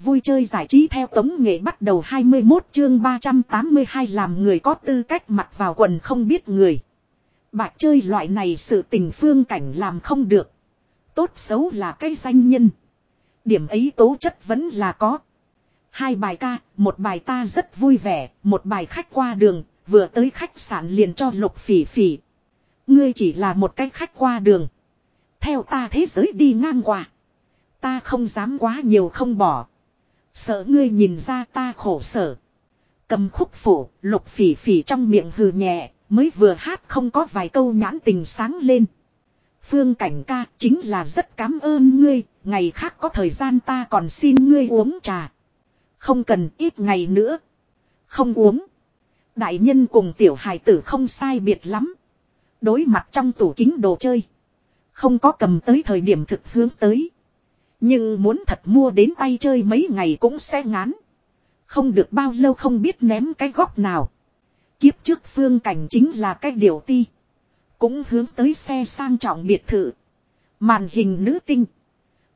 vui chơi giải trí theo tống nghệ bắt đầu 21 chương 382 làm người có tư cách mặc vào quần không biết người. Bạc chơi loại này sự tình phương cảnh làm không được. Tốt xấu là cái danh nhân. Điểm ấy tố chất vẫn là có. Hai bài ca, một bài ta rất vui vẻ, một bài khách qua đường, vừa tới khách sạn liền cho lục phỉ phỉ. Ngươi chỉ là một cái khách qua đường. Theo ta thế giới đi ngang qua. Ta không dám quá nhiều không bỏ. Sợ ngươi nhìn ra ta khổ sở. Cầm khúc phủ, lục phỉ phỉ trong miệng hừ nhẹ, mới vừa hát không có vài câu nhãn tình sáng lên. Phương cảnh ca chính là rất cảm ơn ngươi, ngày khác có thời gian ta còn xin ngươi uống trà. Không cần ít ngày nữa. Không uống. Đại nhân cùng tiểu hài tử không sai biệt lắm. Đối mặt trong tủ kính đồ chơi. Không có cầm tới thời điểm thực hướng tới. Nhưng muốn thật mua đến tay chơi mấy ngày cũng sẽ ngán. Không được bao lâu không biết ném cái góc nào. Kiếp trước phương cảnh chính là cái điều ti. Cũng hướng tới xe sang trọng biệt thự. Màn hình nữ tinh.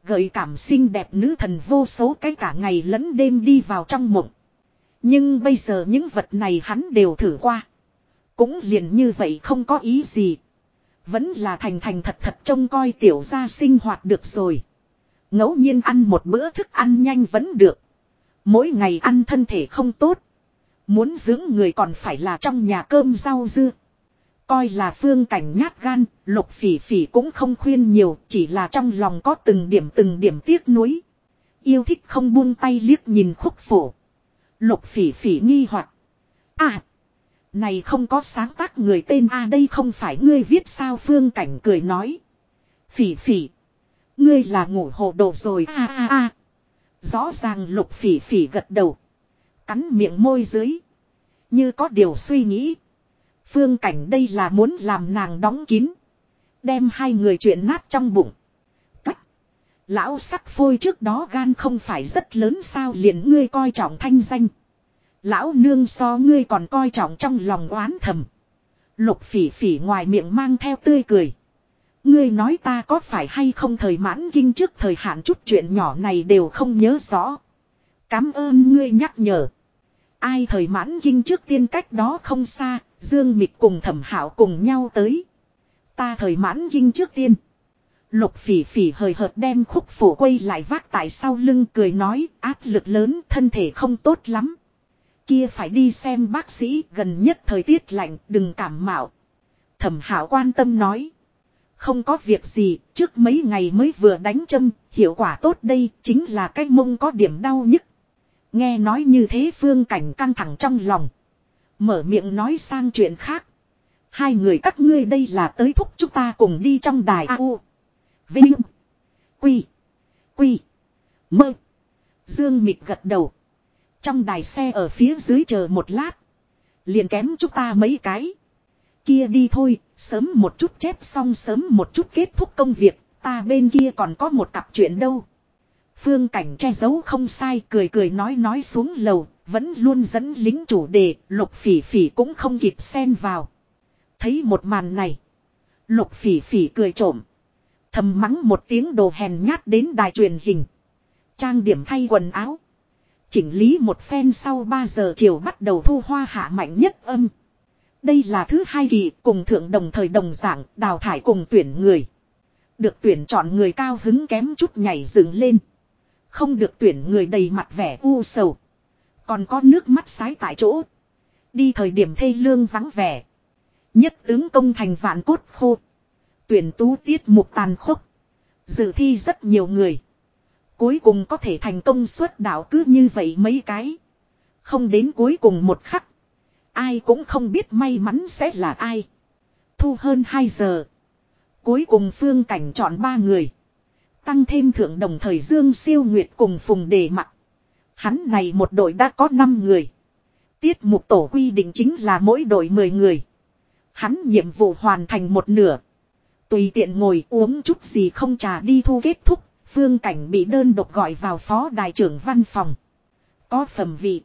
Gợi cảm xinh đẹp nữ thần vô số cái cả ngày lẫn đêm đi vào trong mộng. Nhưng bây giờ những vật này hắn đều thử qua. Cũng liền như vậy không có ý gì. Vẫn là thành thành thật thật trông coi tiểu gia sinh hoạt được rồi ngẫu nhiên ăn một bữa thức ăn nhanh vẫn được. Mỗi ngày ăn thân thể không tốt. Muốn dưỡng người còn phải là trong nhà cơm rau dưa. Coi là phương cảnh nhát gan, lục phỉ phỉ cũng không khuyên nhiều, chỉ là trong lòng có từng điểm từng điểm tiếc nuối. Yêu thích không buông tay liếc nhìn khúc phổ. Lục phỉ phỉ nghi hoặc À! Này không có sáng tác người tên A đây không phải ngươi viết sao phương cảnh cười nói. Phỉ phỉ! Ngươi là ngủ hồ đồ rồi, a a a. Rõ ràng lục phỉ phỉ gật đầu. Cắn miệng môi dưới. Như có điều suy nghĩ. Phương cảnh đây là muốn làm nàng đóng kín. Đem hai người chuyện nát trong bụng. Cắt. Lão sắc phôi trước đó gan không phải rất lớn sao liền ngươi coi trọng thanh danh. Lão nương so ngươi còn coi trọng trong lòng oán thầm. Lục phỉ phỉ ngoài miệng mang theo tươi cười. Ngươi nói ta có phải hay không thời mãn kinh trước thời hạn chút chuyện nhỏ này đều không nhớ rõ. Cám ơn ngươi nhắc nhở. Ai thời mãn kinh trước tiên cách đó không xa, Dương Mịch cùng thẩm hảo cùng nhau tới. Ta thời mãn kinh trước tiên. Lục phỉ phỉ hời hợt đem khúc phổ quay lại vác tại sau lưng cười nói áp lực lớn thân thể không tốt lắm. Kia phải đi xem bác sĩ gần nhất thời tiết lạnh đừng cảm mạo. Thẩm hảo quan tâm nói. Không có việc gì, trước mấy ngày mới vừa đánh châm, hiệu quả tốt đây chính là cái mông có điểm đau nhức. Nghe nói như thế phương cảnh căng thẳng trong lòng. Mở miệng nói sang chuyện khác. Hai người các ngươi đây là tới thúc chúng ta cùng đi trong đài A.U. Vinh. Quy. Quy. Mơ. Dương mịt gật đầu. Trong đài xe ở phía dưới chờ một lát. Liền kém chúng ta mấy cái. Kia đi thôi, sớm một chút chép xong sớm một chút kết thúc công việc. Ta bên kia còn có một cặp chuyện đâu. Phương cảnh che giấu không sai cười cười nói nói xuống lầu, vẫn luôn dẫn lính chủ đề, lục phỉ phỉ cũng không kịp xen vào. Thấy một màn này, lục phỉ phỉ cười trộm. Thầm mắng một tiếng đồ hèn nhát đến đài truyền hình. Trang điểm thay quần áo. Chỉnh lý một phen sau 3 giờ chiều bắt đầu thu hoa hạ mạnh nhất âm. Đây là thứ hai kỳ cùng thượng đồng thời đồng giảng đào thải cùng tuyển người. Được tuyển chọn người cao hứng kém chút nhảy dựng lên. Không được tuyển người đầy mặt vẻ u sầu. Còn có nước mắt sái tại chỗ. Đi thời điểm thê lương vắng vẻ. Nhất tướng công thành vạn cốt khô. Tuyển tú tiết mục tàn khốc. Dự thi rất nhiều người. Cuối cùng có thể thành công suốt đạo cứ như vậy mấy cái. Không đến cuối cùng một khắc. Ai cũng không biết may mắn sẽ là ai. Thu hơn 2 giờ. Cuối cùng phương cảnh chọn ba người. Tăng thêm thượng đồng thời Dương siêu nguyệt cùng phùng đề mặt. Hắn này một đội đã có 5 người. Tiết mục tổ quy định chính là mỗi đội 10 người. Hắn nhiệm vụ hoàn thành một nửa. Tùy tiện ngồi uống chút gì không trà đi thu kết thúc. Phương cảnh bị đơn độc gọi vào phó đại trưởng văn phòng. Có phẩm vị.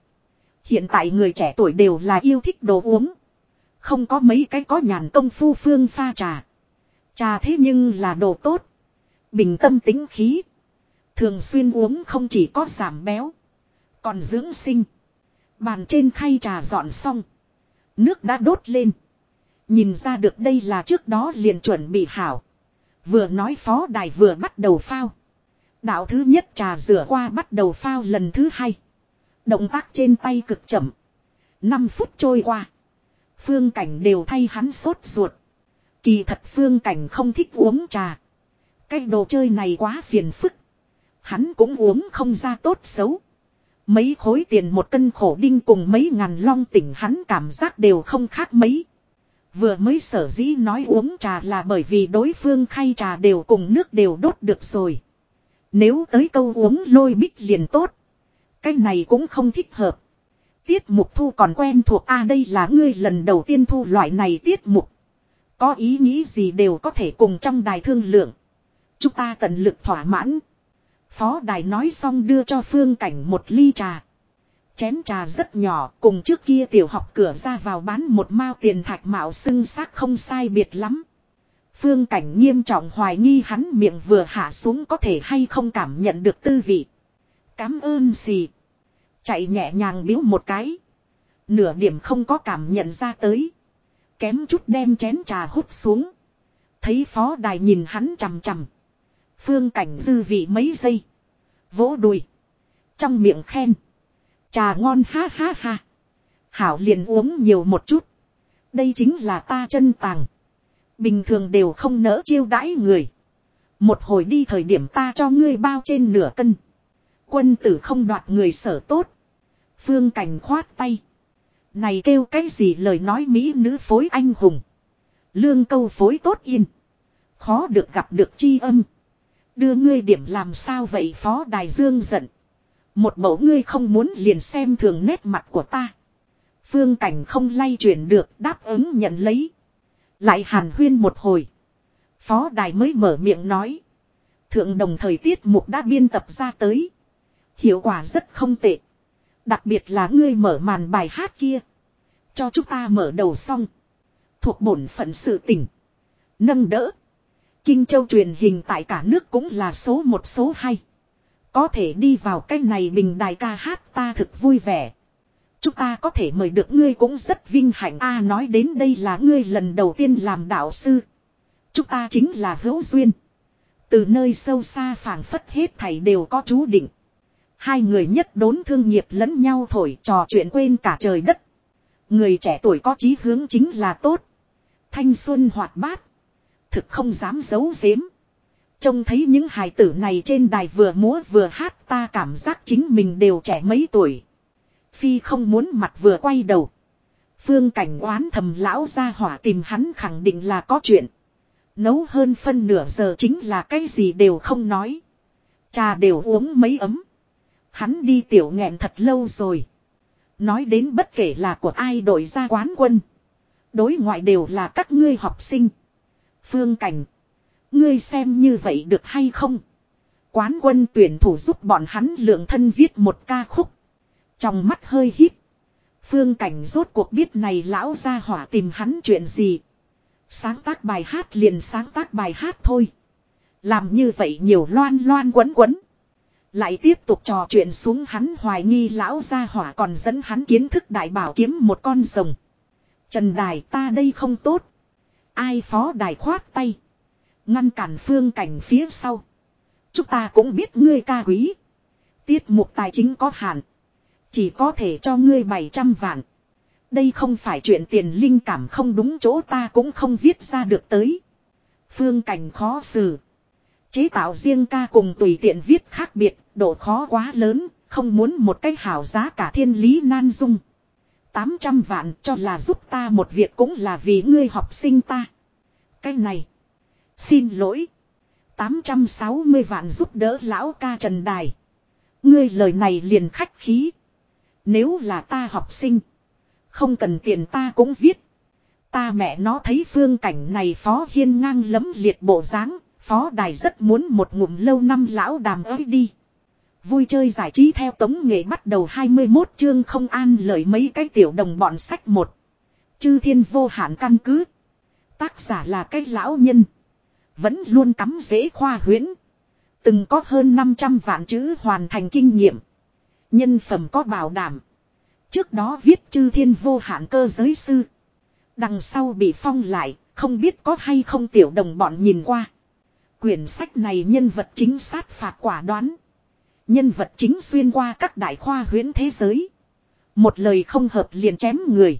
Hiện tại người trẻ tuổi đều là yêu thích đồ uống. Không có mấy cái có nhàn công phu phương pha trà. Trà thế nhưng là đồ tốt. Bình tâm tính khí. Thường xuyên uống không chỉ có giảm béo. Còn dưỡng sinh. Bàn trên khay trà dọn xong. Nước đã đốt lên. Nhìn ra được đây là trước đó liền chuẩn bị hảo. Vừa nói phó đài vừa bắt đầu phao. Đạo thứ nhất trà rửa qua bắt đầu phao lần thứ hai. Động tác trên tay cực chậm. 5 phút trôi qua. Phương cảnh đều thay hắn sốt ruột. Kỳ thật phương cảnh không thích uống trà. Cái đồ chơi này quá phiền phức. Hắn cũng uống không ra tốt xấu. Mấy khối tiền một cân khổ đinh cùng mấy ngàn long tỉnh hắn cảm giác đều không khác mấy. Vừa mới sở dĩ nói uống trà là bởi vì đối phương khay trà đều cùng nước đều đốt được rồi. Nếu tới câu uống lôi bích liền tốt. Cái này cũng không thích hợp. Tiết mục thu còn quen thuộc a đây là ngươi lần đầu tiên thu loại này tiết mục. Có ý nghĩ gì đều có thể cùng trong đài thương lượng. Chúng ta tận lực thỏa mãn. Phó đài nói xong đưa cho phương cảnh một ly trà. Chén trà rất nhỏ, cùng trước kia tiểu học cửa ra vào bán một mao tiền thạch mạo xưng xác không sai biệt lắm. Phương cảnh nghiêm trọng hoài nghi hắn miệng vừa hạ xuống có thể hay không cảm nhận được tư vị. Cám ơn gì Chạy nhẹ nhàng biếu một cái. Nửa điểm không có cảm nhận ra tới. Kém chút đem chén trà hút xuống. Thấy phó đài nhìn hắn chằm chằm. Phương cảnh dư vị mấy giây. Vỗ đùi. Trong miệng khen. Trà ngon ha ha ha. Hảo liền uống nhiều một chút. Đây chính là ta chân tàng. Bình thường đều không nỡ chiêu đãi người. Một hồi đi thời điểm ta cho ngươi bao trên nửa cân. Quân tử không đoạt người sở tốt. Phương cảnh khoát tay. Này kêu cái gì lời nói Mỹ nữ phối anh hùng. Lương câu phối tốt yên. Khó được gặp được chi âm. Đưa ngươi điểm làm sao vậy phó đài dương giận. Một mẫu ngươi không muốn liền xem thường nét mặt của ta. Phương cảnh không lay chuyển được, đáp ứng nhận lấy. Lại hàn huyên một hồi. Phó đài mới mở miệng nói. Thượng đồng thời tiết mục đã biên tập ra tới. Hiệu quả rất không tệ. Đặc biệt là ngươi mở màn bài hát kia. Cho chúng ta mở đầu xong. Thuộc bổn phận sự tỉnh. Nâng đỡ. Kinh Châu truyền hình tại cả nước cũng là số một, số hai. Có thể đi vào cái này bình đài ca hát ta thực vui vẻ. Chúng ta có thể mời được ngươi cũng rất vinh hạnh a nói đến đây là ngươi lần đầu tiên làm đạo sư. Chúng ta chính là hữu duyên. Từ nơi sâu xa phảng phất hết thảy đều có chú định. Hai người nhất đốn thương nghiệp lẫn nhau thổi trò chuyện quên cả trời đất. Người trẻ tuổi có chí hướng chính là tốt. Thanh xuân hoạt bát. Thực không dám giấu giếm. Trông thấy những hài tử này trên đài vừa múa vừa hát ta cảm giác chính mình đều trẻ mấy tuổi. Phi không muốn mặt vừa quay đầu. Phương cảnh oán thầm lão ra hỏa tìm hắn khẳng định là có chuyện. Nấu hơn phân nửa giờ chính là cái gì đều không nói. Trà đều uống mấy ấm. Hắn đi tiểu nghẹn thật lâu rồi. Nói đến bất kể là của ai đội ra quán quân. Đối ngoại đều là các ngươi học sinh. Phương cảnh. Ngươi xem như vậy được hay không? Quán quân tuyển thủ giúp bọn hắn lượng thân viết một ca khúc. Trong mắt hơi hít. Phương cảnh rốt cuộc biết này lão ra hỏa tìm hắn chuyện gì. Sáng tác bài hát liền sáng tác bài hát thôi. Làm như vậy nhiều loan loan quấn quấn. Lại tiếp tục trò chuyện xuống hắn hoài nghi lão gia hỏa còn dẫn hắn kiến thức đại bảo kiếm một con rồng. Trần đài ta đây không tốt. Ai phó đài khoát tay. Ngăn cản phương cảnh phía sau. Chúng ta cũng biết ngươi ca quý. Tiết mục tài chính có hạn. Chỉ có thể cho ngươi 700 vạn. Đây không phải chuyện tiền linh cảm không đúng chỗ ta cũng không viết ra được tới. Phương cảnh khó xử. Chế tạo riêng ca cùng tùy tiện viết khác biệt, độ khó quá lớn, không muốn một cái hảo giá cả thiên lý nan dung. 800 vạn cho là giúp ta một việc cũng là vì ngươi học sinh ta. Cái này. Xin lỗi. 860 vạn giúp đỡ lão ca Trần Đài. Ngươi lời này liền khách khí. Nếu là ta học sinh. Không cần tiền ta cũng viết. Ta mẹ nó thấy phương cảnh này phó hiên ngang lấm liệt bộ dáng Phó đài rất muốn một ngụm lâu năm lão đàm ơi đi. Vui chơi giải trí theo tống nghệ bắt đầu 21 chương không an lời mấy cái tiểu đồng bọn sách một. Chư thiên vô hạn căn cứ. Tác giả là cái lão nhân. Vẫn luôn cắm dễ khoa huyễn. Từng có hơn 500 vạn chữ hoàn thành kinh nghiệm. Nhân phẩm có bảo đảm. Trước đó viết chư thiên vô hạn cơ giới sư. Đằng sau bị phong lại, không biết có hay không tiểu đồng bọn nhìn qua. Quyển sách này nhân vật chính sát phạt quả đoán. Nhân vật chính xuyên qua các đại khoa huyễn thế giới. Một lời không hợp liền chém người.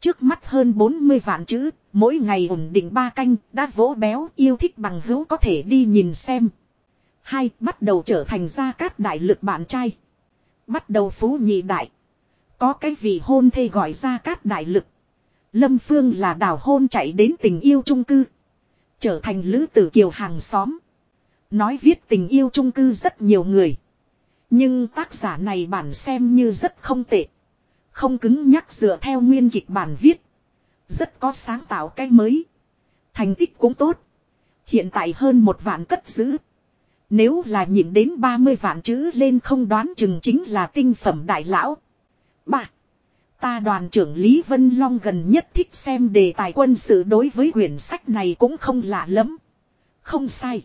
Trước mắt hơn 40 vạn chữ, mỗi ngày ổn định ba canh, đã vỗ béo yêu thích bằng hữu có thể đi nhìn xem. Hai, bắt đầu trở thành gia cát đại lực bạn trai. Bắt đầu phú nhị đại. Có cái vị hôn thê gọi gia cát đại lực. Lâm Phương là đào hôn chạy đến tình yêu trung cư. Trở thành lữ tử kiều hàng xóm. Nói viết tình yêu trung cư rất nhiều người. Nhưng tác giả này bản xem như rất không tệ. Không cứng nhắc dựa theo nguyên kịch bản viết. Rất có sáng tạo cái mới. Thành tích cũng tốt. Hiện tại hơn một vạn cất giữ. Nếu là nhìn đến 30 vạn chữ lên không đoán chừng chính là tinh phẩm đại lão. Ba. Ta đoàn trưởng Lý Vân Long gần nhất thích xem đề tài quân sự đối với quyển sách này cũng không lạ lắm. Không sai.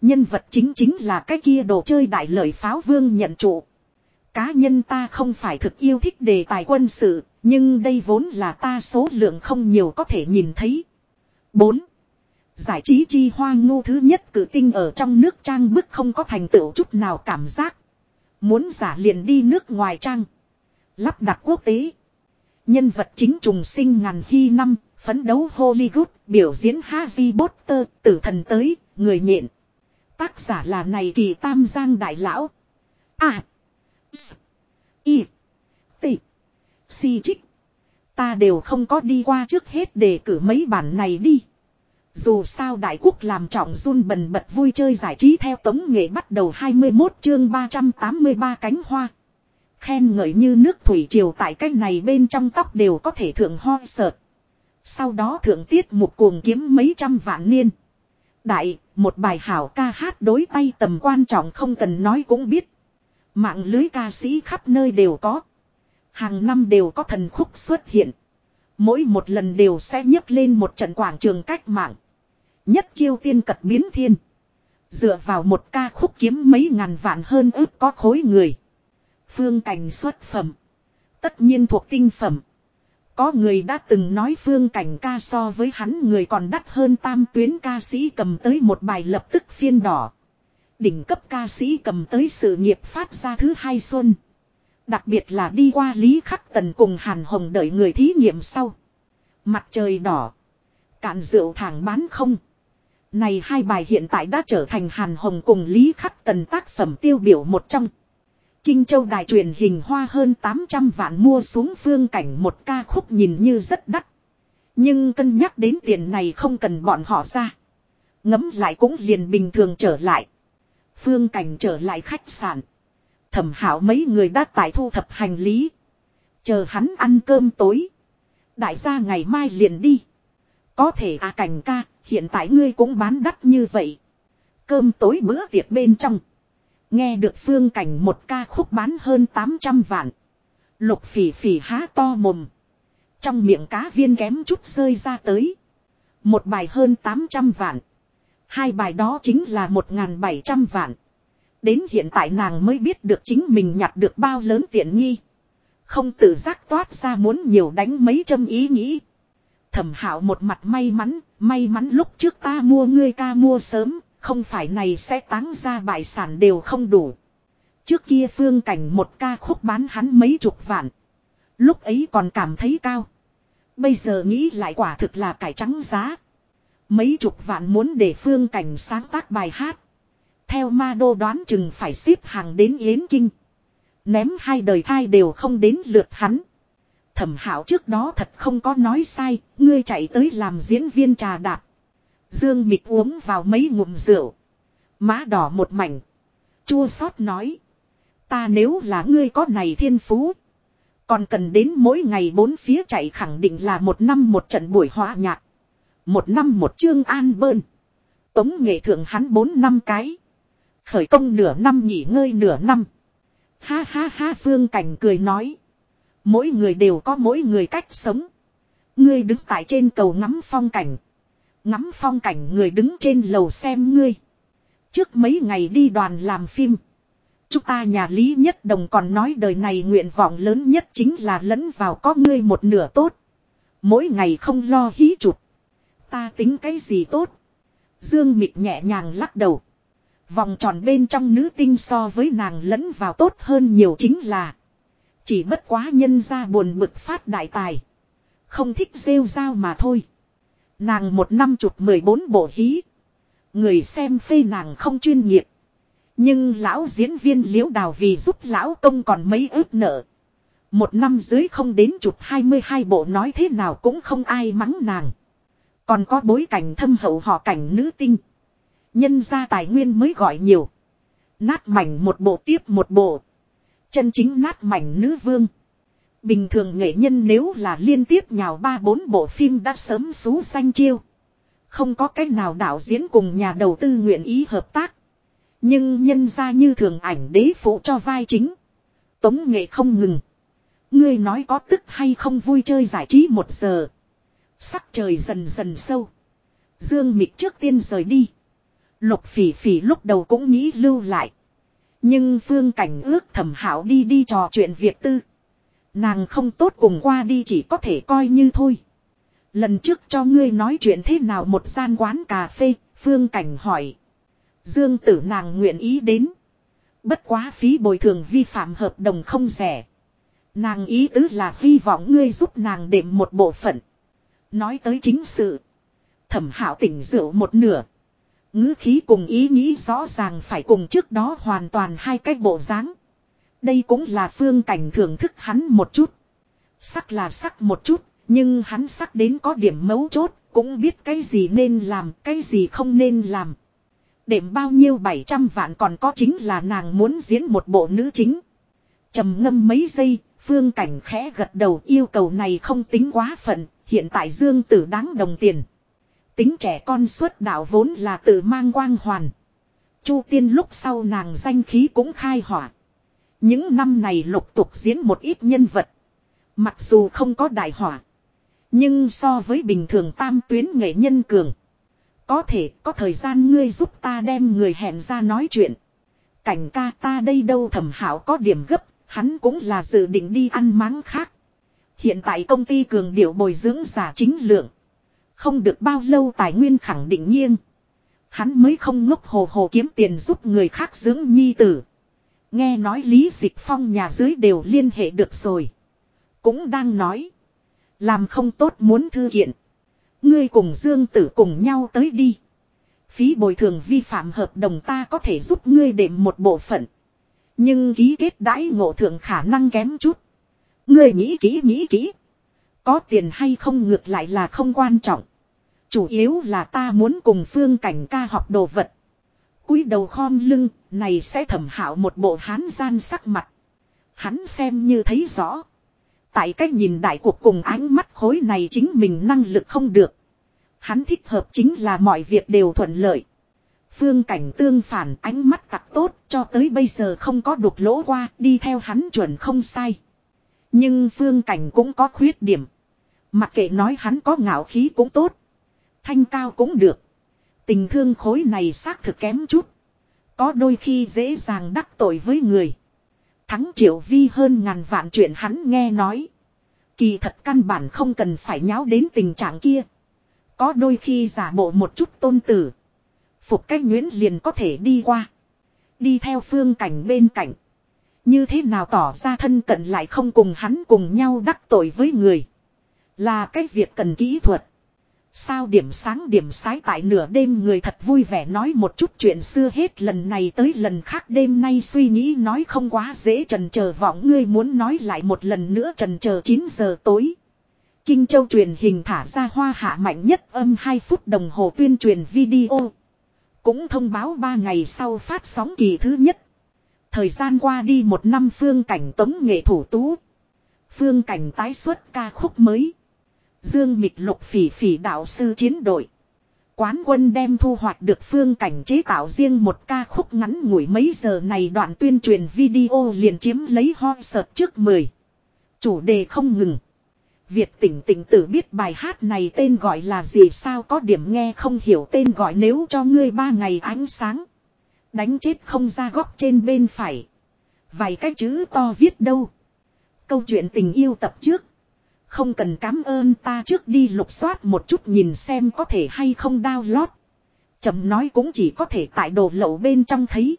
Nhân vật chính chính là cái kia đồ chơi đại lợi pháo vương nhận trụ. Cá nhân ta không phải thực yêu thích đề tài quân sự, nhưng đây vốn là ta số lượng không nhiều có thể nhìn thấy. 4. Giải trí chi hoa ngu thứ nhất cử tinh ở trong nước trang bức không có thành tựu chút nào cảm giác. Muốn giả liền đi nước ngoài trang. Lắp đặt quốc tế. Nhân vật chính trùng sinh ngàn hy năm, phấn đấu Hollywood, biểu diễn Harry Potter, tử thần tới, người nhện. Tác giả là này kỳ tam giang đại lão. À. S. Y. T. Si trích. Ta đều không có đi qua trước hết để cử mấy bản này đi. Dù sao đại quốc làm trọng run bần bật vui chơi giải trí theo tống nghệ bắt đầu 21 chương 383 cánh hoa. Khen ngợi như nước thủy triều tại cách này bên trong tóc đều có thể thượng ho sợt. Sau đó thượng tiết một cuồng kiếm mấy trăm vạn niên. Đại, một bài hảo ca hát đối tay tầm quan trọng không cần nói cũng biết. Mạng lưới ca sĩ khắp nơi đều có. Hàng năm đều có thần khúc xuất hiện. Mỗi một lần đều sẽ nhấc lên một trận quảng trường cách mạng. Nhất chiêu tiên cật biến thiên. Dựa vào một ca khúc kiếm mấy ngàn vạn hơn ước có khối người. Phương cảnh xuất phẩm. Tất nhiên thuộc tinh phẩm. Có người đã từng nói phương cảnh ca so với hắn người còn đắt hơn tam tuyến ca sĩ cầm tới một bài lập tức phiên đỏ. Đỉnh cấp ca sĩ cầm tới sự nghiệp phát ra thứ hai xuân. Đặc biệt là đi qua Lý Khắc Tần cùng Hàn Hồng đợi người thí nghiệm sau. Mặt trời đỏ. Cạn rượu thẳng bán không. Này hai bài hiện tại đã trở thành Hàn Hồng cùng Lý Khắc Tần tác phẩm tiêu biểu một trong. Kinh Châu đài truyền hình hoa hơn 800 vạn mua xuống phương cảnh một ca khúc nhìn như rất đắt. Nhưng cân nhắc đến tiền này không cần bọn họ ra. Ngấm lại cũng liền bình thường trở lại. Phương cảnh trở lại khách sạn. Thẩm hảo mấy người đã tại thu thập hành lý. Chờ hắn ăn cơm tối. Đại gia ngày mai liền đi. Có thể à cảnh ca, hiện tại ngươi cũng bán đắt như vậy. Cơm tối bữa tiệc bên trong. Nghe được phương cảnh một ca khúc bán hơn 800 vạn. Lục phỉ phỉ há to mồm. Trong miệng cá viên kém chút rơi ra tới. Một bài hơn 800 vạn. Hai bài đó chính là 1.700 vạn. Đến hiện tại nàng mới biết được chính mình nhặt được bao lớn tiện nghi. Không tự giác toát ra muốn nhiều đánh mấy châm ý nghĩ. Thẩm hảo một mặt may mắn, may mắn lúc trước ta mua ngươi ca mua sớm, không phải này sẽ táng ra bại sản đều không đủ. Trước kia phương cảnh một ca khúc bán hắn mấy chục vạn. Lúc ấy còn cảm thấy cao. Bây giờ nghĩ lại quả thực là cải trắng giá. Mấy chục vạn muốn để phương cảnh sáng tác bài hát. Theo ma đô đoán chừng phải xếp hàng đến Yến Kinh. Ném hai đời thai đều không đến lượt hắn. Thẩm hảo trước đó thật không có nói sai, ngươi chạy tới làm diễn viên trà đạp. Dương Mịch uống vào mấy ngụm rượu. Má đỏ một mảnh. Chua xót nói. Ta nếu là ngươi có này thiên phú. Còn cần đến mỗi ngày bốn phía chạy khẳng định là một năm một trận buổi hòa nhạc. Một năm một chương an bơn. Tống nghệ thượng hắn bốn năm cái. Khởi công nửa năm nghỉ ngơi nửa năm. Ha ha ha Phương Cảnh cười nói. Mỗi người đều có mỗi người cách sống. Ngươi đứng tại trên cầu ngắm phong cảnh. Ngắm phong cảnh người đứng trên lầu xem ngươi. Trước mấy ngày đi đoàn làm phim. Chúng ta nhà Lý Nhất Đồng còn nói đời này nguyện vọng lớn nhất chính là lẫn vào có ngươi một nửa tốt. Mỗi ngày không lo hí chụp. Ta tính cái gì tốt. Dương Mịt nhẹ nhàng lắc đầu. Vòng tròn bên trong nữ tinh so với nàng lẫn vào tốt hơn nhiều chính là. Chỉ bất quá nhân ra buồn bực phát đại tài. Không thích rêu rao mà thôi. Nàng một năm chụp 14 bộ hí. Người xem phê nàng không chuyên nghiệp. Nhưng lão diễn viên liễu đào vì giúp lão công còn mấy ước nợ. Một năm dưới không đến chụp 22 bộ nói thế nào cũng không ai mắng nàng. Còn có bối cảnh thâm hậu họ cảnh nữ tinh. Nhân ra tài nguyên mới gọi nhiều. Nát mảnh một bộ tiếp một bộ. Chân chính nát mảnh nữ vương. Bình thường nghệ nhân nếu là liên tiếp nhào ba bốn bộ phim đã sớm xú xanh chiêu. Không có cách nào đạo diễn cùng nhà đầu tư nguyện ý hợp tác. Nhưng nhân ra như thường ảnh đế phụ cho vai chính. Tống nghệ không ngừng. Ngươi nói có tức hay không vui chơi giải trí một giờ. Sắc trời dần dần sâu. Dương Mịch trước tiên rời đi. Lục phỉ phỉ lúc đầu cũng nghĩ lưu lại. Nhưng phương cảnh ước thẩm hảo đi đi trò chuyện việc tư. Nàng không tốt cùng qua đi chỉ có thể coi như thôi. Lần trước cho ngươi nói chuyện thế nào một gian quán cà phê, phương cảnh hỏi. Dương tử nàng nguyện ý đến. Bất quá phí bồi thường vi phạm hợp đồng không rẻ. Nàng ý tứ là hy vọng ngươi giúp nàng đệm một bộ phận. Nói tới chính sự. Thẩm hảo tỉnh rượu một nửa. ngữ khí cùng ý nghĩ rõ ràng phải cùng trước đó hoàn toàn hai cách bộ dáng. Đây cũng là phương cảnh thưởng thức hắn một chút. Sắc là sắc một chút, nhưng hắn sắc đến có điểm mấu chốt, cũng biết cái gì nên làm, cái gì không nên làm. Đệm bao nhiêu 700 vạn còn có chính là nàng muốn diễn một bộ nữ chính. trầm ngâm mấy giây, phương cảnh khẽ gật đầu yêu cầu này không tính quá phận, hiện tại dương tử đáng đồng tiền. Tính trẻ con xuất đạo vốn là tự mang quang hoàn. Chu tiên lúc sau nàng danh khí cũng khai hỏa. Những năm này lục tục diễn một ít nhân vật. Mặc dù không có đại hỏa. Nhưng so với bình thường tam tuyến nghệ nhân cường. Có thể có thời gian ngươi giúp ta đem người hẹn ra nói chuyện. Cảnh ca ta đây đâu thẩm hảo có điểm gấp. Hắn cũng là dự định đi ăn máng khác. Hiện tại công ty cường điệu bồi dưỡng giả chính lượng. Không được bao lâu tài nguyên khẳng định nghiêng. Hắn mới không ngốc hồ hồ kiếm tiền giúp người khác dưỡng nhi tử. Nghe nói Lý Dịch Phong nhà dưới đều liên hệ được rồi. Cũng đang nói. Làm không tốt muốn thư kiện. Ngươi cùng Dương Tử cùng nhau tới đi. Phí bồi thường vi phạm hợp đồng ta có thể giúp ngươi đệm một bộ phận. Nhưng ký kết đãi ngộ thượng khả năng kém chút. Ngươi nghĩ kỹ nghĩ kỹ. Có tiền hay không ngược lại là không quan trọng. Chủ yếu là ta muốn cùng phương cảnh ca học đồ vật cúi đầu khom lưng, này sẽ thẩm hảo một bộ hán gian sắc mặt. Hắn xem như thấy rõ. Tại cách nhìn đại cuộc cùng ánh mắt khối này chính mình năng lực không được. Hắn thích hợp chính là mọi việc đều thuận lợi. Phương cảnh tương phản ánh mắt tặc tốt cho tới bây giờ không có đục lỗ qua đi theo hắn chuẩn không sai. Nhưng phương cảnh cũng có khuyết điểm. Mặc kệ nói hắn có ngạo khí cũng tốt. Thanh cao cũng được. Tình thương khối này xác thực kém chút. Có đôi khi dễ dàng đắc tội với người. Thắng triệu vi hơn ngàn vạn chuyện hắn nghe nói. Kỳ thật căn bản không cần phải nháo đến tình trạng kia. Có đôi khi giả bộ một chút tôn tử. Phục cách nguyễn liền có thể đi qua. Đi theo phương cảnh bên cạnh. Như thế nào tỏ ra thân cận lại không cùng hắn cùng nhau đắc tội với người. Là cái việc cần kỹ thuật. Sao điểm sáng điểm sái tại nửa đêm người thật vui vẻ nói một chút chuyện xưa hết lần này tới lần khác đêm nay suy nghĩ nói không quá dễ trần chờ vọng ngươi muốn nói lại một lần nữa trần chờ 9 giờ tối. Kinh Châu truyền hình thả ra hoa hạ mạnh nhất âm 2 phút đồng hồ tuyên truyền video. Cũng thông báo 3 ngày sau phát sóng kỳ thứ nhất. Thời gian qua đi một năm phương cảnh tống nghệ thủ tú. Phương cảnh tái xuất ca khúc mới. Dương mịch lục phỉ phỉ đạo sư chiến đội. Quán quân đem thu hoạch được phương cảnh chế tạo riêng một ca khúc ngắn ngủi mấy giờ này đoạn tuyên truyền video liền chiếm lấy ho sợt trước 10. Chủ đề không ngừng. Việt tỉnh tỉnh tử biết bài hát này tên gọi là gì sao có điểm nghe không hiểu tên gọi nếu cho ngươi ba ngày ánh sáng. Đánh chết không ra góc trên bên phải. Vài cái chữ to viết đâu. Câu chuyện tình yêu tập trước. Không cần cảm ơn ta trước đi lục soát một chút nhìn xem có thể hay không download. Chậm nói cũng chỉ có thể tại đồ lậu bên trong thấy.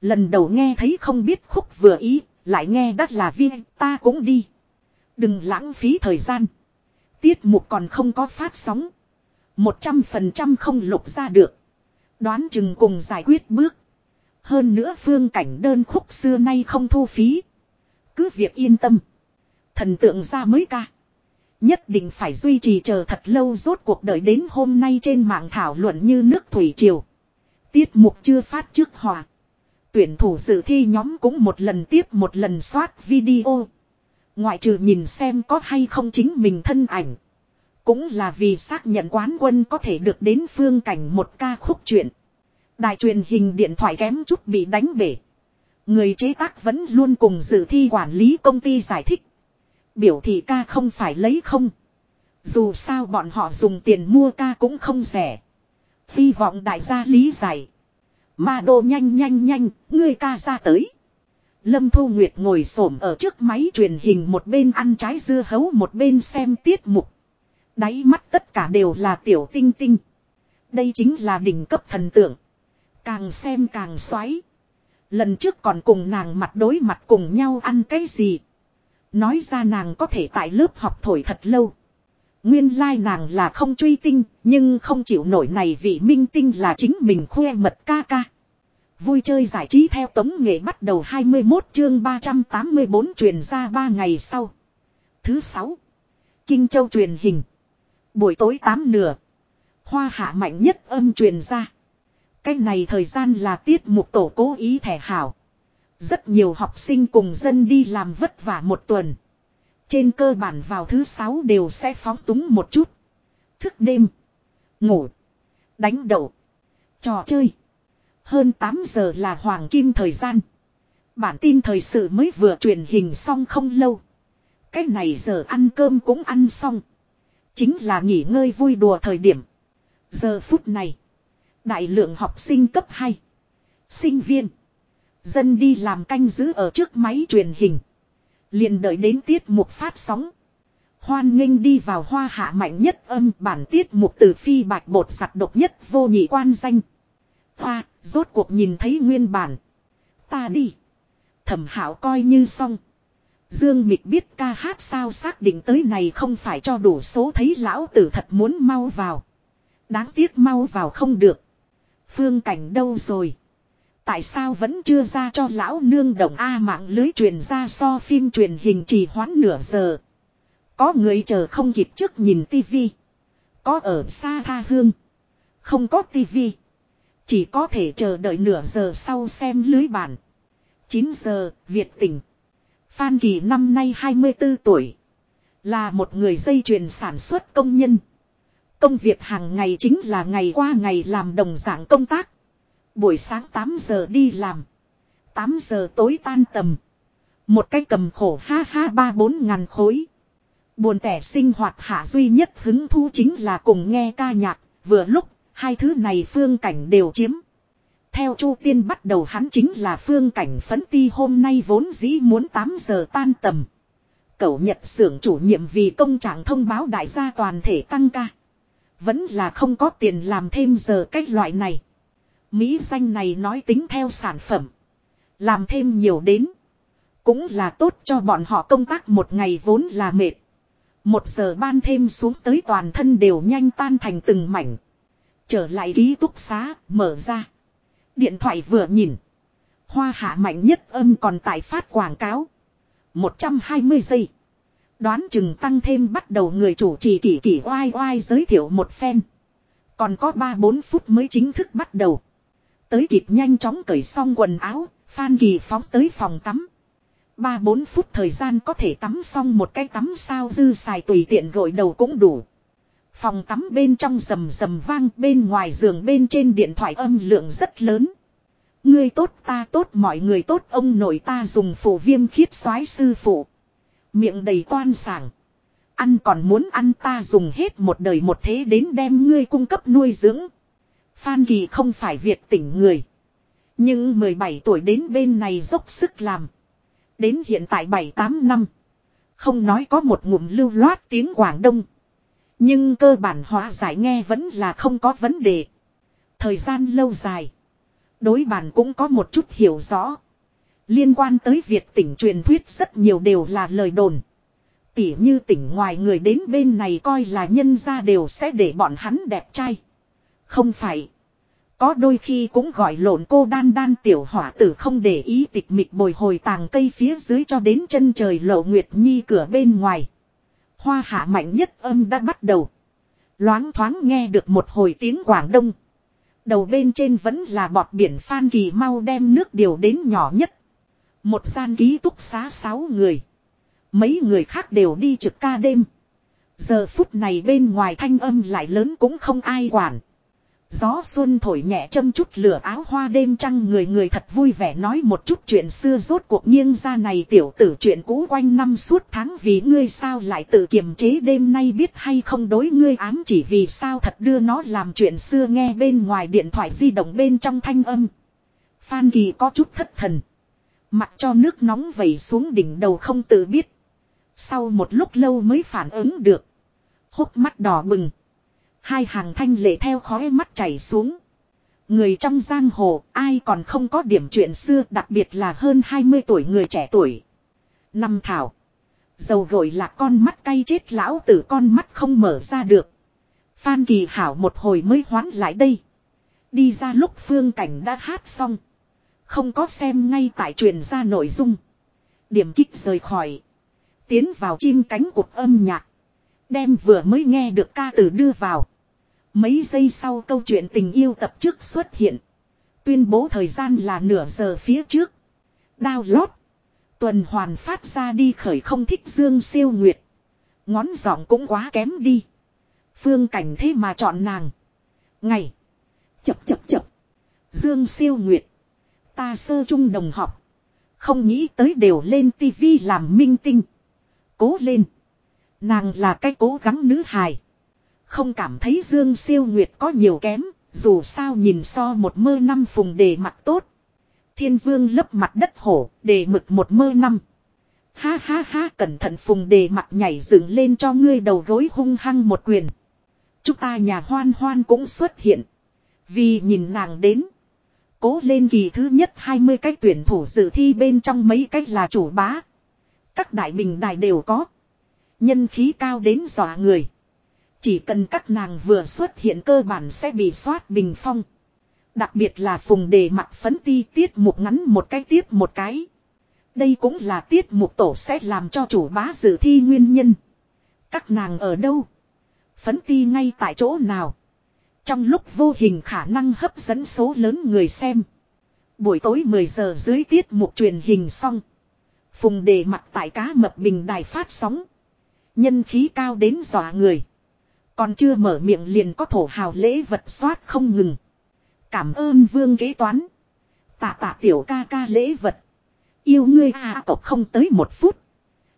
Lần đầu nghe thấy không biết khúc vừa ý, lại nghe đắt là viên, ta cũng đi. Đừng lãng phí thời gian. Tiết mục còn không có phát sóng. Một trăm phần trăm không lục ra được. Đoán chừng cùng giải quyết bước. Hơn nữa phương cảnh đơn khúc xưa nay không thu phí. Cứ việc yên tâm. Thần tượng ra mới ca. Nhất định phải duy trì chờ thật lâu rốt cuộc đời đến hôm nay trên mạng thảo luận như nước thủy triều. Tiết mục chưa phát trước hòa. Tuyển thủ dự thi nhóm cũng một lần tiếp một lần soát video. Ngoại trừ nhìn xem có hay không chính mình thân ảnh. Cũng là vì xác nhận quán quân có thể được đến phương cảnh một ca khúc chuyện. Đài truyền hình điện thoại kém chút bị đánh bể. Người chế tác vẫn luôn cùng dự thi quản lý công ty giải thích. Biểu thị ca không phải lấy không. Dù sao bọn họ dùng tiền mua ca cũng không rẻ. Hy vọng đại gia lý giải. mà đồ nhanh nhanh nhanh, ngươi ca ra tới. Lâm Thu Nguyệt ngồi xổm ở trước máy truyền hình một bên ăn trái dưa hấu một bên xem tiết mục. Đáy mắt tất cả đều là tiểu tinh tinh. Đây chính là đỉnh cấp thần tượng. Càng xem càng xoáy. Lần trước còn cùng nàng mặt đối mặt cùng nhau ăn cái gì. Nói ra nàng có thể tại lớp học thổi thật lâu. Nguyên lai like nàng là không truy tinh, nhưng không chịu nổi này vì minh tinh là chính mình khoe mật ca ca. Vui chơi giải trí theo tống nghệ bắt đầu 21 chương 384 truyền ra 3 ngày sau. Thứ 6. Kinh Châu truyền hình. Buổi tối 8 nửa. Hoa hạ mạnh nhất âm truyền ra. Cái này thời gian là tiết mục tổ cố ý thẻ hảo. Rất nhiều học sinh cùng dân đi làm vất vả một tuần. Trên cơ bản vào thứ sáu đều sẽ phóng túng một chút. Thức đêm. Ngủ. Đánh đậu. Trò chơi. Hơn 8 giờ là hoàng kim thời gian. Bản tin thời sự mới vừa truyền hình xong không lâu. Cái này giờ ăn cơm cũng ăn xong. Chính là nghỉ ngơi vui đùa thời điểm. Giờ phút này. Đại lượng học sinh cấp 2. Sinh viên. Dân đi làm canh giữ ở trước máy truyền hình. liền đợi đến tiết mục phát sóng. Hoan nghênh đi vào hoa hạ mạnh nhất âm bản tiết mục từ phi bạch bột sặt độc nhất vô nhị quan danh. Hoa, rốt cuộc nhìn thấy nguyên bản. Ta đi. Thẩm hảo coi như xong. Dương Mịch biết ca hát sao xác định tới này không phải cho đủ số thấy lão tử thật muốn mau vào. Đáng tiếc mau vào không được. Phương cảnh đâu rồi? Tại sao vẫn chưa ra cho lão nương đồng A mạng lưới truyền ra so phim truyền hình trì hoãn nửa giờ. Có người chờ không kịp trước nhìn tivi. Có ở xa tha hương. Không có tivi. Chỉ có thể chờ đợi nửa giờ sau xem lưới bản. 9 giờ, Việt tỉnh. Phan Kỳ năm nay 24 tuổi. Là một người dây chuyền sản xuất công nhân. Công việc hàng ngày chính là ngày qua ngày làm đồng dạng công tác. Buổi sáng 8 giờ đi làm. 8 giờ tối tan tầm. Một cái cầm khổ ha ha ba bốn ngàn khối. Buồn tẻ sinh hoạt hạ duy nhất hứng thú chính là cùng nghe ca nhạc. Vừa lúc, hai thứ này phương cảnh đều chiếm. Theo Chu Tiên bắt đầu hắn chính là phương cảnh phấn ti hôm nay vốn dĩ muốn 8 giờ tan tầm. Cậu nhật xưởng chủ nhiệm vì công trạng thông báo đại gia toàn thể tăng ca. Vẫn là không có tiền làm thêm giờ cách loại này. Mỹ danh này nói tính theo sản phẩm. Làm thêm nhiều đến. Cũng là tốt cho bọn họ công tác một ngày vốn là mệt. Một giờ ban thêm xuống tới toàn thân đều nhanh tan thành từng mảnh. Trở lại ký túc xá, mở ra. Điện thoại vừa nhìn. Hoa hạ mạnh nhất âm còn tại phát quảng cáo. 120 giây. Đoán chừng tăng thêm bắt đầu người chủ trì kỳ kỳ oai oai giới thiệu một phen. Còn có 3-4 phút mới chính thức bắt đầu. Tới kịp nhanh chóng cởi xong quần áo, Phan Kỳ phóng tới phòng tắm. 3-4 phút thời gian có thể tắm xong một cái tắm sao dư xài tùy tiện gội đầu cũng đủ. Phòng tắm bên trong rầm rầm vang bên ngoài giường bên trên điện thoại âm lượng rất lớn. Ngươi tốt ta tốt mọi người tốt ông nội ta dùng phổ viêm khiết soái sư phụ. Miệng đầy toan sảng. Ăn còn muốn ăn ta dùng hết một đời một thế đến đem ngươi cung cấp nuôi dưỡng. Phan Kỳ không phải Việt tỉnh người. Nhưng 17 tuổi đến bên này dốc sức làm. Đến hiện tại 7-8 năm. Không nói có một ngụm lưu loát tiếng Quảng Đông. Nhưng cơ bản hóa giải nghe vẫn là không có vấn đề. Thời gian lâu dài. Đối bản cũng có một chút hiểu rõ. Liên quan tới việc tỉnh truyền thuyết rất nhiều đều là lời đồn. Tỉ như tỉnh ngoài người đến bên này coi là nhân ra đều sẽ để bọn hắn đẹp trai. Không phải. Có đôi khi cũng gọi lộn cô đan đan tiểu hỏa tử không để ý tịch mịch bồi hồi tàng cây phía dưới cho đến chân trời lộ nguyệt nhi cửa bên ngoài. Hoa hạ mạnh nhất âm đã bắt đầu. Loáng thoáng nghe được một hồi tiếng Quảng Đông. Đầu bên trên vẫn là bọt biển Phan Kỳ mau đem nước điều đến nhỏ nhất. Một gian ký túc xá sáu người. Mấy người khác đều đi trực ca đêm. Giờ phút này bên ngoài thanh âm lại lớn cũng không ai quản. Gió xuân thổi nhẹ châm chút lửa áo hoa đêm trăng người người thật vui vẻ nói một chút chuyện xưa rốt cuộc nghiêng ra này tiểu tử chuyện cũ quanh năm suốt tháng vì ngươi sao lại tự kiềm chế đêm nay biết hay không đối ngươi ám chỉ vì sao thật đưa nó làm chuyện xưa nghe bên ngoài điện thoại di động bên trong thanh âm. Phan Kỳ có chút thất thần. mặt cho nước nóng vẩy xuống đỉnh đầu không tự biết. Sau một lúc lâu mới phản ứng được. Hốc mắt đỏ bừng. Hai hàng thanh lệ theo khói mắt chảy xuống. Người trong giang hồ, ai còn không có điểm chuyện xưa, đặc biệt là hơn 20 tuổi người trẻ tuổi. Năm thảo. Dầu gội là con mắt cay chết lão tử, con mắt không mở ra được. Phan Kỳ Hảo một hồi mới hoán lại đây. Đi ra lúc phương cảnh đã hát xong. Không có xem ngay tại truyền ra nội dung. Điểm kích rời khỏi. Tiến vào chim cánh cụt âm nhạc. Đem vừa mới nghe được ca từ đưa vào. Mấy giây sau câu chuyện tình yêu tập trước xuất hiện. Tuyên bố thời gian là nửa giờ phía trước. Download. Tuần hoàn phát ra đi khởi không thích Dương siêu nguyệt. Ngón giọng cũng quá kém đi. Phương cảnh thế mà chọn nàng. Ngày. Chập chập chập. Dương siêu nguyệt. Ta sơ trung đồng học. Không nghĩ tới đều lên tivi làm minh tinh. Cố lên. Nàng là cái cố gắng nữ hài. Không cảm thấy Dương Siêu Nguyệt có nhiều kém, dù sao nhìn so một mơ năm phùng đề mặt tốt. Thiên vương lấp mặt đất hổ, đề mực một mơ năm. Ha ha ha cẩn thận phùng đề mặt nhảy dựng lên cho ngươi đầu gối hung hăng một quyền. Chúng ta nhà hoan hoan cũng xuất hiện. Vì nhìn nàng đến. Cố lên kỳ thứ nhất 20 cách tuyển thủ dự thi bên trong mấy cách là chủ bá. Các đại bình đài đều có. Nhân khí cao đến dọa người. Chỉ cần các nàng vừa xuất hiện cơ bản sẽ bị soát bình phong. Đặc biệt là phùng đề mặt phấn ti tiết mục ngắn một cái tiếp một cái. Đây cũng là tiết mục tổ sẽ làm cho chủ bá dự thi nguyên nhân. Các nàng ở đâu? Phấn ti ngay tại chỗ nào? Trong lúc vô hình khả năng hấp dẫn số lớn người xem. Buổi tối 10 giờ dưới tiết mục truyền hình xong. Phùng đề mặt tại cá mập bình đài phát sóng. Nhân khí cao đến dọa người. Còn chưa mở miệng liền có thổ hào lễ vật soát không ngừng. Cảm ơn vương kế toán. Tạ tạ tiểu ca ca lễ vật. Yêu ngươi hạ à, tộc không tới một phút.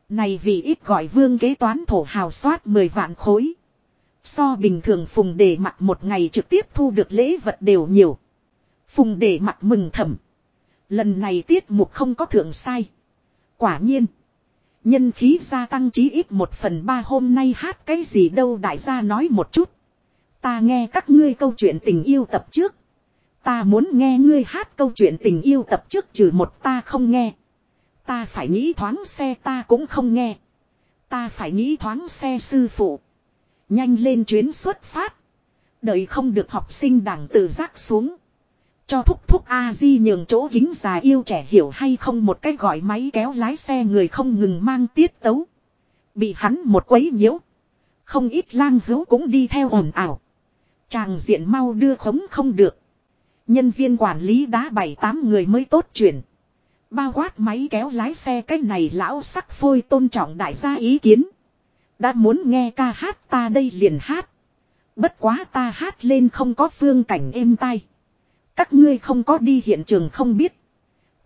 Này vì ít gọi vương kế toán thổ hào soát 10 vạn khối. So bình thường phùng đề mặt một ngày trực tiếp thu được lễ vật đều nhiều. Phùng đề mặt mừng thầm. Lần này tiết mục không có thượng sai. Quả nhiên. Nhân khí gia tăng chí ít một phần ba hôm nay hát cái gì đâu đại gia nói một chút. Ta nghe các ngươi câu chuyện tình yêu tập trước. Ta muốn nghe ngươi hát câu chuyện tình yêu tập trước trừ một ta không nghe. Ta phải nghĩ thoáng xe ta cũng không nghe. Ta phải nghĩ thoáng xe sư phụ. Nhanh lên chuyến xuất phát. Đợi không được học sinh đảng tự giác xuống. Cho thúc thúc A-di nhường chỗ kính già yêu trẻ hiểu hay không một cái gọi máy kéo lái xe người không ngừng mang tiết tấu. Bị hắn một quấy nhiễu. Không ít lang hữu cũng đi theo ồn ào. Chàng diện mau đưa khống không được. Nhân viên quản lý đã bảy tám người mới tốt chuyển. Bao quát máy kéo lái xe cái này lão sắc phôi tôn trọng đại gia ý kiến. Đã muốn nghe ca hát ta đây liền hát. Bất quá ta hát lên không có phương cảnh êm tai. Các ngươi không có đi hiện trường không biết.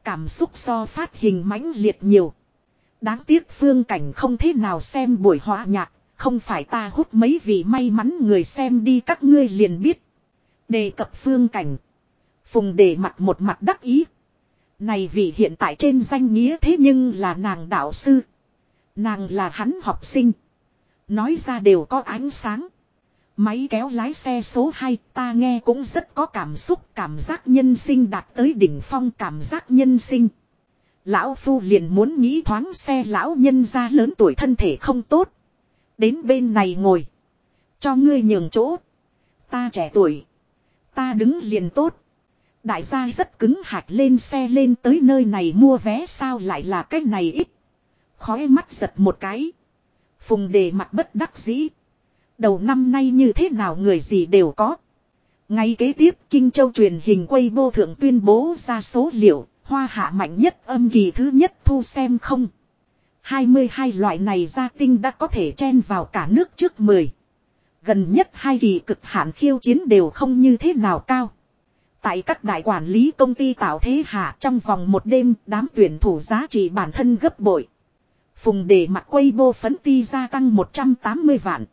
Cảm xúc so phát hình mãnh liệt nhiều. Đáng tiếc phương cảnh không thế nào xem buổi hòa nhạc. Không phải ta hút mấy vị may mắn người xem đi các ngươi liền biết. Đề cập phương cảnh. Phùng đề mặt một mặt đắc ý. Này vì hiện tại trên danh nghĩa thế nhưng là nàng đạo sư. Nàng là hắn học sinh. Nói ra đều có ánh sáng. Máy kéo lái xe số 2 ta nghe cũng rất có cảm xúc, cảm giác nhân sinh đạt tới đỉnh phong, cảm giác nhân sinh. Lão Phu liền muốn nghĩ thoáng xe lão nhân ra lớn tuổi thân thể không tốt. Đến bên này ngồi. Cho ngươi nhường chỗ. Ta trẻ tuổi. Ta đứng liền tốt. Đại gia rất cứng hạt lên xe lên tới nơi này mua vé sao lại là cái này ít. Khói mắt giật một cái. Phùng đề mặt bất đắc dĩ. Đầu năm nay như thế nào người gì đều có. Ngay kế tiếp Kinh Châu truyền hình quay vô thượng tuyên bố ra số liệu, hoa hạ mạnh nhất âm kỳ thứ nhất thu xem không. 22 loại này gia tinh đã có thể chen vào cả nước trước 10. Gần nhất hai kỳ cực hạn khiêu chiến đều không như thế nào cao. Tại các đại quản lý công ty tạo thế hạ trong vòng một đêm đám tuyển thủ giá trị bản thân gấp bội. Phùng đề mặt quay vô phấn ti gia tăng 180 vạn.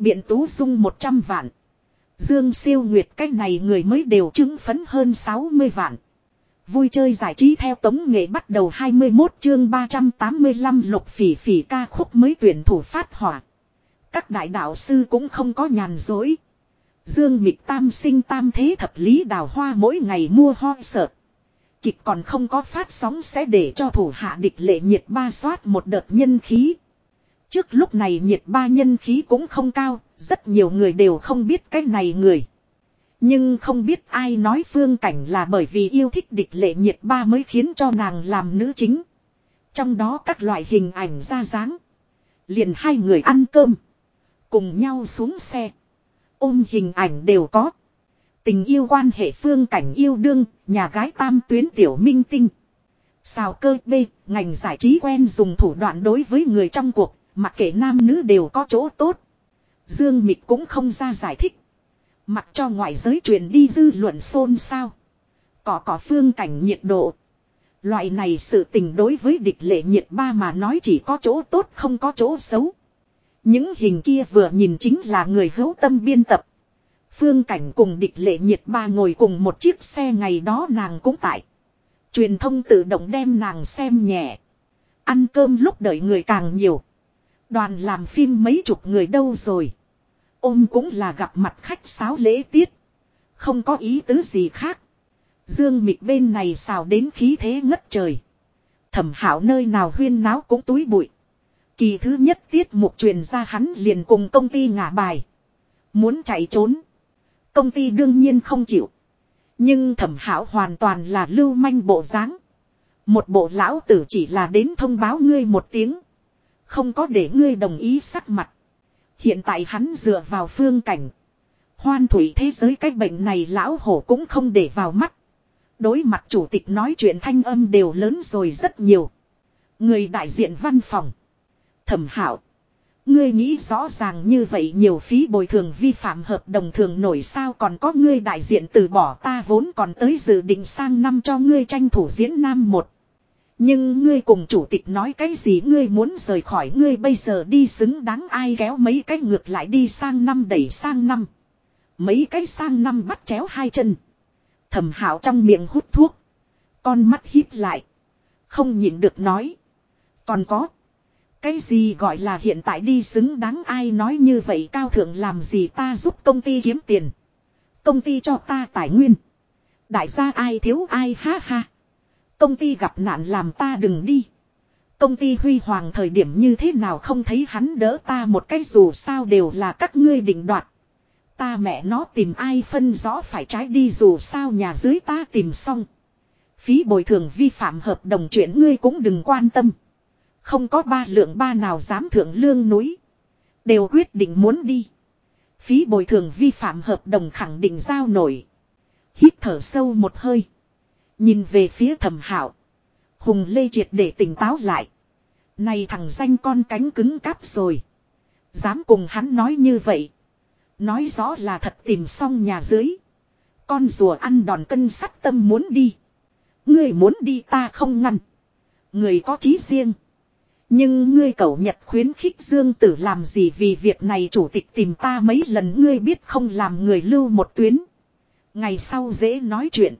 Biện tú dung 100 vạn. Dương siêu nguyệt cách này người mới đều chứng phấn hơn 60 vạn. Vui chơi giải trí theo tống nghệ bắt đầu 21 chương 385 lục phỉ phỉ ca khúc mới tuyển thủ phát hỏa. Các đại đạo sư cũng không có nhàn dối. Dương mịch tam sinh tam thế thập lý đào hoa mỗi ngày mua ho sợ. Kịch còn không có phát sóng sẽ để cho thủ hạ địch lệ nhiệt ba soát một đợt nhân khí. Trước lúc này nhiệt ba nhân khí cũng không cao, rất nhiều người đều không biết cái này người. Nhưng không biết ai nói phương cảnh là bởi vì yêu thích địch lệ nhiệt ba mới khiến cho nàng làm nữ chính. Trong đó các loại hình ảnh ra dáng. Liền hai người ăn cơm. Cùng nhau xuống xe. Ôm hình ảnh đều có. Tình yêu quan hệ phương cảnh yêu đương, nhà gái tam tuyến tiểu minh tinh. Sao cơ B, ngành giải trí quen dùng thủ đoạn đối với người trong cuộc, mặc kệ nam nữ đều có chỗ tốt. Dương Mịch cũng không ra giải thích. Mặc cho ngoại giới truyền đi dư luận xôn xao. Có có phương cảnh nhiệt độ. Loại này sự tình đối với địch lệ nhiệt ba mà nói chỉ có chỗ tốt không có chỗ xấu. Những hình kia vừa nhìn chính là người hữu tâm biên tập. Phương cảnh cùng địch lệ nhiệt ba ngồi cùng một chiếc xe ngày đó nàng cũng tại. Truyền thông tự động đem nàng xem nhẹ. Ăn cơm lúc đợi người càng nhiều. Đoàn làm phim mấy chục người đâu rồi. Ôm cũng là gặp mặt khách sáo lễ tiết. Không có ý tứ gì khác. Dương mịch bên này xào đến khí thế ngất trời. Thẩm hảo nơi nào huyên náo cũng túi bụi. Kỳ thứ nhất tiết mục truyền ra hắn liền cùng công ty ngả bài. Muốn chạy trốn. Công ty đương nhiên không chịu. Nhưng thẩm hảo hoàn toàn là lưu manh bộ dáng. Một bộ lão tử chỉ là đến thông báo ngươi một tiếng. Không có để ngươi đồng ý sắc mặt. Hiện tại hắn dựa vào phương cảnh. Hoan thủy thế giới cái bệnh này lão hổ cũng không để vào mắt. Đối mặt chủ tịch nói chuyện thanh âm đều lớn rồi rất nhiều. Người đại diện văn phòng. Thẩm hảo. Ngươi nghĩ rõ ràng như vậy nhiều phí bồi thường vi phạm hợp đồng thường nổi sao còn có ngươi đại diện từ bỏ ta vốn còn tới dự định sang năm cho ngươi tranh thủ diễn nam một. Nhưng ngươi cùng chủ tịch nói cái gì ngươi muốn rời khỏi ngươi bây giờ đi xứng đáng ai kéo mấy cái ngược lại đi sang năm đẩy sang năm. Mấy cái sang năm bắt chéo hai chân. Thẩm hảo trong miệng hút thuốc. Con mắt hít lại. Không nhịn được nói. Còn có. Cái gì gọi là hiện tại đi xứng đáng ai nói như vậy cao thượng làm gì ta giúp công ty kiếm tiền. Công ty cho ta tài nguyên. Đại gia ai thiếu ai ha ha. Công ty gặp nạn làm ta đừng đi. Công ty huy hoàng thời điểm như thế nào không thấy hắn đỡ ta một cách dù sao đều là các ngươi định đoạt. Ta mẹ nó tìm ai phân rõ phải trái đi dù sao nhà dưới ta tìm xong. Phí bồi thường vi phạm hợp đồng chuyện ngươi cũng đừng quan tâm. Không có ba lượng ba nào dám thượng lương núi. Đều quyết định muốn đi. Phí bồi thường vi phạm hợp đồng khẳng định giao nổi. Hít thở sâu một hơi. Nhìn về phía thẩm hảo. Hùng Lê triệt để tỉnh táo lại. Này thằng danh con cánh cứng cáp rồi. Dám cùng hắn nói như vậy. Nói rõ là thật tìm xong nhà dưới. Con rùa ăn đòn cân sắt tâm muốn đi. Người muốn đi ta không ngăn. Người có chí riêng. Nhưng ngươi cậu nhật khuyến khích Dương Tử làm gì vì việc này chủ tịch tìm ta mấy lần ngươi biết không làm người lưu một tuyến. Ngày sau dễ nói chuyện.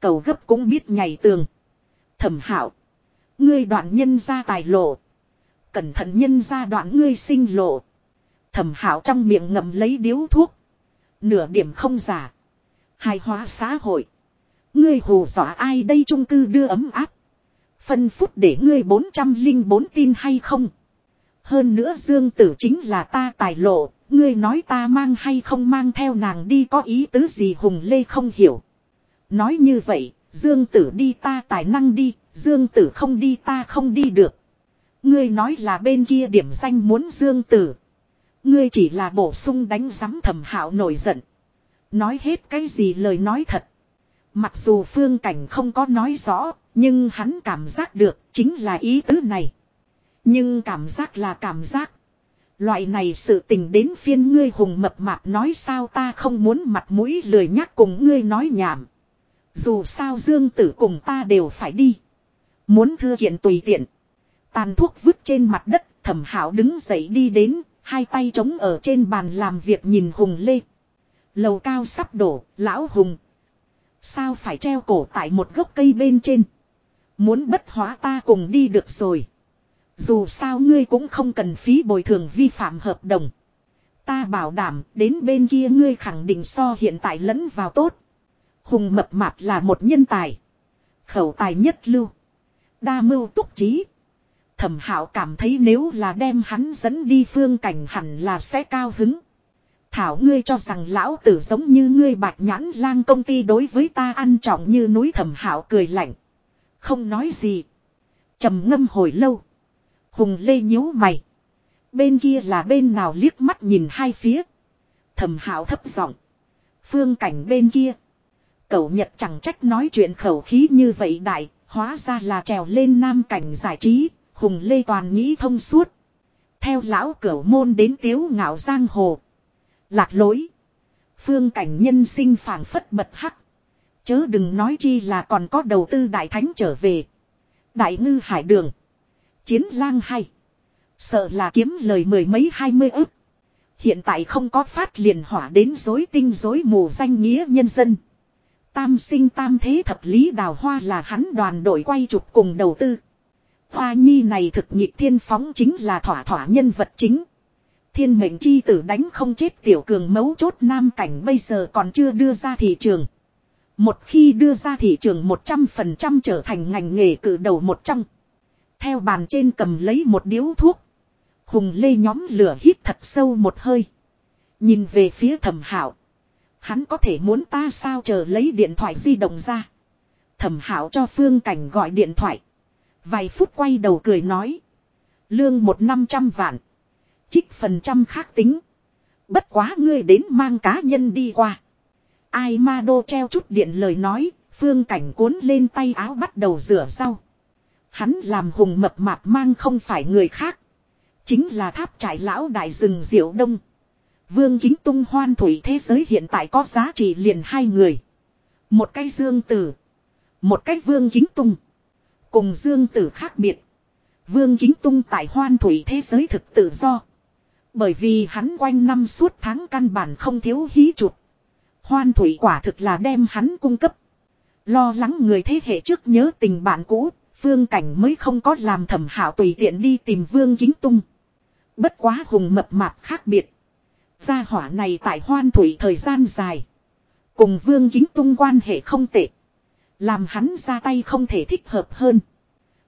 Cầu gấp cũng biết nhảy tường. Thẩm hảo. Ngươi đoạn nhân ra tài lộ. Cẩn thận nhân ra đoạn ngươi sinh lộ. Thẩm hảo trong miệng ngậm lấy điếu thuốc. Nửa điểm không giả. Hài hóa xã hội. Ngươi hù dọa ai đây trung cư đưa ấm áp. Phân phút để ngươi 404 tin hay không. Hơn nữa Dương Tử chính là ta tài lộ. Ngươi nói ta mang hay không mang theo nàng đi có ý tứ gì Hùng Lê không hiểu. Nói như vậy, Dương Tử đi ta tài năng đi, Dương Tử không đi ta không đi được. Ngươi nói là bên kia điểm danh muốn Dương Tử. Ngươi chỉ là bổ sung đánh giám thẩm hạo nổi giận. Nói hết cái gì lời nói thật. Mặc dù phương cảnh không có nói rõ, nhưng hắn cảm giác được chính là ý tứ này. Nhưng cảm giác là cảm giác. Loại này sự tình đến phiên ngươi hùng mập mạp nói sao ta không muốn mặt mũi lười nhắc cùng ngươi nói nhảm. Dù sao dương tử cùng ta đều phải đi. Muốn thư kiện tùy tiện. Tàn thuốc vứt trên mặt đất, thẩm hảo đứng dậy đi đến, hai tay trống ở trên bàn làm việc nhìn Hùng Lê. Lầu cao sắp đổ, lão Hùng. Sao phải treo cổ tại một gốc cây bên trên. Muốn bất hóa ta cùng đi được rồi. Dù sao ngươi cũng không cần phí bồi thường vi phạm hợp đồng. Ta bảo đảm đến bên kia ngươi khẳng định so hiện tại lẫn vào tốt. Hùng mập mạp là một nhân tài. Khẩu tài nhất lưu. Đa mưu túc trí. Thẩm hạo cảm thấy nếu là đem hắn dẫn đi phương cảnh hẳn là sẽ cao hứng. Thảo ngươi cho rằng lão tử giống như ngươi bạch nhãn lang công ty đối với ta ăn trọng như núi thẩm hạo cười lạnh. Không nói gì. trầm ngâm hồi lâu. Hùng lê nhíu mày. Bên kia là bên nào liếc mắt nhìn hai phía. Thẩm hạo thấp giọng. Phương cảnh bên kia. Cậu Nhật chẳng trách nói chuyện khẩu khí như vậy đại, hóa ra là trèo lên nam cảnh giải trí, Hùng Lê Toàn nghĩ thông suốt. Theo lão cửu môn đến tiếu ngạo giang hồ. Lạc lối. Phương cảnh nhân sinh phản phất bật hắc. Chớ đừng nói chi là còn có đầu tư đại thánh trở về. Đại ngư hải đường. Chiến lang hay. Sợ là kiếm lời mười mấy hai mươi ức. Hiện tại không có phát liền hỏa đến dối tinh dối mù danh nghĩa nhân dân. Tam sinh tam thế thập lý đào hoa là hắn đoàn đội quay chụp cùng đầu tư. Hoa nhi này thực nhịp thiên phóng chính là thỏa thỏa nhân vật chính. Thiên mệnh chi tử đánh không chết tiểu cường mấu chốt nam cảnh bây giờ còn chưa đưa ra thị trường. Một khi đưa ra thị trường 100% trở thành ngành nghề cử đầu một trong. Theo bàn trên cầm lấy một điếu thuốc. Hùng lê nhóm lửa hít thật sâu một hơi. Nhìn về phía thẩm hảo. Hắn có thể muốn ta sao chờ lấy điện thoại di động ra. Thẩm hảo cho phương cảnh gọi điện thoại. Vài phút quay đầu cười nói. Lương một năm trăm vạn. Trích phần trăm khác tính. Bất quá ngươi đến mang cá nhân đi qua. Ai ma đô treo chút điện lời nói. Phương cảnh cuốn lên tay áo bắt đầu rửa rau. Hắn làm hùng mập mạp mang không phải người khác. Chính là tháp trải lão đại rừng diệu đông. Vương Kính Tung hoan thủy thế giới hiện tại có giá trị liền hai người. Một cái Dương Tử. Một cái Vương Kính Tung. Cùng Dương Tử khác biệt. Vương Kính Tung tại hoan thủy thế giới thực tự do. Bởi vì hắn quanh năm suốt tháng căn bản không thiếu hí chuột. Hoan thủy quả thực là đem hắn cung cấp. Lo lắng người thế hệ trước nhớ tình bạn cũ, phương cảnh mới không có làm thẩm hảo tùy tiện đi tìm vương kính tung. Bất quá hùng mập mạp khác biệt. Gia hỏa này tại hoan thủy thời gian dài. Cùng vương kính tung quan hệ không tệ. Làm hắn ra tay không thể thích hợp hơn.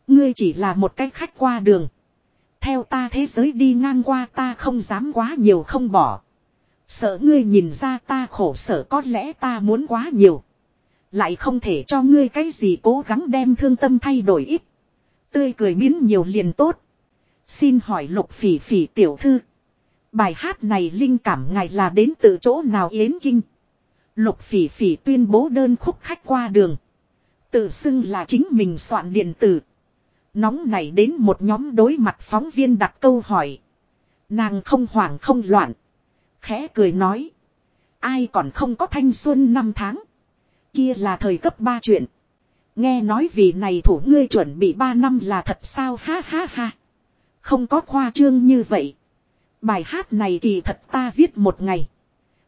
Ngươi chỉ là một cách khách qua đường. Theo ta thế giới đi ngang qua ta không dám quá nhiều không bỏ. Sợ ngươi nhìn ra ta khổ sở có lẽ ta muốn quá nhiều. Lại không thể cho ngươi cái gì cố gắng đem thương tâm thay đổi ít. Tươi cười biến nhiều liền tốt. Xin hỏi lục phỉ phỉ tiểu thư. Bài hát này linh cảm ngài là đến từ chỗ nào yến kinh. Lục phỉ phỉ tuyên bố đơn khúc khách qua đường. Tự xưng là chính mình soạn điện tử. Nóng này đến một nhóm đối mặt phóng viên đặt câu hỏi. Nàng không hoảng không loạn. Khẽ cười nói. Ai còn không có thanh xuân năm tháng. Kia là thời cấp ba chuyện. Nghe nói vì này thủ ngươi chuẩn bị ba năm là thật sao ha ha ha. Không có khoa trương như vậy. Bài hát này kỳ thật ta viết một ngày.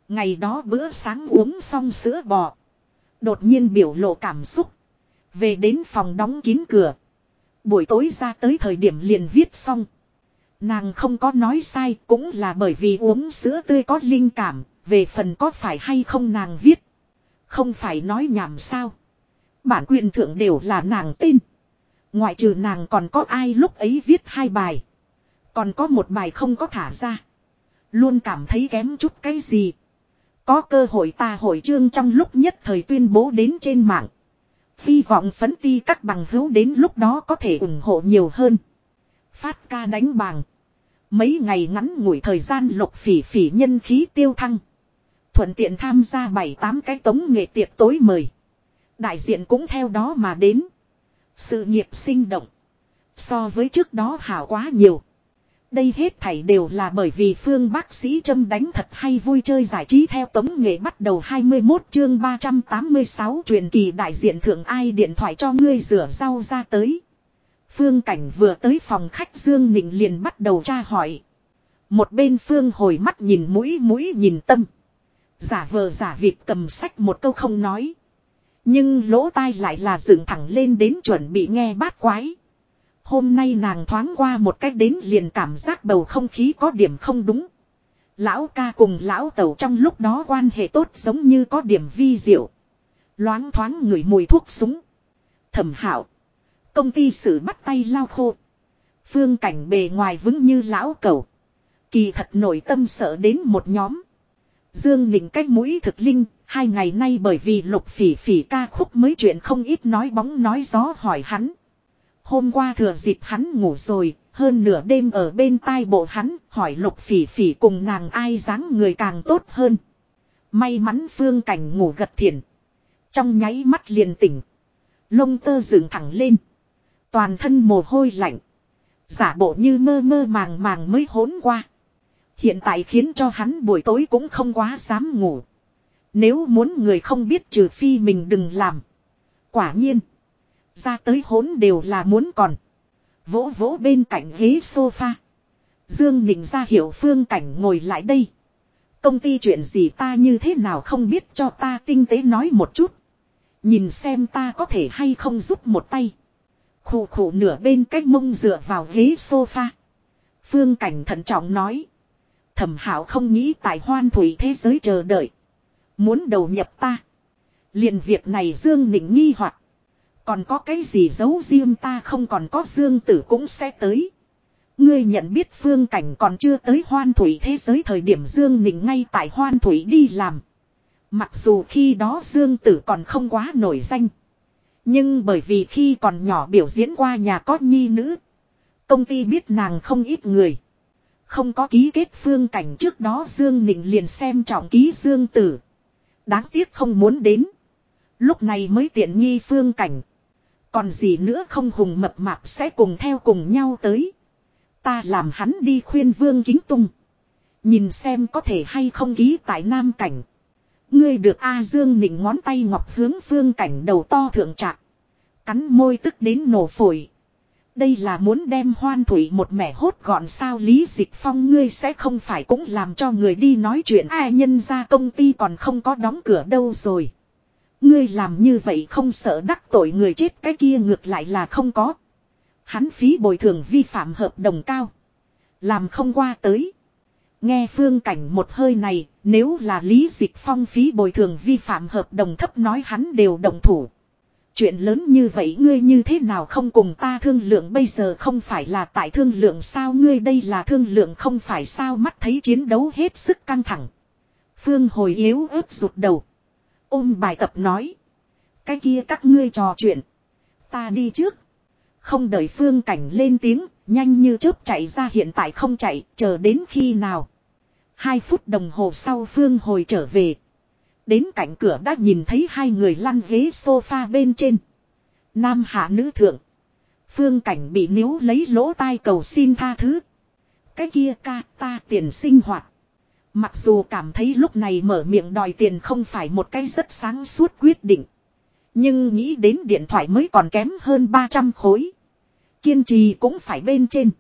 Ngày đó bữa sáng uống xong sữa bò. Đột nhiên biểu lộ cảm xúc. Về đến phòng đóng kín cửa. Buổi tối ra tới thời điểm liền viết xong. Nàng không có nói sai cũng là bởi vì uống sữa tươi có linh cảm, về phần có phải hay không nàng viết. Không phải nói nhảm sao. Bản quyền thượng đều là nàng tin. Ngoại trừ nàng còn có ai lúc ấy viết hai bài. Còn có một bài không có thả ra. Luôn cảm thấy kém chút cái gì. Có cơ hội ta hội trương trong lúc nhất thời tuyên bố đến trên mạng. Hy vọng phấn ti các bằng hữu đến lúc đó có thể ủng hộ nhiều hơn. Phát ca đánh bàng. Mấy ngày ngắn ngủi thời gian lục phỉ phỉ nhân khí tiêu thăng. Thuận tiện tham gia bảy tám cái tống nghệ tiệc tối mời. Đại diện cũng theo đó mà đến. Sự nghiệp sinh động. So với trước đó hảo quá nhiều. Đây hết thảy đều là bởi vì phương bác sĩ châm đánh thật hay vui chơi giải trí theo tống nghệ bắt đầu 21 chương 386 truyền kỳ đại diện thượng ai điện thoại cho ngươi rửa rau ra tới. Phương cảnh vừa tới phòng khách Dương Nịnh liền bắt đầu tra hỏi. Một bên Phương hồi mắt nhìn mũi mũi nhìn tâm. Giả vờ giả vịt cầm sách một câu không nói. Nhưng lỗ tai lại là dựng thẳng lên đến chuẩn bị nghe bát quái. Hôm nay nàng thoáng qua một cách đến liền cảm giác bầu không khí có điểm không đúng. Lão ca cùng lão tẩu trong lúc đó quan hệ tốt giống như có điểm vi diệu. Loáng thoáng ngửi mùi thuốc súng. Thẩm hảo. Công ty xử bắt tay lao khô. Phương cảnh bề ngoài vững như lão cầu. Kỳ thật nổi tâm sợ đến một nhóm. Dương Nịnh cách mũi thực linh, hai ngày nay bởi vì lục phỉ phỉ ca khúc mới chuyện không ít nói bóng nói gió hỏi hắn. Hôm qua thừa dịp hắn ngủ rồi, hơn nửa đêm ở bên tai bộ hắn, hỏi lục phỉ phỉ cùng nàng ai dáng người càng tốt hơn. May mắn phương cảnh ngủ gật thiền. Trong nháy mắt liền tỉnh. Lông tơ dựng thẳng lên. Toàn thân mồ hôi lạnh. Giả bộ như mơ mơ màng màng mới hốn qua. Hiện tại khiến cho hắn buổi tối cũng không quá dám ngủ. Nếu muốn người không biết trừ phi mình đừng làm. Quả nhiên. Ra tới hốn đều là muốn còn. Vỗ vỗ bên cạnh ghế sofa. Dương Nịnh ra hiểu phương cảnh ngồi lại đây. Công ty chuyện gì ta như thế nào không biết cho ta tinh tế nói một chút. Nhìn xem ta có thể hay không giúp một tay. Khủ khủ nửa bên cách mông dựa vào ghế sofa. Phương cảnh thận trọng nói. Thẩm hảo không nghĩ tại hoan thủy thế giới chờ đợi. Muốn đầu nhập ta. liền việc này Dương Nịnh nghi hoặc còn có cái gì giấu riêng ta không còn có Dương Tử cũng sẽ tới. Ngươi nhận biết phương cảnh còn chưa tới hoan thủy thế giới thời điểm Dương mình ngay tại hoan thủy đi làm. Mặc dù khi đó Dương Tử còn không quá nổi danh. Nhưng bởi vì khi còn nhỏ biểu diễn qua nhà có nhi nữ. Công ty biết nàng không ít người. Không có ký kết phương cảnh trước đó Dương Nịnh liền xem trọng ký Dương Tử. Đáng tiếc không muốn đến. Lúc này mới tiện nghi phương cảnh. Còn gì nữa không hùng mập mạp sẽ cùng theo cùng nhau tới. Ta làm hắn đi khuyên vương kính tung. Nhìn xem có thể hay không ký tại nam cảnh. Ngươi được A Dương nịnh ngón tay ngọc hướng phương cảnh đầu to thượng trạc. Cắn môi tức đến nổ phổi. Đây là muốn đem hoan thủy một mẻ hốt gọn sao Lý Dịch Phong ngươi sẽ không phải cũng làm cho người đi nói chuyện ai nhân ra công ty còn không có đóng cửa đâu rồi. Ngươi làm như vậy không sợ đắc tội người chết cái kia ngược lại là không có. Hắn phí bồi thường vi phạm hợp đồng cao. Làm không qua tới. Nghe phương cảnh một hơi này, nếu là Lý Dịch Phong phí bồi thường vi phạm hợp đồng thấp nói hắn đều đồng thủ. Chuyện lớn như vậy ngươi như thế nào không cùng ta thương lượng bây giờ không phải là tại thương lượng sao ngươi đây là thương lượng không phải sao mắt thấy chiến đấu hết sức căng thẳng. Phương hồi yếu ớt rụt đầu. Ôm bài tập nói. Cái kia các ngươi trò chuyện. Ta đi trước. Không đợi phương cảnh lên tiếng, nhanh như chớp chạy ra hiện tại không chạy, chờ đến khi nào. Hai phút đồng hồ sau phương hồi trở về. Đến cạnh cửa đã nhìn thấy hai người lăn ghế sofa bên trên. Nam hạ nữ thượng. Phương cảnh bị níu lấy lỗ tai cầu xin tha thứ. Cái kia ca ta tiền sinh hoạt. Mặc dù cảm thấy lúc này mở miệng đòi tiền không phải một cái rất sáng suốt quyết định. Nhưng nghĩ đến điện thoại mới còn kém hơn 300 khối. Kiên trì cũng phải bên trên.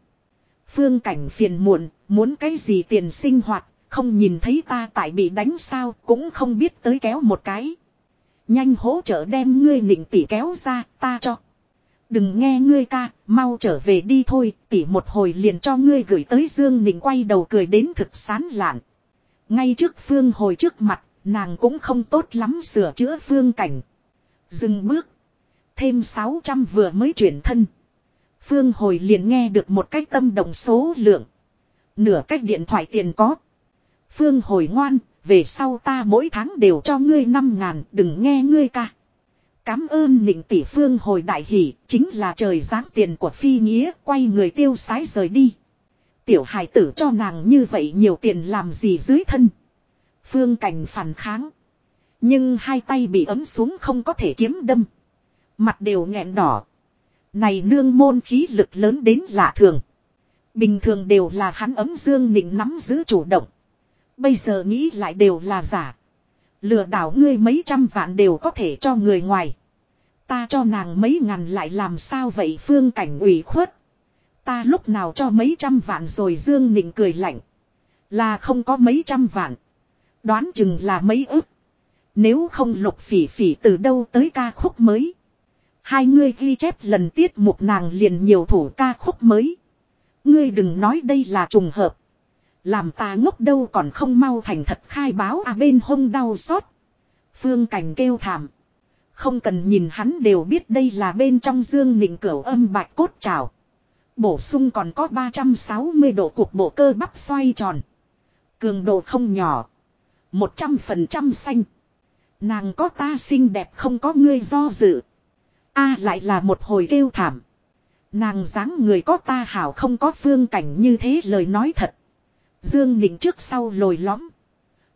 Phương cảnh phiền muộn, muốn cái gì tiền sinh hoạt, không nhìn thấy ta tại bị đánh sao cũng không biết tới kéo một cái. Nhanh hỗ trợ đem ngươi nịnh tỷ kéo ra, ta cho. Đừng nghe ngươi ca, mau trở về đi thôi, tỷ một hồi liền cho ngươi gửi tới Dương Nịnh quay đầu cười đến thực sán lạn. Ngay trước Phương hồi trước mặt, nàng cũng không tốt lắm sửa chữa Phương cảnh. Dừng bước. Thêm 600 vừa mới chuyển thân. Phương hồi liền nghe được một cách tâm động số lượng. Nửa cách điện thoại tiền có. Phương hồi ngoan, về sau ta mỗi tháng đều cho ngươi 5 ngàn, đừng nghe ngươi ca. Cám ơn nịnh tỷ phương hồi đại hỷ, chính là trời giáng tiền của phi nghĩa, quay người tiêu sái rời đi. Tiểu hài tử cho nàng như vậy nhiều tiền làm gì dưới thân. Phương cảnh phản kháng. Nhưng hai tay bị ấm xuống không có thể kiếm đâm. Mặt đều nghẹn đỏ. Này nương môn khí lực lớn đến lạ thường. Bình thường đều là hắn ấm dương nịnh nắm giữ chủ động. Bây giờ nghĩ lại đều là giả. Lừa đảo ngươi mấy trăm vạn đều có thể cho người ngoài. Ta cho nàng mấy ngàn lại làm sao vậy phương cảnh ủy khuất. Ta lúc nào cho mấy trăm vạn rồi Dương Nịnh cười lạnh. Là không có mấy trăm vạn. Đoán chừng là mấy ức. Nếu không lục phỉ phỉ từ đâu tới ca khúc mới. Hai ngươi ghi chép lần tiết mục nàng liền nhiều thủ ca khúc mới. Ngươi đừng nói đây là trùng hợp. Làm ta ngốc đâu còn không mau thành thật khai báo à bên hông đau xót. Phương Cảnh kêu thảm. Không cần nhìn hắn đều biết đây là bên trong dương nịnh cửa âm bạch cốt trào. Bổ sung còn có 360 độ cuộc bộ cơ bắp xoay tròn. Cường độ không nhỏ. 100% xanh. Nàng có ta xinh đẹp không có ngươi do dự. a lại là một hồi kêu thảm. Nàng dáng người có ta hảo không có phương cảnh như thế lời nói thật. Dương Nịnh trước sau lồi lõm.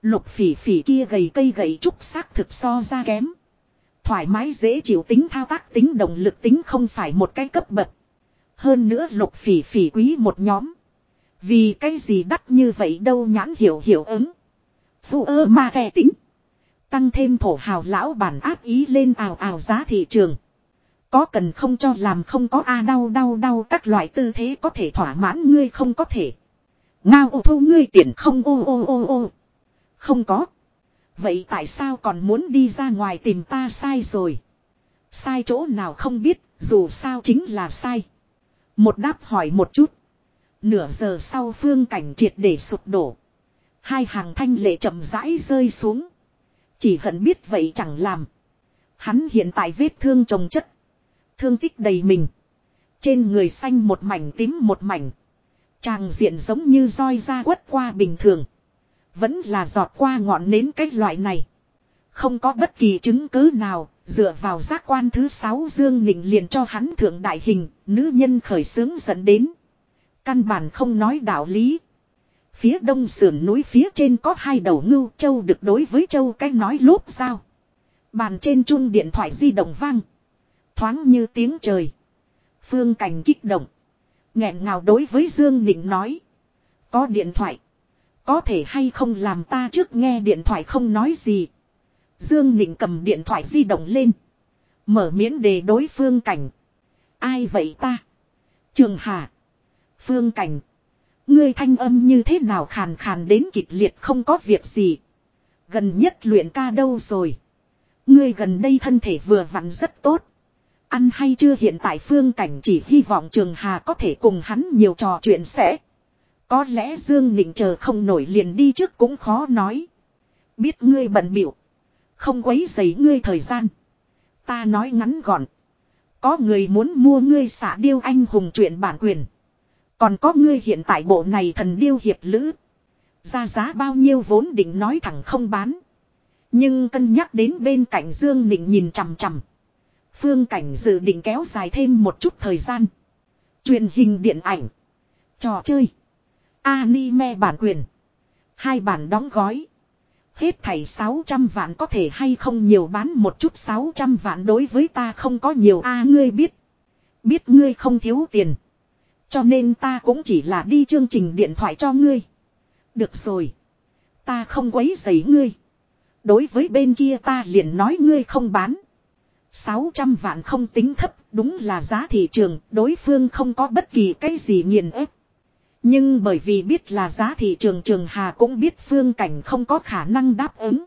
Lục phỉ phỉ kia gầy cây gầy trúc xác thực so ra kém. Thoải mái dễ chịu tính thao tác tính động lực tính không phải một cái cấp bậc. Hơn nữa lục phỉ phỉ quý một nhóm. Vì cái gì đắt như vậy đâu nhãn hiểu hiểu ứng. Phụ ơ mà kẻ tính. Tăng thêm thổ hào lão bản áp ý lên ào ào giá thị trường. Có cần không cho làm không có a đau đau đau các loại tư thế có thể thỏa mãn ngươi không có thể. Ngao ô thu ngươi tiền không ô ô ô ô. Không có. Vậy tại sao còn muốn đi ra ngoài tìm ta sai rồi? Sai chỗ nào không biết, dù sao chính là sai. Một đáp hỏi một chút. Nửa giờ sau phương cảnh triệt để sụp đổ. Hai hàng thanh lệ chậm rãi rơi xuống. Chỉ hận biết vậy chẳng làm. Hắn hiện tại vết thương trồng chất. Thương tích đầy mình. Trên người xanh một mảnh tím một mảnh. Tràng diện giống như roi ra quất qua bình thường. Vẫn là giọt qua ngọn nến cái loại này. Không có bất kỳ chứng cứ nào, dựa vào giác quan thứ sáu Dương Nịnh liền cho hắn thượng đại hình, nữ nhân khởi sướng dẫn đến. Căn bản không nói đạo lý. Phía đông sườn núi phía trên có hai đầu ngưu châu được đối với châu cái nói lốp sao. Bàn trên chung điện thoại di động vang. Thoáng như tiếng trời. Phương cảnh kích động. nghẹn ngào đối với Dương Nịnh nói. Có điện thoại. Có thể hay không làm ta trước nghe điện thoại không nói gì. Dương Nịnh cầm điện thoại di động lên. Mở miễn đề đối phương cảnh. Ai vậy ta? Trường Hà. Phương cảnh. Ngươi thanh âm như thế nào khàn khàn đến kịch liệt không có việc gì. Gần nhất luyện ca đâu rồi. Ngươi gần đây thân thể vừa vặn rất tốt. Ăn hay chưa hiện tại phương cảnh chỉ hy vọng Trường Hà có thể cùng hắn nhiều trò chuyện sẽ. Có lẽ Dương Nịnh chờ không nổi liền đi trước cũng khó nói. Biết ngươi bận biểu. Không quấy dày ngươi thời gian. Ta nói ngắn gọn. Có người muốn mua ngươi xả điêu anh hùng chuyện bản quyền. Còn có ngươi hiện tại bộ này thần điêu hiệp lữ. Ra giá bao nhiêu vốn định nói thẳng không bán. Nhưng cân nhắc đến bên cạnh Dương Nịnh nhìn chằm chằm. Phương cảnh dự định kéo dài thêm một chút thời gian. Truyền hình điện ảnh. Trò chơi. Anime bản quyền. Hai bản đóng gói. Hết thảy 600 vạn có thể hay không nhiều bán một chút 600 vạn đối với ta không có nhiều a ngươi biết. Biết ngươi không thiếu tiền. Cho nên ta cũng chỉ là đi chương trình điện thoại cho ngươi. Được rồi. Ta không quấy rầy ngươi. Đối với bên kia ta liền nói ngươi không bán. 600 vạn không tính thấp, đúng là giá thị trường, đối phương không có bất kỳ cái gì nghiền ép. Nhưng bởi vì biết là giá thị trường trường Hà cũng biết phương cảnh không có khả năng đáp ứng.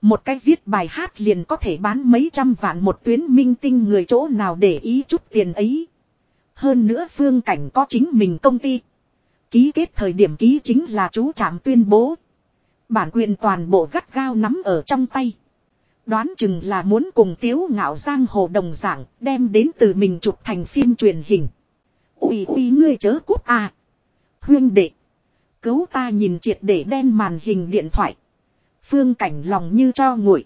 Một cách viết bài hát liền có thể bán mấy trăm vạn một tuyến minh tinh người chỗ nào để ý chút tiền ấy. Hơn nữa phương cảnh có chính mình công ty. Ký kết thời điểm ký chính là chú trạm tuyên bố. Bản quyền toàn bộ gắt gao nắm ở trong tay. Đoán chừng là muốn cùng tiếu ngạo giang hồ đồng giảng đem đến từ mình chụp thành phim truyền hình. Ui ui, ngươi chớ cút à. Huyên đệ. Cứu ta nhìn triệt để đen màn hình điện thoại. Phương cảnh lòng như cho nguội.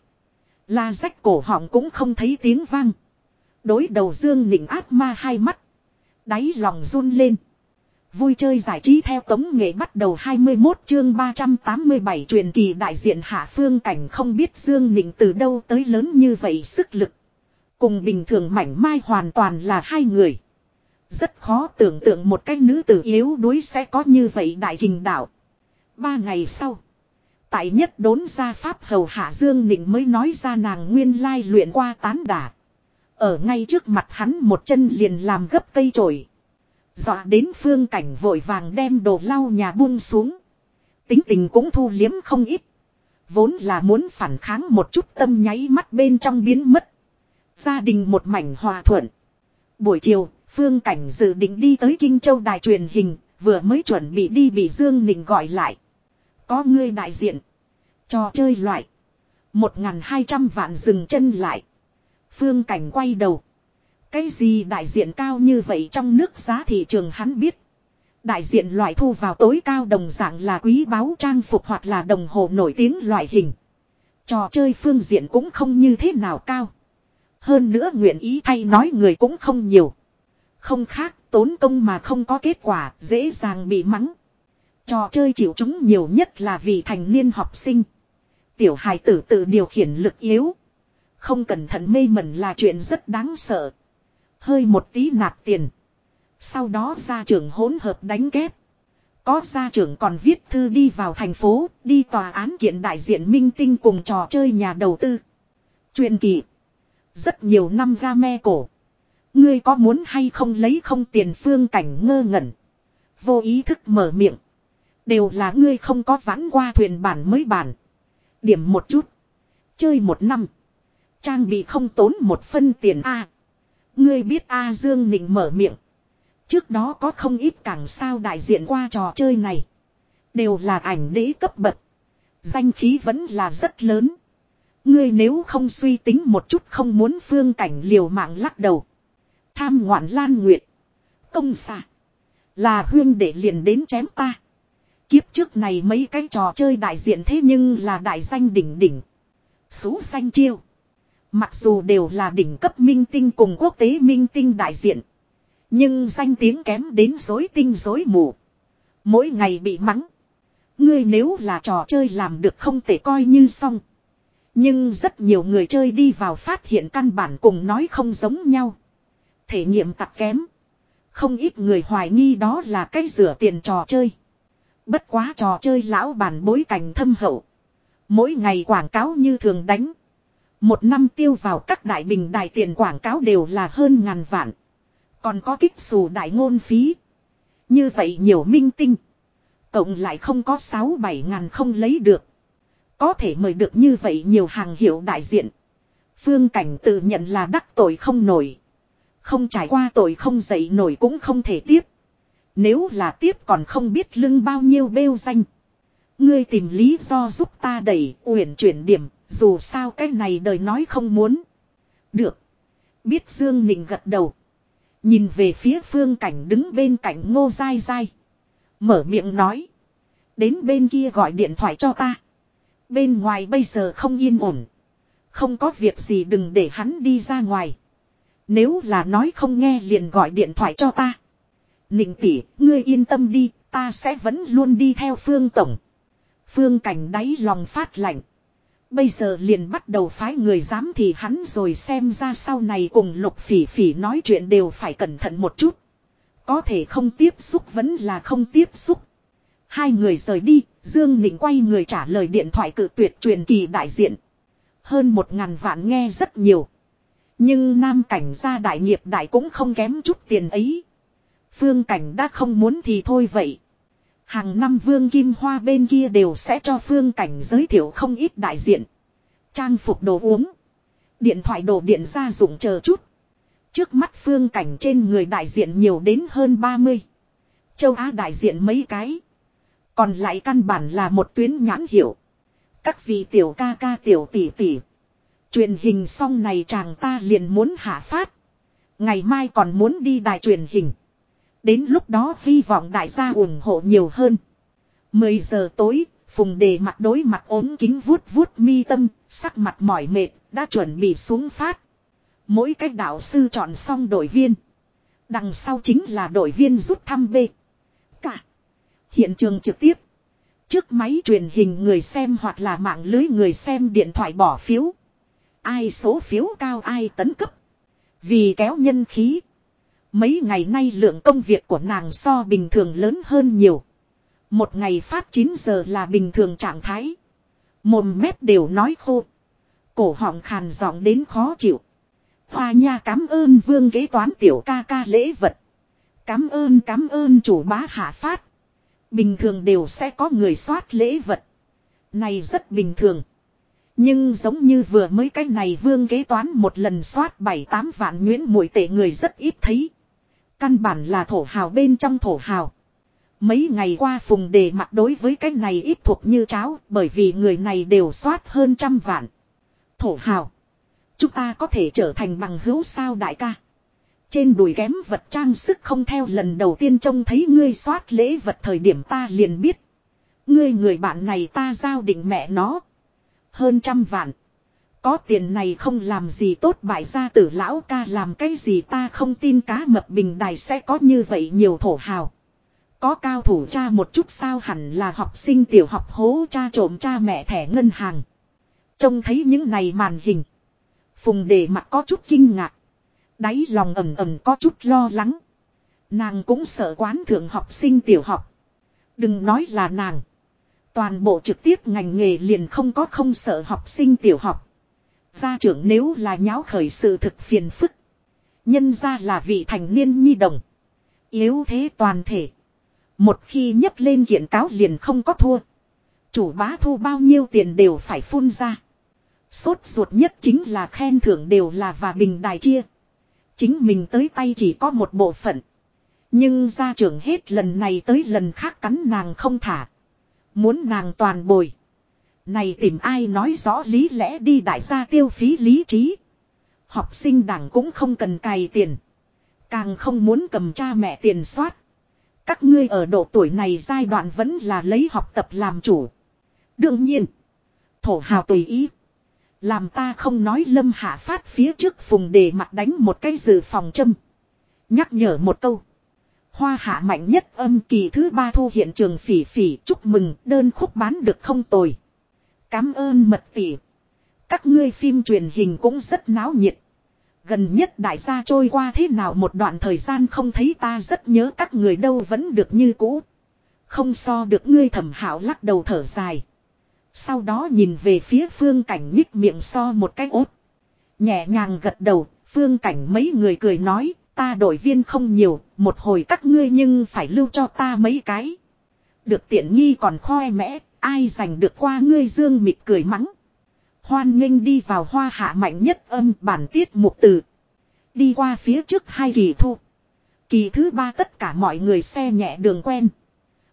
La rách cổ họng cũng không thấy tiếng vang. Đối đầu dương nịnh ác ma hai mắt. Đáy lòng run lên. Vui chơi giải trí theo tống nghệ bắt đầu 21 chương 387 truyền kỳ đại diện hạ phương cảnh không biết Dương Nịnh từ đâu tới lớn như vậy sức lực. Cùng bình thường mảnh mai hoàn toàn là hai người. Rất khó tưởng tượng một cái nữ tử yếu đuối sẽ có như vậy đại hình đạo. Ba ngày sau. Tại nhất đốn gia pháp hầu hạ Dương Nịnh mới nói ra nàng nguyên lai luyện qua tán đả. Ở ngay trước mặt hắn một chân liền làm gấp cây trổi. Dọa đến phương cảnh vội vàng đem đồ lau nhà buông xuống. Tính tình cũng thu liếm không ít. Vốn là muốn phản kháng một chút tâm nháy mắt bên trong biến mất. Gia đình một mảnh hòa thuận. Buổi chiều, phương cảnh dự định đi tới Kinh Châu đài truyền hình, vừa mới chuẩn bị đi bị Dương Nịnh gọi lại. Có ngươi đại diện. Trò chơi loại. Một ngàn hai trăm vạn dừng chân lại. Phương cảnh quay đầu. Cái gì đại diện cao như vậy trong nước giá thị trường hắn biết. Đại diện loại thu vào tối cao đồng dạng là quý báu trang phục hoặc là đồng hồ nổi tiếng loại hình. Trò chơi phương diện cũng không như thế nào cao. Hơn nữa nguyện ý thay nói người cũng không nhiều. Không khác, tốn công mà không có kết quả, dễ dàng bị mắng. Trò chơi chịu chúng nhiều nhất là vì thành niên học sinh. Tiểu hài tử tự điều khiển lực yếu. Không cẩn thận mê mẩn là chuyện rất đáng sợ. Hơi một tí nạp tiền. Sau đó gia trưởng hỗn hợp đánh kép. Có gia trưởng còn viết thư đi vào thành phố, đi tòa án kiện đại diện minh tinh cùng trò chơi nhà đầu tư. Truyền kỳ. Rất nhiều năm ga me cổ. Ngươi có muốn hay không lấy không tiền phương cảnh ngơ ngẩn. Vô ý thức mở miệng. Đều là ngươi không có vãn qua thuyền bản mới bản. Điểm một chút. Chơi một năm. Trang bị không tốn một phân tiền A. Ngươi biết A Dương Nịnh mở miệng. Trước đó có không ít càng sao đại diện qua trò chơi này. Đều là ảnh đế cấp bậc. Danh khí vẫn là rất lớn. Ngươi nếu không suy tính một chút không muốn phương cảnh liều mạng lắc đầu. Tham ngoạn lan nguyệt. Công xạ. Là huyên để liền đến chém ta. Kiếp trước này mấy cái trò chơi đại diện thế nhưng là đại danh đỉnh đỉnh. Sú xanh chiêu. Mặc dù đều là đỉnh cấp minh tinh cùng quốc tế minh tinh đại diện. Nhưng danh tiếng kém đến dối tinh dối mù. Mỗi ngày bị mắng. Ngươi nếu là trò chơi làm được không thể coi như xong. Nhưng rất nhiều người chơi đi vào phát hiện căn bản cùng nói không giống nhau. Thể nghiệm tặc kém. Không ít người hoài nghi đó là cái rửa tiền trò chơi. Bất quá trò chơi lão bản bối cảnh thâm hậu. Mỗi ngày quảng cáo như thường đánh. Một năm tiêu vào các đại bình đại tiền quảng cáo đều là hơn ngàn vạn. Còn có kích xù đại ngôn phí. Như vậy nhiều minh tinh. Cộng lại không có 6-7 ngàn không lấy được. Có thể mời được như vậy nhiều hàng hiệu đại diện. Phương cảnh tự nhận là đắc tội không nổi. Không trải qua tội không dậy nổi cũng không thể tiếp. Nếu là tiếp còn không biết lưng bao nhiêu bêu danh. Ngươi tìm lý do giúp ta đẩy uyển chuyển điểm, dù sao cái này đời nói không muốn. Được. Biết Dương Nịnh gật đầu. Nhìn về phía phương cảnh đứng bên cạnh ngô dai dai. Mở miệng nói. Đến bên kia gọi điện thoại cho ta. Bên ngoài bây giờ không yên ổn. Không có việc gì đừng để hắn đi ra ngoài. Nếu là nói không nghe liền gọi điện thoại cho ta. Nịnh tỷ, ngươi yên tâm đi, ta sẽ vẫn luôn đi theo phương tổng. Phương cảnh đáy lòng phát lạnh. Bây giờ liền bắt đầu phái người dám thì hắn rồi xem ra sau này cùng lục phỉ phỉ nói chuyện đều phải cẩn thận một chút. Có thể không tiếp xúc vẫn là không tiếp xúc. Hai người rời đi, Dương Nịnh quay người trả lời điện thoại cự tuyệt truyền kỳ đại diện. Hơn một ngàn vạn nghe rất nhiều. Nhưng nam cảnh gia đại nghiệp đại cũng không kém chút tiền ấy. Phương cảnh đã không muốn thì thôi vậy. Hàng năm vương kim hoa bên kia đều sẽ cho phương cảnh giới thiệu không ít đại diện. Trang phục đồ uống. Điện thoại đồ điện gia dụng chờ chút. Trước mắt phương cảnh trên người đại diện nhiều đến hơn 30. Châu Á đại diện mấy cái. Còn lại căn bản là một tuyến nhãn hiệu. Các vị tiểu ca ca tiểu tỷ tỷ. Truyền hình xong này chàng ta liền muốn hạ phát. Ngày mai còn muốn đi đài truyền hình. Đến lúc đó hy vọng đại gia ủng hộ nhiều hơn. 10 giờ tối, Phùng đề mặt đối mặt ốm kính vuốt vuốt mi tâm, sắc mặt mỏi mệt, đã chuẩn bị xuống phát. Mỗi cách đạo sư chọn xong đội viên. Đằng sau chính là đội viên rút thăm B. Cả. Hiện trường trực tiếp. Trước máy truyền hình người xem hoặc là mạng lưới người xem điện thoại bỏ phiếu. Ai số phiếu cao ai tấn cấp. Vì kéo nhân khí. Mấy ngày nay lượng công việc của nàng so bình thường lớn hơn nhiều. Một ngày phát 9 giờ là bình thường trạng thái. Mồm mép đều nói khô. Cổ họng khàn giọng đến khó chịu. Hoa nha cảm ơn vương kế toán tiểu ca ca lễ vật. Cảm ơn cảm ơn chủ bá hạ phát. Bình thường đều sẽ có người soát lễ vật. Này rất bình thường. Nhưng giống như vừa mới cái này vương kế toán một lần soát 7-8 vạn nguyễn mũi tệ người rất ít thấy. Căn bản là thổ hào bên trong thổ hào. Mấy ngày qua phùng đề mặt đối với cái này ít thuộc như cháo, bởi vì người này đều soát hơn trăm vạn. Thổ hào. Chúng ta có thể trở thành bằng hữu sao đại ca. Trên đùi ghém vật trang sức không theo lần đầu tiên trông thấy ngươi soát lễ vật thời điểm ta liền biết. Ngươi người bạn này ta giao định mẹ nó. Hơn trăm vạn. Có tiền này không làm gì tốt bại gia tử lão ca làm cái gì ta không tin cá mập bình đài sẽ có như vậy nhiều thổ hào. Có cao thủ cha một chút sao hẳn là học sinh tiểu học hố cha trộm cha mẹ thẻ ngân hàng. Trông thấy những này màn hình. Phùng đề mặt có chút kinh ngạc. Đáy lòng ẩm ẩm có chút lo lắng. Nàng cũng sợ quán thượng học sinh tiểu học. Đừng nói là nàng. Toàn bộ trực tiếp ngành nghề liền không có không sợ học sinh tiểu học. Gia trưởng nếu là nháo khởi sự thực phiền phức. Nhân ra là vị thành niên nhi đồng. Yếu thế toàn thể. Một khi nhấc lên kiện cáo liền không có thua. Chủ bá thu bao nhiêu tiền đều phải phun ra. Sốt ruột nhất chính là khen thưởng đều là và bình đài chia. Chính mình tới tay chỉ có một bộ phận. Nhưng gia trưởng hết lần này tới lần khác cắn nàng không thả. Muốn nàng toàn bồi. Này tìm ai nói rõ lý lẽ đi đại gia tiêu phí lý trí. Học sinh đảng cũng không cần cài tiền. Càng không muốn cầm cha mẹ tiền soát. Các ngươi ở độ tuổi này giai đoạn vẫn là lấy học tập làm chủ. Đương nhiên. Thổ hào tùy ý. Làm ta không nói lâm hạ phát phía trước phùng đề mặt đánh một cái dự phòng châm. Nhắc nhở một câu. Hoa hạ mạnh nhất âm kỳ thứ ba thu hiện trường phỉ phỉ chúc mừng đơn khúc bán được không tồi. Cám ơn mật tỷ. Các ngươi phim truyền hình cũng rất náo nhiệt. Gần nhất đại gia trôi qua thế nào một đoạn thời gian không thấy ta rất nhớ các người đâu vẫn được như cũ. Không so được ngươi thẩm hảo lắc đầu thở dài. Sau đó nhìn về phía phương cảnh nhích miệng so một cái ốt. Nhẹ nhàng gật đầu, phương cảnh mấy người cười nói, ta đội viên không nhiều, một hồi các ngươi nhưng phải lưu cho ta mấy cái. Được tiện nghi còn khoe mẽ, ai giành được qua ngươi dương mịt cười mắng. Hoan nghênh đi vào hoa hạ mạnh nhất âm bản tiết mục từ. Đi qua phía trước hai kỳ thu. Kỳ thứ ba tất cả mọi người xe nhẹ đường quen.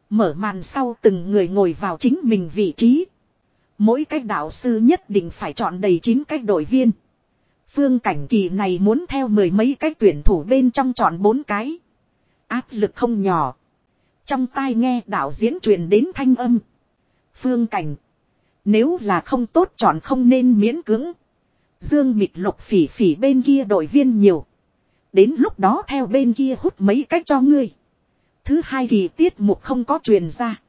Mở màn sau từng người ngồi vào chính mình vị trí. Mỗi cách đạo sư nhất định phải chọn đầy 9 cách đội viên. Phương cảnh kỳ này muốn theo mười mấy cách tuyển thủ bên trong chọn bốn cái. Áp lực không nhỏ. Trong tai nghe đạo diễn truyền đến thanh âm. Phương cảnh. Nếu là không tốt chọn không nên miễn cưỡng. Dương mịt lục phỉ phỉ bên kia đội viên nhiều. Đến lúc đó theo bên kia hút mấy cách cho ngươi. Thứ hai kỳ tiết mục không có truyền ra.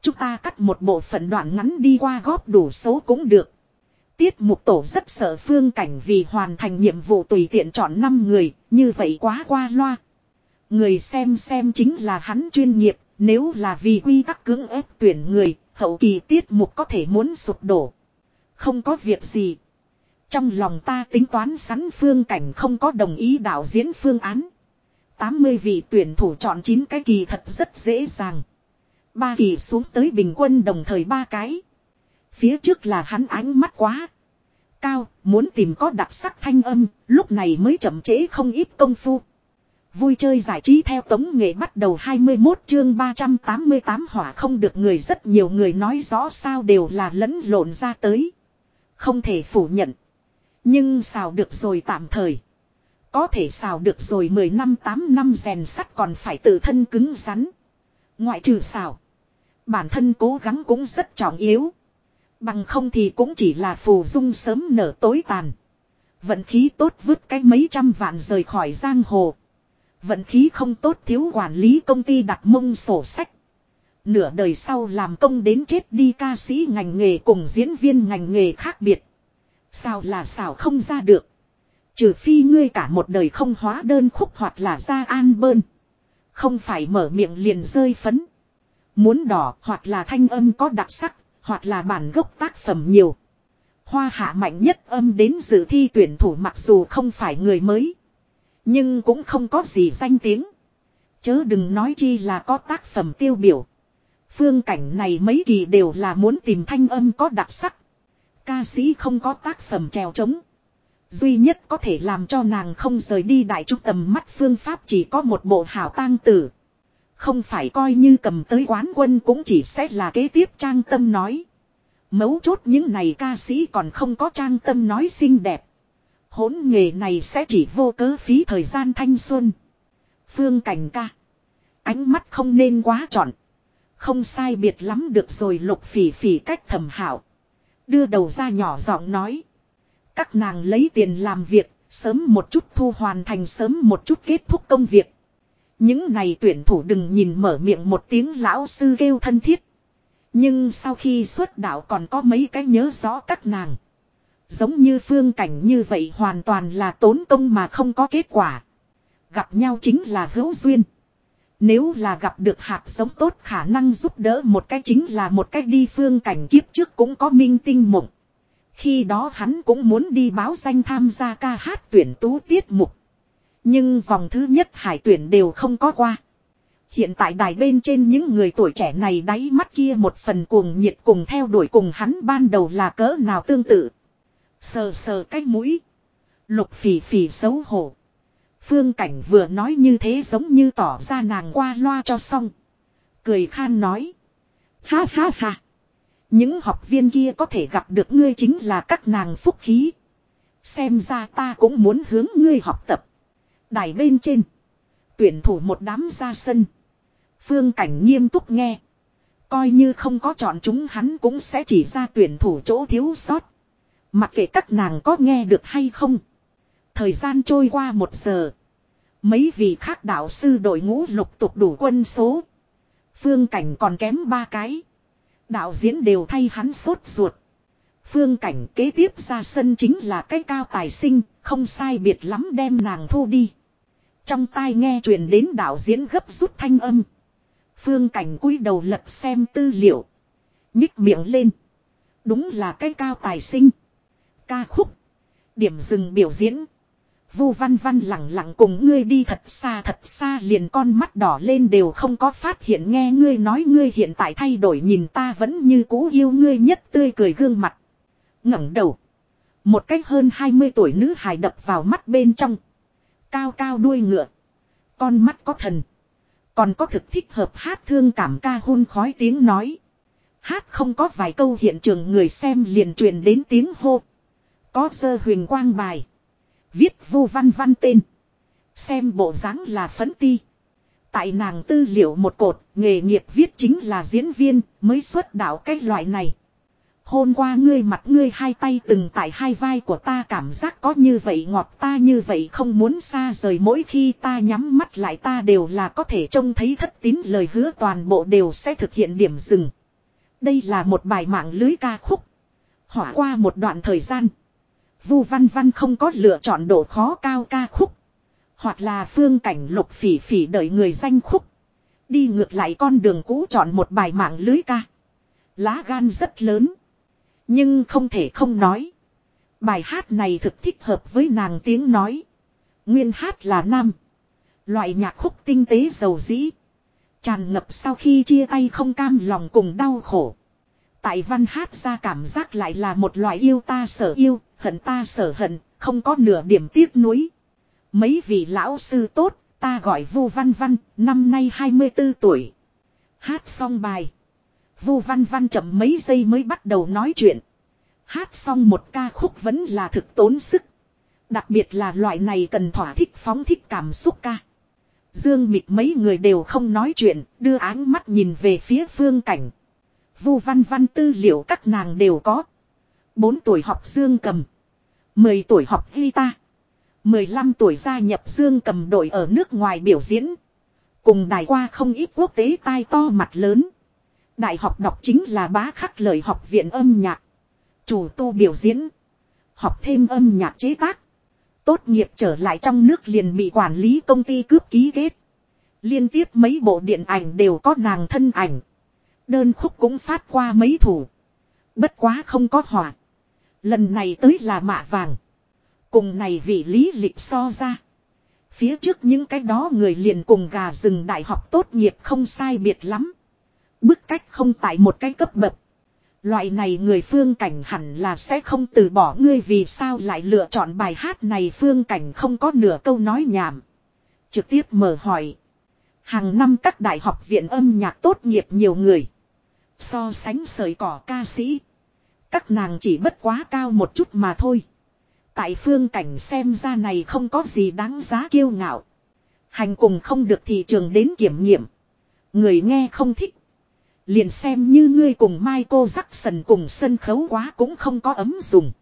Chúng ta cắt một bộ phận đoạn ngắn đi qua góp đủ số cũng được. Tiết mục tổ rất sợ phương cảnh vì hoàn thành nhiệm vụ tùy tiện chọn 5 người, như vậy quá qua loa. Người xem xem chính là hắn chuyên nghiệp, nếu là vì quy tắc cưỡng ép tuyển người, hậu kỳ tiết mục có thể muốn sụp đổ. Không có việc gì. Trong lòng ta tính toán sẵn phương cảnh không có đồng ý đạo diễn phương án. 80 vị tuyển thủ chọn 9 cái kỳ thật rất dễ dàng. Ba kỳ xuống tới bình quân đồng thời ba cái. Phía trước là hắn ánh mắt quá. cao, muốn tìm có đặc sắc thanh âm, lúc này mới chậm chế không ít công phu. Vui chơi giải trí theo tống nghệ bắt đầu 21 chương 388 hỏa không được người rất nhiều người nói rõ sao đều là lẫn lộn ra tới. Không thể phủ nhận. Nhưng xào được rồi tạm thời. Có thể xào được rồi 10 năm 8 năm rèn sắt còn phải tự thân cứng rắn. Ngoại trừ xào. Bản thân cố gắng cũng rất trọng yếu. Bằng không thì cũng chỉ là phù dung sớm nở tối tàn. Vận khí tốt vứt cái mấy trăm vạn rời khỏi giang hồ. Vận khí không tốt thiếu quản lý công ty đặt mông sổ sách. Nửa đời sau làm công đến chết đi ca sĩ ngành nghề cùng diễn viên ngành nghề khác biệt. Sao là sao không ra được. Trừ phi ngươi cả một đời không hóa đơn khúc hoặc là ra an bơn. Không phải mở miệng liền rơi phấn. Muốn đỏ hoặc là thanh âm có đặc sắc, hoặc là bản gốc tác phẩm nhiều. Hoa hạ mạnh nhất âm đến dự thi tuyển thủ mặc dù không phải người mới. Nhưng cũng không có gì danh tiếng. Chớ đừng nói chi là có tác phẩm tiêu biểu. Phương cảnh này mấy kỳ đều là muốn tìm thanh âm có đặc sắc. Ca sĩ không có tác phẩm trèo trống. Duy nhất có thể làm cho nàng không rời đi đại trung tầm mắt phương pháp chỉ có một bộ hảo tang tử. Không phải coi như cầm tới quán quân cũng chỉ sẽ là kế tiếp trang tâm nói. Mấu chốt những này ca sĩ còn không có trang tâm nói xinh đẹp. Hỗn nghề này sẽ chỉ vô cớ phí thời gian thanh xuân. Phương cảnh ca. Ánh mắt không nên quá trọn. Không sai biệt lắm được rồi lục phỉ phỉ cách thầm hảo. Đưa đầu ra nhỏ giọng nói. Các nàng lấy tiền làm việc, sớm một chút thu hoàn thành sớm một chút kết thúc công việc. Những này tuyển thủ đừng nhìn mở miệng một tiếng lão sư kêu thân thiết. Nhưng sau khi xuất đạo còn có mấy cái nhớ rõ các nàng. Giống như phương cảnh như vậy hoàn toàn là tốn công mà không có kết quả. Gặp nhau chính là hữu duyên. Nếu là gặp được hạt giống tốt khả năng giúp đỡ một cái chính là một cách đi phương cảnh kiếp trước cũng có minh tinh mộng. Khi đó hắn cũng muốn đi báo danh tham gia ca hát tuyển tú tiết mục. Nhưng vòng thứ nhất hải tuyển đều không có qua. Hiện tại đài bên trên những người tuổi trẻ này đáy mắt kia một phần cuồng nhiệt cùng theo đuổi cùng hắn ban đầu là cỡ nào tương tự. Sờ sờ cái mũi. Lục phỉ phỉ xấu hổ. Phương cảnh vừa nói như thế giống như tỏ ra nàng qua loa cho xong. Cười khan nói. Ha ha ha. Những học viên kia có thể gặp được ngươi chính là các nàng phúc khí. Xem ra ta cũng muốn hướng ngươi học tập. Đài bên trên. Tuyển thủ một đám ra sân. Phương cảnh nghiêm túc nghe. Coi như không có chọn chúng hắn cũng sẽ chỉ ra tuyển thủ chỗ thiếu sót. Mặc kệ các nàng có nghe được hay không. Thời gian trôi qua một giờ. Mấy vị khác đạo sư đội ngũ lục tục đủ quân số. Phương cảnh còn kém ba cái. Đạo diễn đều thay hắn sốt ruột. Phương cảnh kế tiếp ra sân chính là cái cao tài sinh, không sai biệt lắm đem nàng thu đi. Trong tai nghe truyền đến đạo diễn gấp rút thanh âm. Phương cảnh cúi đầu lật xem tư liệu. Nhích miệng lên. Đúng là cái cao tài sinh. Ca khúc. Điểm dừng biểu diễn. Vu văn văn lặng lặng cùng ngươi đi thật xa thật xa liền con mắt đỏ lên đều không có phát hiện nghe ngươi nói ngươi hiện tại thay đổi nhìn ta vẫn như cũ yêu ngươi nhất tươi cười gương mặt ngẩng đầu. Một cách hơn 20 tuổi nữ hài đập vào mắt bên trong. Cao cao đuôi ngựa. Con mắt có thần. Còn có thực thích hợp hát thương cảm ca hôn khói tiếng nói. Hát không có vài câu hiện trường người xem liền truyền đến tiếng hô. Có sơ huyền quang bài. Viết vu văn văn tên. Xem bộ dáng là phấn ti. Tại nàng tư liệu một cột, nghề nghiệp viết chính là diễn viên, mới xuất đạo cái loại này. Hôn qua ngươi mặt ngươi hai tay từng tại hai vai của ta, cảm giác có như vậy ngọt, ta như vậy không muốn xa rời mỗi khi ta nhắm mắt lại, ta đều là có thể trông thấy thất tín, lời hứa toàn bộ đều sẽ thực hiện điểm dừng. Đây là một bài mạng lưới ca khúc. Hỏa qua một đoạn thời gian. Vu Văn Văn không có lựa chọn độ khó cao ca khúc. Hoặc là phương cảnh lục phỉ phỉ đợi người danh khúc. Đi ngược lại con đường cũ chọn một bài mạng lưới ca. Lá gan rất lớn. Nhưng không thể không nói. Bài hát này thực thích hợp với nàng tiếng nói. Nguyên hát là nam. Loại nhạc khúc tinh tế giàu dĩ. Tràn ngập sau khi chia tay không cam lòng cùng đau khổ. Tại văn hát ra cảm giác lại là một loại yêu ta sở yêu, hận ta sở hận, không có nửa điểm tiếc nuối. Mấy vị lão sư tốt, ta gọi Vu Văn Văn, năm nay 24 tuổi. Hát xong bài. Vu Văn Văn chậm mấy giây mới bắt đầu nói chuyện. Hát xong một ca khúc vẫn là thực tốn sức. Đặc biệt là loại này cần thỏa thích phóng thích cảm xúc ca. Dương mịt mấy người đều không nói chuyện, đưa áng mắt nhìn về phía phương cảnh. Vu văn văn tư liệu các nàng đều có. 4 tuổi học dương cầm. 10 tuổi học guitar. 15 tuổi gia nhập dương cầm đội ở nước ngoài biểu diễn. Cùng đài qua không ít quốc tế tai to mặt lớn. Đại học đọc chính là bá khắc lời học viện âm nhạc. Chủ tu biểu diễn. Học thêm âm nhạc chế tác. Tốt nghiệp trở lại trong nước liền bị quản lý công ty cướp ký kết. Liên tiếp mấy bộ điện ảnh đều có nàng thân ảnh. Đơn khúc cũng phát qua mấy thủ. Bất quá không có hỏa. Lần này tới là mạ vàng. Cùng này vị lý lịch so ra. Phía trước những cái đó người liền cùng gà rừng đại học tốt nghiệp không sai biệt lắm. Bức cách không tại một cái cấp bậc. Loại này người phương cảnh hẳn là sẽ không từ bỏ ngươi vì sao lại lựa chọn bài hát này phương cảnh không có nửa câu nói nhảm. Trực tiếp mở hỏi. Hàng năm các đại học viện âm nhạc tốt nghiệp nhiều người. So sánh sợi cỏ ca sĩ. Các nàng chỉ bất quá cao một chút mà thôi. Tại phương cảnh xem ra này không có gì đáng giá kiêu ngạo. Hành cùng không được thị trường đến kiểm nghiệm. Người nghe không thích. Liền xem như ngươi cùng Michael Jackson cùng sân khấu quá cũng không có ấm dùng.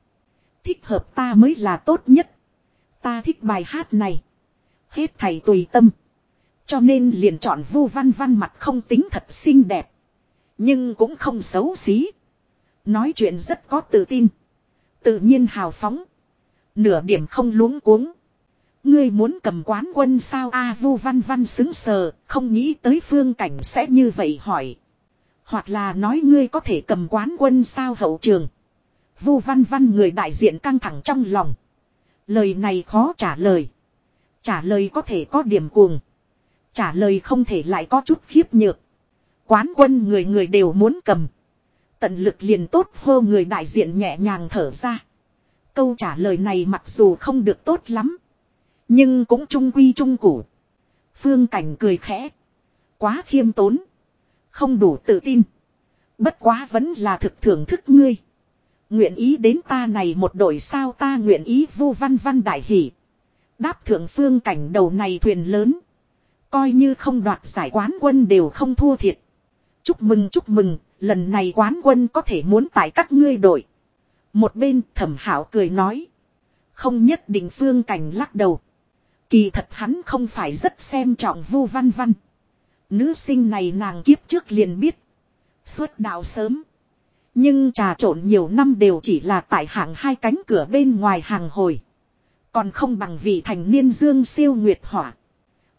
Thích hợp ta mới là tốt nhất. Ta thích bài hát này. Hết thầy tùy tâm. Cho nên liền chọn vu văn văn mặt không tính thật xinh đẹp. Nhưng cũng không xấu xí. Nói chuyện rất có tự tin. Tự nhiên hào phóng. Nửa điểm không luống cuống. Ngươi muốn cầm quán quân sao a vu văn văn xứng sờ, không nghĩ tới phương cảnh sẽ như vậy hỏi. Hoặc là nói ngươi có thể cầm quán quân sao hậu trường. Vu văn văn người đại diện căng thẳng trong lòng. Lời này khó trả lời. Trả lời có thể có điểm cuồng. Trả lời không thể lại có chút khiếp nhược. Quán quân người người đều muốn cầm. Tận lực liền tốt hô người đại diện nhẹ nhàng thở ra. Câu trả lời này mặc dù không được tốt lắm. Nhưng cũng trung quy trung củ. Phương Cảnh cười khẽ. Quá khiêm tốn. Không đủ tự tin. Bất quá vẫn là thực thưởng thức ngươi. Nguyện ý đến ta này một đội sao ta nguyện ý vu văn văn đại hỷ. Đáp thượng phương cảnh đầu này thuyền lớn. Coi như không đoạt giải quán quân đều không thua thiệt. Chúc mừng chúc mừng, lần này quán quân có thể muốn tại các ngươi đội. Một bên thẩm hảo cười nói. Không nhất định phương cảnh lắc đầu. Kỳ thật hắn không phải rất xem trọng vu văn văn. Nữ sinh này nàng kiếp trước liền biết. Xuất đạo sớm. Nhưng trà trộn nhiều năm đều chỉ là tại hạng hai cánh cửa bên ngoài hàng hồi. Còn không bằng vị thành niên dương siêu nguyệt hỏa.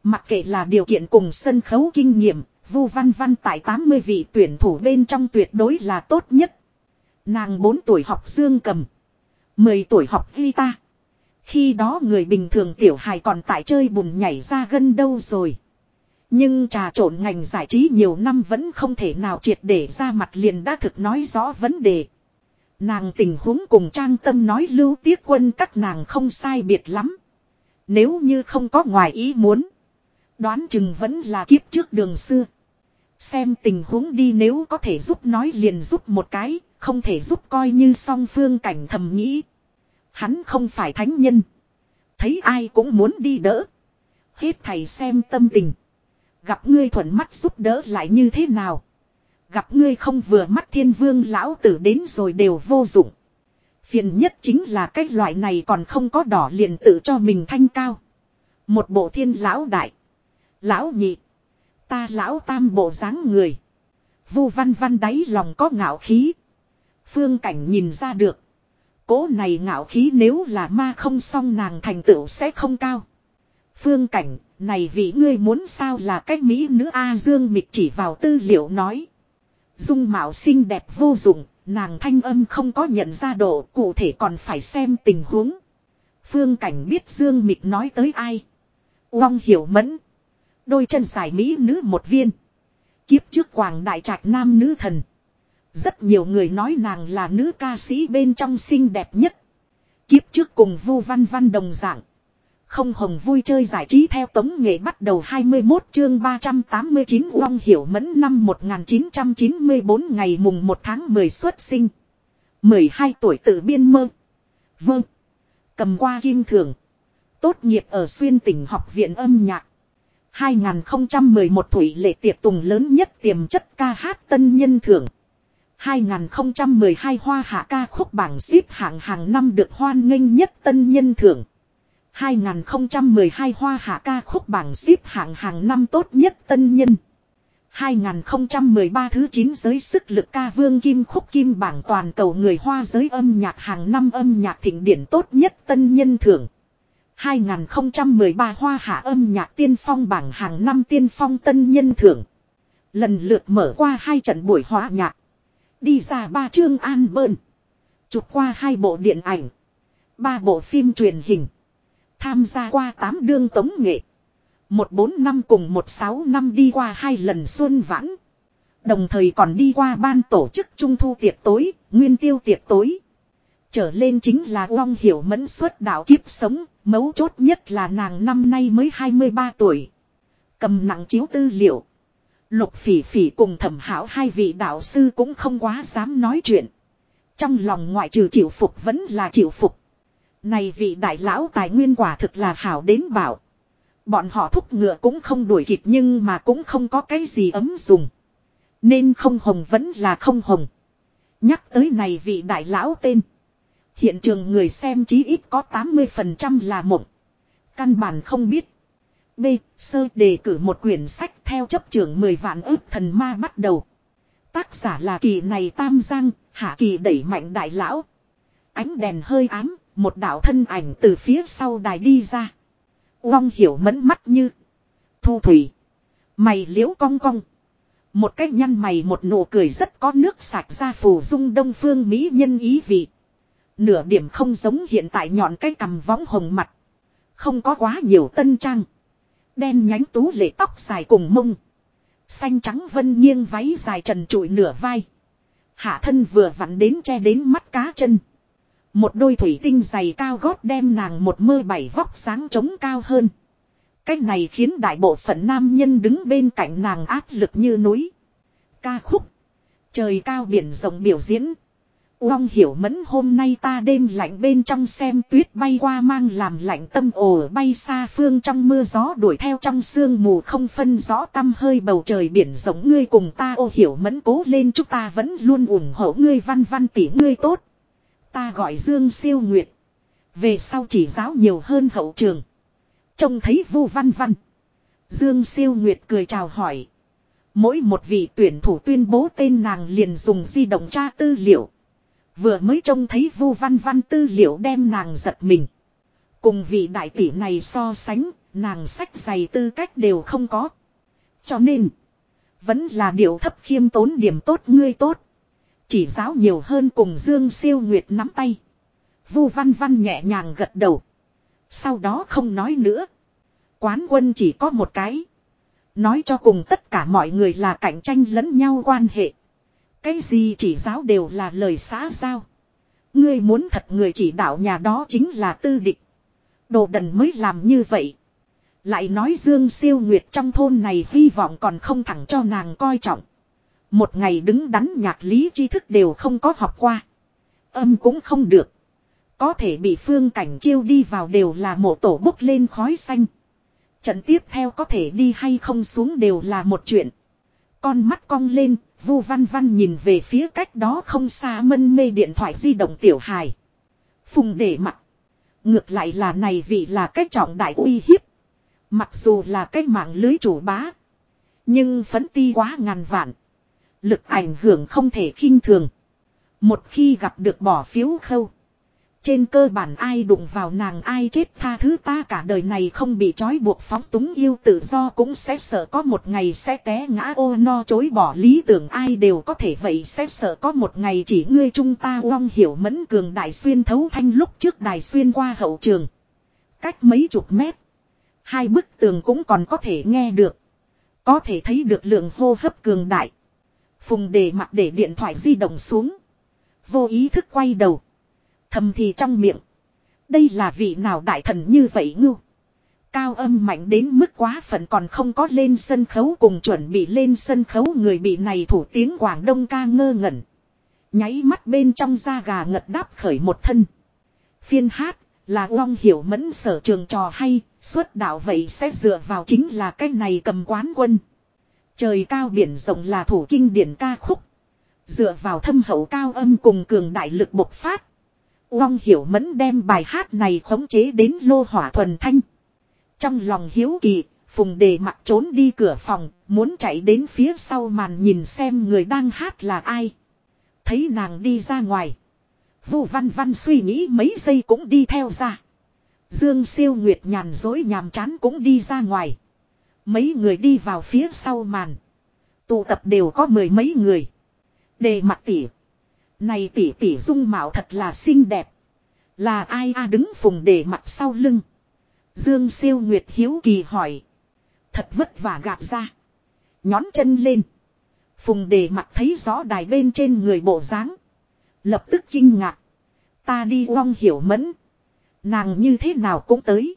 Mặc kệ là điều kiện cùng sân khấu kinh nghiệm, Vu Văn Văn tại 80 vị tuyển thủ bên trong tuyệt đối là tốt nhất. Nàng 4 tuổi học dương cầm. 10 tuổi học guitar. Khi đó người bình thường tiểu hài còn tại chơi bùn nhảy ra gân đâu rồi. Nhưng trà trộn ngành giải trí nhiều năm vẫn không thể nào triệt để ra mặt liền đã thực nói rõ vấn đề. Nàng tình huống cùng trang tâm nói lưu tiết quân các nàng không sai biệt lắm. Nếu như không có ngoài ý muốn. Đoán chừng vẫn là kiếp trước đường xưa. Xem tình huống đi nếu có thể giúp nói liền giúp một cái, không thể giúp coi như song phương cảnh thầm nghĩ. Hắn không phải thánh nhân. Thấy ai cũng muốn đi đỡ. Hết thầy xem tâm tình. Gặp ngươi thuận mắt giúp đỡ lại như thế nào. Gặp ngươi không vừa mắt thiên vương lão tử đến rồi đều vô dụng. Phiền nhất chính là cái loại này còn không có đỏ liền tự cho mình thanh cao. Một bộ thiên lão đại. Lão nhị. Ta lão tam bộ dáng người. Vu văn văn đáy lòng có ngạo khí. Phương cảnh nhìn ra được. Cố này ngạo khí nếu là ma không xong nàng thành tựu sẽ không cao. Phương cảnh, này vị ngươi muốn sao là cách Mỹ nữ A Dương mịch chỉ vào tư liệu nói. Dung mạo xinh đẹp vô dụng, nàng thanh âm không có nhận ra độ, cụ thể còn phải xem tình huống. Phương cảnh biết Dương mịch nói tới ai. Long hiểu mẫn. Đôi chân dài Mỹ nữ một viên. Kiếp trước quảng đại trạch nam nữ thần. Rất nhiều người nói nàng là nữ ca sĩ bên trong xinh đẹp nhất. Kiếp trước cùng Vu Văn Văn đồng dạng. Không hồng vui chơi giải trí theo tống nghệ bắt đầu 21 chương 389 Long Hiểu Mẫn năm 1994 ngày mùng 1 tháng 10 xuất sinh. 12 tuổi tự biên mơ. Vâng. Cầm qua kim thường. Tốt nghiệp ở xuyên tỉnh học viện âm nhạc. 2011 Thủy Lệ tiệc Tùng lớn nhất tiềm chất ca hát tân nhân thưởng. 2012 Hoa Hạ ca khúc bảng xếp hạng hàng năm được hoan nghênh nhất tân nhân thưởng. 2012 Hoa Hạ ca khúc bảng xếp hạng hàng năm tốt nhất tân nhân. 2013 thứ 9 giới sức lực ca vương kim khúc kim bảng toàn cầu người Hoa giới âm nhạc hàng năm âm nhạc thịnh điển tốt nhất tân nhân thưởng. 2013 Hoa Hạ âm nhạc tiên phong bảng hàng năm tiên phong tân nhân thưởng. Lần lượt mở qua hai trận buổi hóa nhạc. Đi ra ba chương an bơn. Chụp qua hai bộ điện ảnh. Ba bộ phim truyền hình. Tham gia qua tám đương tống nghệ. Một bốn năm cùng một sáu năm đi qua hai lần xuân vãn. Đồng thời còn đi qua ban tổ chức trung thu tiệc tối, nguyên tiêu tiệc tối. Trở lên chính là Long Hiểu Mẫn xuất đạo kiếp sống, mấu chốt nhất là nàng năm nay mới 23 tuổi. Cầm nặng chiếu tư liệu. Lục phỉ phỉ cùng thẩm hảo hai vị đạo sư cũng không quá dám nói chuyện. Trong lòng ngoại trừ chịu phục vẫn là chịu phục. Này vị đại lão tài nguyên quả thực là hảo đến bảo. Bọn họ thúc ngựa cũng không đuổi kịp nhưng mà cũng không có cái gì ấm dùng. Nên không hồng vẫn là không hồng. Nhắc tới này vị đại lão tên. Hiện trường người xem chí ít có 80% là mộng. Căn bản không biết. B. Sơ đề cử một quyển sách theo chấp trưởng 10 vạn ước thần ma bắt đầu. Tác giả là kỳ này Tam Giang, hạ kỳ đẩy mạnh đại lão. Ánh đèn hơi ám, một đạo thân ảnh từ phía sau đài đi ra. Long hiểu mẫn mắt như. Thu thủy. Mày liễu cong cong. Một cách nhăn mày một nụ cười rất có nước sạch ra phù dung đông phương mỹ nhân ý vị. Nửa điểm không giống hiện tại nhọn cái cằm võng hồng mặt. Không có quá nhiều tân trang. Đen nhánh tú lệ tóc dài cùng mông. Xanh trắng vân nghiêng váy dài trần trụi nửa vai. Hạ thân vừa vặn đến che đến mắt cá chân. Một đôi thủy tinh dày cao gót đem nàng một mơ bảy vóc sáng trống cao hơn. Cách này khiến đại bộ phận nam nhân đứng bên cạnh nàng áp lực như núi. Ca khúc. Trời cao biển rộng biểu diễn. Uông hiểu mẫn hôm nay ta đêm lạnh bên trong xem tuyết bay qua mang làm lạnh tâm ồ bay xa phương trong mưa gió đuổi theo trong sương mù không phân rõ tâm hơi bầu trời biển rộng ngươi cùng ta, ô hiểu mẫn, cố lên, chúng ta vẫn luôn ủng hộ ngươi, văn văn tỷ ngươi tốt. Ta gọi Dương siêu nguyệt. Về sau chỉ giáo nhiều hơn hậu trường. Trông thấy vu văn văn. Dương siêu nguyệt cười chào hỏi. Mỗi một vị tuyển thủ tuyên bố tên nàng liền dùng di động tra tư liệu. Vừa mới trông thấy vu văn văn tư liệu đem nàng giật mình. Cùng vị đại tỷ này so sánh, nàng sách giày tư cách đều không có. Cho nên, vẫn là điều thấp khiêm tốn điểm tốt ngươi tốt. Chỉ giáo nhiều hơn cùng Dương Siêu Nguyệt nắm tay. Vu Văn Văn nhẹ nhàng gật đầu. Sau đó không nói nữa. Quán quân chỉ có một cái. Nói cho cùng tất cả mọi người là cạnh tranh lẫn nhau quan hệ. Cái gì chỉ giáo đều là lời xã giao. Ngươi muốn thật người chỉ đạo nhà đó chính là tư địch. Đồ đần mới làm như vậy. Lại nói Dương Siêu Nguyệt trong thôn này hy vọng còn không thẳng cho nàng coi trọng. Một ngày đứng đắn nhạc lý tri thức đều không có học qua. Âm cũng không được. Có thể bị phương cảnh chiêu đi vào đều là mộ tổ bốc lên khói xanh. Trận tiếp theo có thể đi hay không xuống đều là một chuyện. Con mắt cong lên, Vu Văn Văn nhìn về phía cách đó không xa mân mê điện thoại di động tiểu hài. Phùng để mặt. Ngược lại là này vì là cách trọng đại uy hiếp. Mặc dù là cách mạng lưới chủ bá. Nhưng phấn ti quá ngàn vạn. Lực ảnh hưởng không thể khinh thường. Một khi gặp được bỏ phiếu khâu. Trên cơ bản ai đụng vào nàng ai chết tha thứ ta cả đời này không bị trói buộc phóng túng yêu tự do cũng sẽ sợ có một ngày sẽ té ngã ô no chối bỏ lý tưởng ai đều có thể vậy sẽ sợ có một ngày chỉ ngươi chúng ta uong hiểu mẫn cường đại xuyên thấu thanh lúc trước đài xuyên qua hậu trường. Cách mấy chục mét. Hai bức tường cũng còn có thể nghe được. Có thể thấy được lượng hô hấp cường đại. Phùng đề mặt để điện thoại di động xuống. Vô ý thức quay đầu. Thầm thì trong miệng. Đây là vị nào đại thần như vậy ngưu. Cao âm mạnh đến mức quá phận còn không có lên sân khấu cùng chuẩn bị lên sân khấu người bị này thủ tiếng Quảng Đông ca ngơ ngẩn. Nháy mắt bên trong da gà ngật đáp khởi một thân. Phiên hát là Long Hiểu Mẫn sở trường trò hay, xuất đạo vậy sẽ dựa vào chính là cái này cầm quán quân. Trời cao biển rộng là thủ kinh điển ca khúc. Dựa vào thâm hậu cao âm cùng cường đại lực bộc phát. Long Hiểu Mẫn đem bài hát này khống chế đến lô hỏa thuần thanh. Trong lòng hiếu kỳ, Phùng Đề mặt trốn đi cửa phòng, muốn chạy đến phía sau màn nhìn xem người đang hát là ai. Thấy nàng đi ra ngoài. Vu Văn Văn suy nghĩ mấy giây cũng đi theo ra. Dương siêu nguyệt nhàn dối nhàm chán cũng đi ra ngoài. Mấy người đi vào phía sau màn. Tụ tập đều có mười mấy người. Đề mặt tỉ. Này tỉ tỉ dung mạo thật là xinh đẹp. Là ai a đứng phùng đề mặt sau lưng. Dương siêu nguyệt hiếu kỳ hỏi. Thật vất vả gạt ra. Nhón chân lên. Phùng đề mặt thấy rõ đài bên trên người bộ dáng Lập tức kinh ngạc. Ta đi long hiểu mẫn. Nàng như thế nào cũng tới.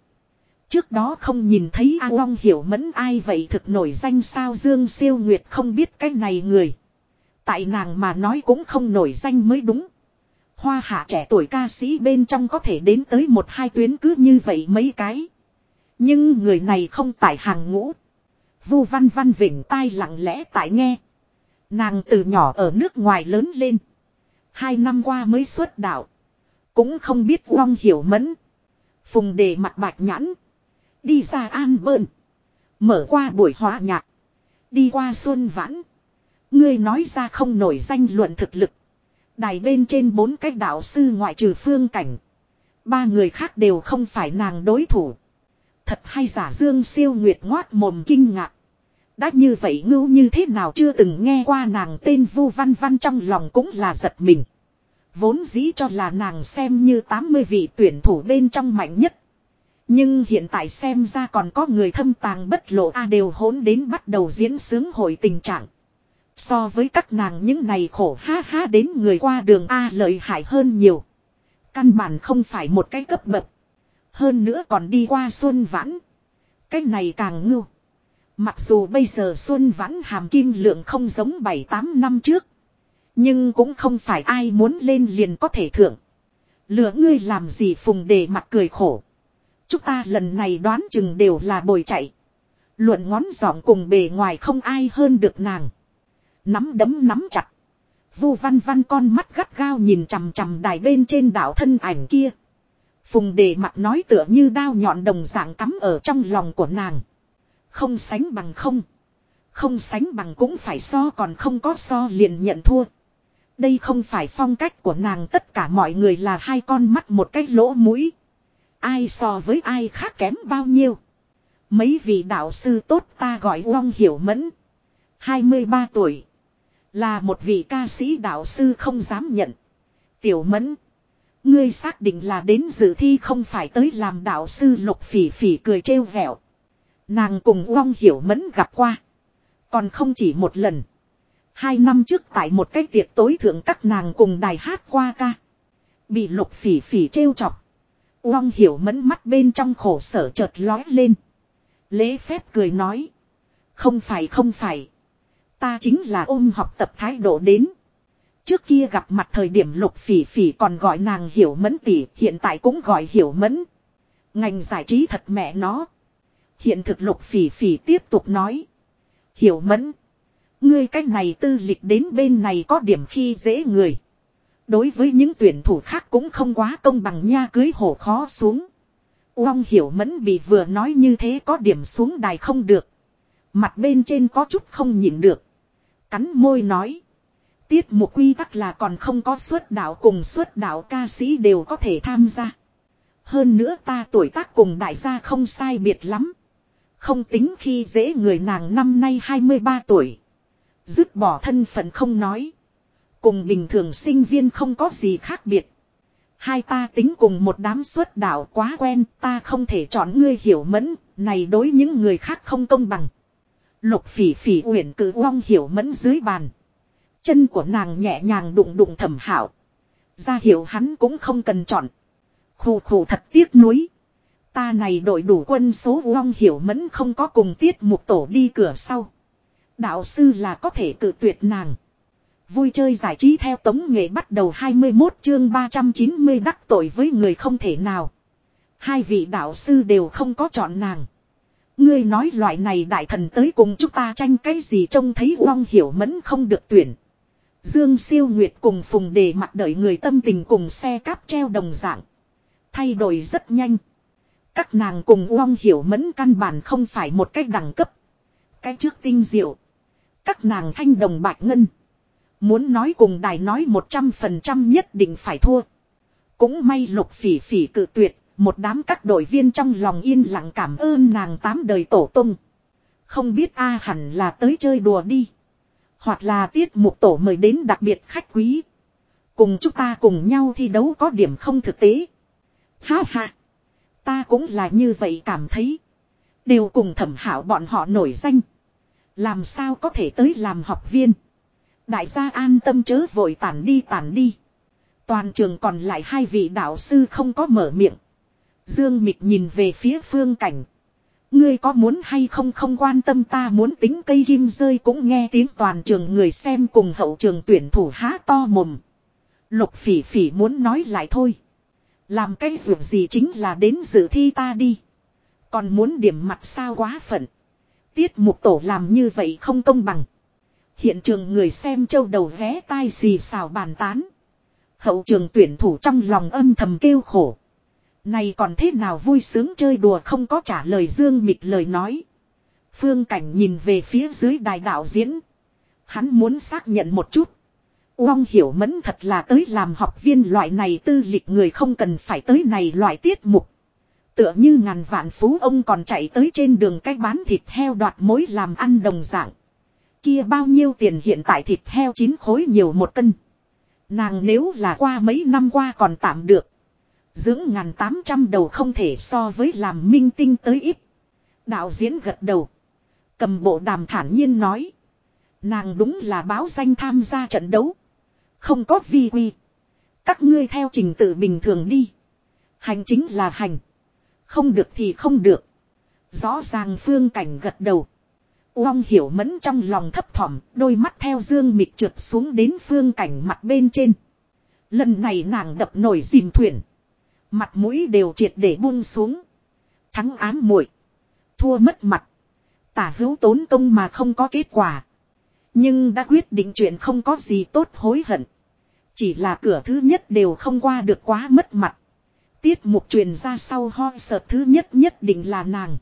Trước đó không nhìn thấy A Long hiểu mẫn ai vậy thực nổi danh sao Dương Siêu Nguyệt không biết cái này người. Tại nàng mà nói cũng không nổi danh mới đúng. Hoa hạ trẻ tuổi ca sĩ bên trong có thể đến tới một hai tuyến cứ như vậy mấy cái. Nhưng người này không tại hàng ngũ. Vu văn văn vỉnh tai lặng lẽ tại nghe. Nàng từ nhỏ ở nước ngoài lớn lên. Hai năm qua mới xuất đạo. Cũng không biết Long hiểu mẫn. Phùng đề mặt bạch nhãn. Đi ra an bơn. Mở qua buổi hóa nhạc. Đi qua xuân vãn. Ngươi nói ra không nổi danh luận thực lực. Đài bên trên bốn cách đạo sư ngoại trừ phương cảnh. Ba người khác đều không phải nàng đối thủ. Thật hay giả dương siêu nguyệt ngoát mồm kinh ngạc. Đã như vậy ngưu như thế nào chưa từng nghe qua nàng tên vu văn văn trong lòng cũng là giật mình. Vốn dĩ cho là nàng xem như 80 vị tuyển thủ bên trong mạnh nhất. Nhưng hiện tại xem ra còn có người thâm tàng bất lộ A đều hỗn đến bắt đầu diễn sướng hội tình trạng. So với các nàng những này khổ ha ha đến người qua đường A lợi hại hơn nhiều. Căn bản không phải một cái cấp bậc. Hơn nữa còn đi qua xuân vãn. Cái này càng ngưu. Mặc dù bây giờ xuân vãn hàm kim lượng không giống 7-8 năm trước. Nhưng cũng không phải ai muốn lên liền có thể thưởng. Lửa ngươi làm gì phùng đề mặt cười khổ. Chúng ta lần này đoán chừng đều là bồi chạy. Luận ngón giọng cùng bề ngoài không ai hơn được nàng. Nắm đấm nắm chặt. Vu văn văn con mắt gắt gao nhìn chằm chằm đài bên trên đảo thân ảnh kia. Phùng đề mặt nói tựa như đao nhọn đồng dạng cắm ở trong lòng của nàng. Không sánh bằng không. Không sánh bằng cũng phải so còn không có so liền nhận thua. Đây không phải phong cách của nàng, tất cả mọi người là hai con mắt một cái lỗ mũi. Ai so với ai khác kém bao nhiêu. Mấy vị đạo sư tốt ta gọi Long Hiểu Mẫn. 23 tuổi. Là một vị ca sĩ đạo sư không dám nhận. Tiểu Mẫn. Ngươi xác định là đến dự thi không phải tới làm đạo sư lục phỉ phỉ cười trêu vẹo. Nàng cùng Long Hiểu Mẫn gặp qua. Còn không chỉ một lần. Hai năm trước tại một cái tiệc tối thượng các nàng cùng đài hát qua ca. Bị lục phỉ phỉ trêu chọc. Uông hiểu mẫn mắt bên trong khổ sở chợt lói lên. Lễ phép cười nói. Không phải không phải. Ta chính là ôm học tập thái độ đến. Trước kia gặp mặt thời điểm lục phỉ phỉ còn gọi nàng hiểu mẫn tỷ, hiện tại cũng gọi hiểu mẫn. Ngành giải trí thật mẹ nó. Hiện thực lục phỉ phỉ tiếp tục nói. Hiểu mẫn. Ngươi cách này tư lịch đến bên này có điểm khi dễ người. Đối với những tuyển thủ khác cũng không quá công bằng nha, cưới hổ khó xuống. Uông hiểu mẫn bị vừa nói như thế có điểm xuống đài không được. Mặt bên trên có chút không nhịn được. Cắn môi nói. Tiết mục quy tắc là còn không có suất đạo cùng suất đạo ca sĩ đều có thể tham gia. Hơn nữa ta tuổi tác cùng đại gia không sai biệt lắm. Không tính khi dễ người nàng năm nay 23 tuổi. Dứt bỏ thân phận không nói. Cùng bình thường sinh viên không có gì khác biệt. Hai ta tính cùng một đám xuất đạo quá quen, ta không thể chọn ngươi hiểu mẫn, này đối những người khác không công bằng. Lục phỉ phỉ uyển cử long hiểu mẫn dưới bàn. Chân của nàng nhẹ nhàng đụng đụng thẩm hảo. Ra hiểu hắn cũng không cần chọn. Khủ khủ thật tiếc nuối. Ta này đội đủ quân số vong Hiểu Mẫn không có cùng tiết mục tổ đi cửa sau. Đạo sư là có thể cự tuyệt nàng. Vui chơi giải trí theo tống nghệ bắt đầu 21 chương 390 đắc tội với người không thể nào. Hai vị đạo sư đều không có chọn nàng. Ngươi nói loại này đại thần tới cùng chúng ta tranh cái gì trông thấy vong Hiểu Mẫn không được tuyển. Dương Siêu Nguyệt cùng Phùng Đề mặt đợi người tâm tình cùng xe cáp treo đồng dạng. Thay đổi rất nhanh. Các nàng cùng vong Hiểu Mẫn căn bản không phải một cách đẳng cấp. Cái trước tinh diệu. Các nàng thanh đồng bạch ngân. Muốn nói cùng đài nói 100% nhất định phải thua. Cũng may lục phỉ phỉ cự tuyệt, một đám các đội viên trong lòng yên lặng cảm ơn nàng tám đời tổ tung. Không biết A hẳn là tới chơi đùa đi. Hoặc là tiết mục tổ mời đến đặc biệt khách quý. Cùng chúng ta cùng nhau thi đấu có điểm không thực tế. Ha ha. Ta cũng là như vậy cảm thấy. Đều cùng thẩm hảo bọn họ nổi danh. Làm sao có thể tới làm học viên. Đại gia an tâm chớ vội tản đi tản đi. Toàn trường còn lại hai vị đạo sư không có mở miệng. Dương Mịch nhìn về phía phương cảnh. Ngươi có muốn hay không không quan tâm ta muốn tính cây kim rơi cũng nghe tiếng toàn trường người xem cùng hậu trường tuyển thủ há to mồm. Lục phỉ phỉ muốn nói lại thôi. Làm cái ruộng gì chính là đến dự thi ta đi. Còn muốn điểm mặt sao quá phận. Tiết mục tổ làm như vậy không công bằng. Hiện trường người xem châu đầu vé tai xì xào bàn tán. Hậu trường tuyển thủ trong lòng âm thầm kêu khổ. Này còn thế nào vui sướng chơi đùa không có trả lời Dương Mịch lời nói. Phương Cảnh nhìn về phía dưới đài đạo diễn. Hắn muốn xác nhận một chút. Uông hiểu mẫn thật là tới làm học viên loại này tư lịch người không cần phải tới này loại tiết mục. Tựa như ngàn vạn phú ông còn chạy tới trên đường cách bán thịt heo đoạt mối làm ăn đồng dạng. Kia bao nhiêu tiền hiện tại thịt heo chín khối nhiều một cân. Nàng nếu là qua mấy năm qua còn tạm được. Dưỡng ngàn tám trăm đầu không thể so với làm minh tinh tới ít. Đạo diễn gật đầu. Cầm bộ đàm thản nhiên nói. Nàng đúng là báo danh tham gia trận đấu. Không có vi quy. Các ngươi theo trình tự bình thường đi. Hành chính là hành. Không được thì không được. Rõ ràng phương cảnh gật đầu. Uông hiểu mẫn trong lòng thấp thỏm, đôi mắt theo dương mịt trượt xuống đến phương cảnh mặt bên trên. Lần này nàng đập nổi dìm thuyền. Mặt mũi đều triệt để buông xuống. Thắng ám muội Thua mất mặt. Tả hữu tốn công mà không có kết quả. Nhưng đã quyết định chuyện không có gì tốt hối hận. Chỉ là cửa thứ nhất đều không qua được quá mất mặt. Tiết mục truyền ra sau ho sợ thứ nhất nhất định là nàng.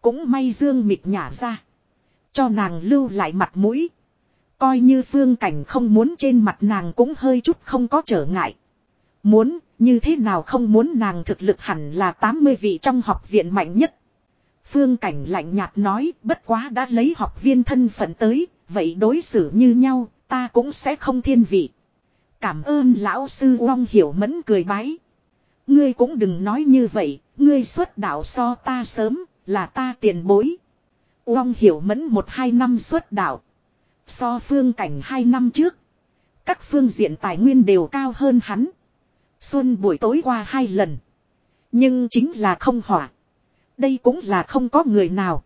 Cũng may dương mịt nhả ra. Cho nàng lưu lại mặt mũi. Coi như phương cảnh không muốn trên mặt nàng cũng hơi chút không có trở ngại. Muốn, như thế nào không muốn nàng thực lực hẳn là 80 vị trong học viện mạnh nhất. Phương cảnh lạnh nhạt nói, bất quá đã lấy học viên thân phận tới, vậy đối xử như nhau, ta cũng sẽ không thiên vị. Cảm ơn lão sư Uông Hiểu Mẫn cười bái. Ngươi cũng đừng nói như vậy, ngươi xuất đạo so ta sớm, là ta tiền bối. Uông Hiểu Mẫn một hai năm xuất đạo. So phương cảnh hai năm trước. Các phương diện tài nguyên đều cao hơn hắn. Xuân buổi tối qua hai lần. Nhưng chính là không hỏa. Đây cũng là không có người nào.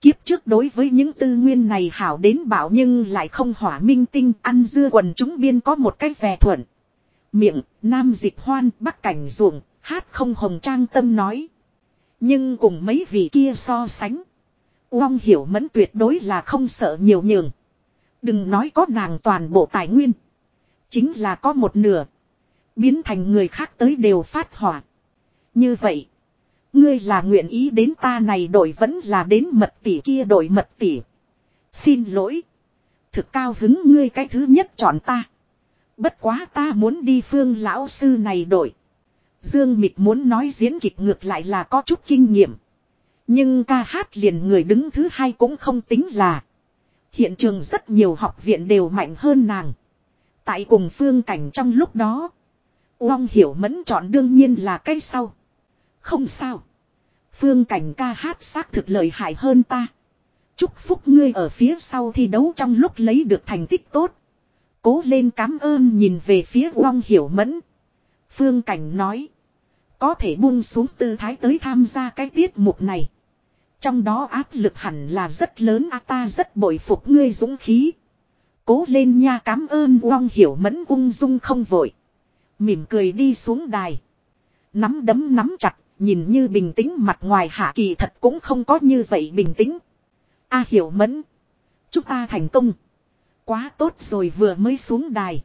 Kiếp trước đối với những tư nguyên này hảo đến bảo nhưng lại không hỏa minh tinh ăn dưa quần chúng biên có một cái vẻ thuận. Miệng, nam dịch hoan, bắc cảnh ruộng, hát không hồng trang tâm nói. Nhưng cùng mấy vị kia so sánh. Long hiểu mẫn tuyệt đối là không sợ nhiều nhường. Đừng nói có nàng toàn bộ tài nguyên. Chính là có một nửa. Biến thành người khác tới đều phát hỏa. Như vậy. Ngươi là nguyện ý đến ta này đổi vẫn là đến mật tỷ kia đổi mật tỷ. Xin lỗi. Thực cao hứng ngươi cái thứ nhất chọn ta. Bất quá ta muốn đi phương lão sư này đổi. Dương Mịch muốn nói diễn kịch ngược lại là có chút kinh nghiệm. Nhưng ca hát liền người đứng thứ hai cũng không tính là. Hiện trường rất nhiều học viện đều mạnh hơn nàng. Tại cùng phương cảnh trong lúc đó. Uông hiểu mẫn chọn đương nhiên là cái sau. Không sao. Phương cảnh ca hát xác thực lợi hại hơn ta. Chúc phúc ngươi ở phía sau thi đấu trong lúc lấy được thành tích tốt. Cố lên cảm ơn nhìn về phía Uông hiểu mẫn. Phương cảnh nói. Có thể buông xuống tư thái tới tham gia cái tiết mục này. Trong đó áp lực hẳn là rất lớn a ta rất bội phục ngươi dũng khí. Cố lên nha cảm ơn Uông Hiểu Mẫn ung dung không vội. Mỉm cười đi xuống đài. Nắm đấm nắm chặt, nhìn như bình tĩnh mặt ngoài hạ kỳ thật cũng không có như vậy bình tĩnh. A Hiểu Mẫn. Chúng ta thành công. Quá tốt rồi vừa mới xuống đài.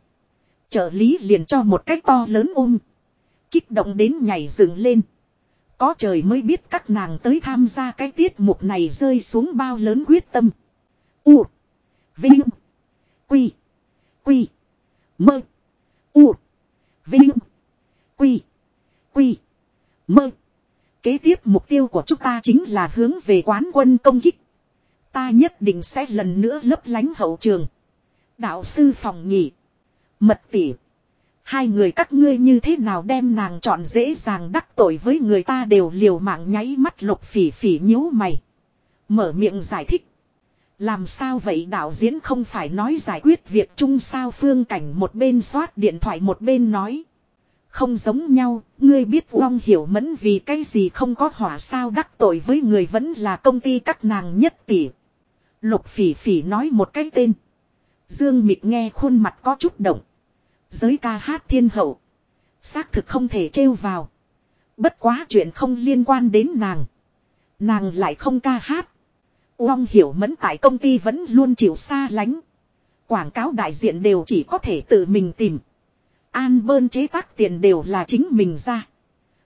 Trợ lý liền cho một cách to lớn ôm. Kích động đến nhảy dựng lên. Có trời mới biết các nàng tới tham gia cái tiết mục này rơi xuống bao lớn quyết tâm. U. Vinh. Quy. Quy. Mơ. U. Vinh. Quy. Quy. Mơ. Kế tiếp mục tiêu của chúng ta chính là hướng về quán quân công kích. Ta nhất định sẽ lần nữa lấp lánh hậu trường. Đạo sư phòng nghỉ Mật tỉ. Hai người các ngươi như thế nào đem nàng chọn dễ dàng đắc tội với người ta đều liều mạng nháy mắt lục phỉ phỉ nhíu mày. Mở miệng giải thích. Làm sao vậy đạo diễn không phải nói giải quyết việc chung sao phương cảnh một bên xoát điện thoại một bên nói. Không giống nhau, ngươi biết vong Hiểu Mẫn vì cái gì không có hỏa sao đắc tội với người vẫn là công ty các nàng nhất tỷ. Lục phỉ phỉ nói một cái tên. Dương Mịch nghe khuôn mặt có chút động. Giới ca hát thiên hậu. Xác thực không thể trêu vào. Bất quá chuyện không liên quan đến nàng. Nàng lại không ca hát. Uông hiểu mẫn tại công ty vẫn luôn chịu xa lánh. Quảng cáo đại diện đều chỉ có thể tự mình tìm. An bơn chế tác tiền đều là chính mình ra.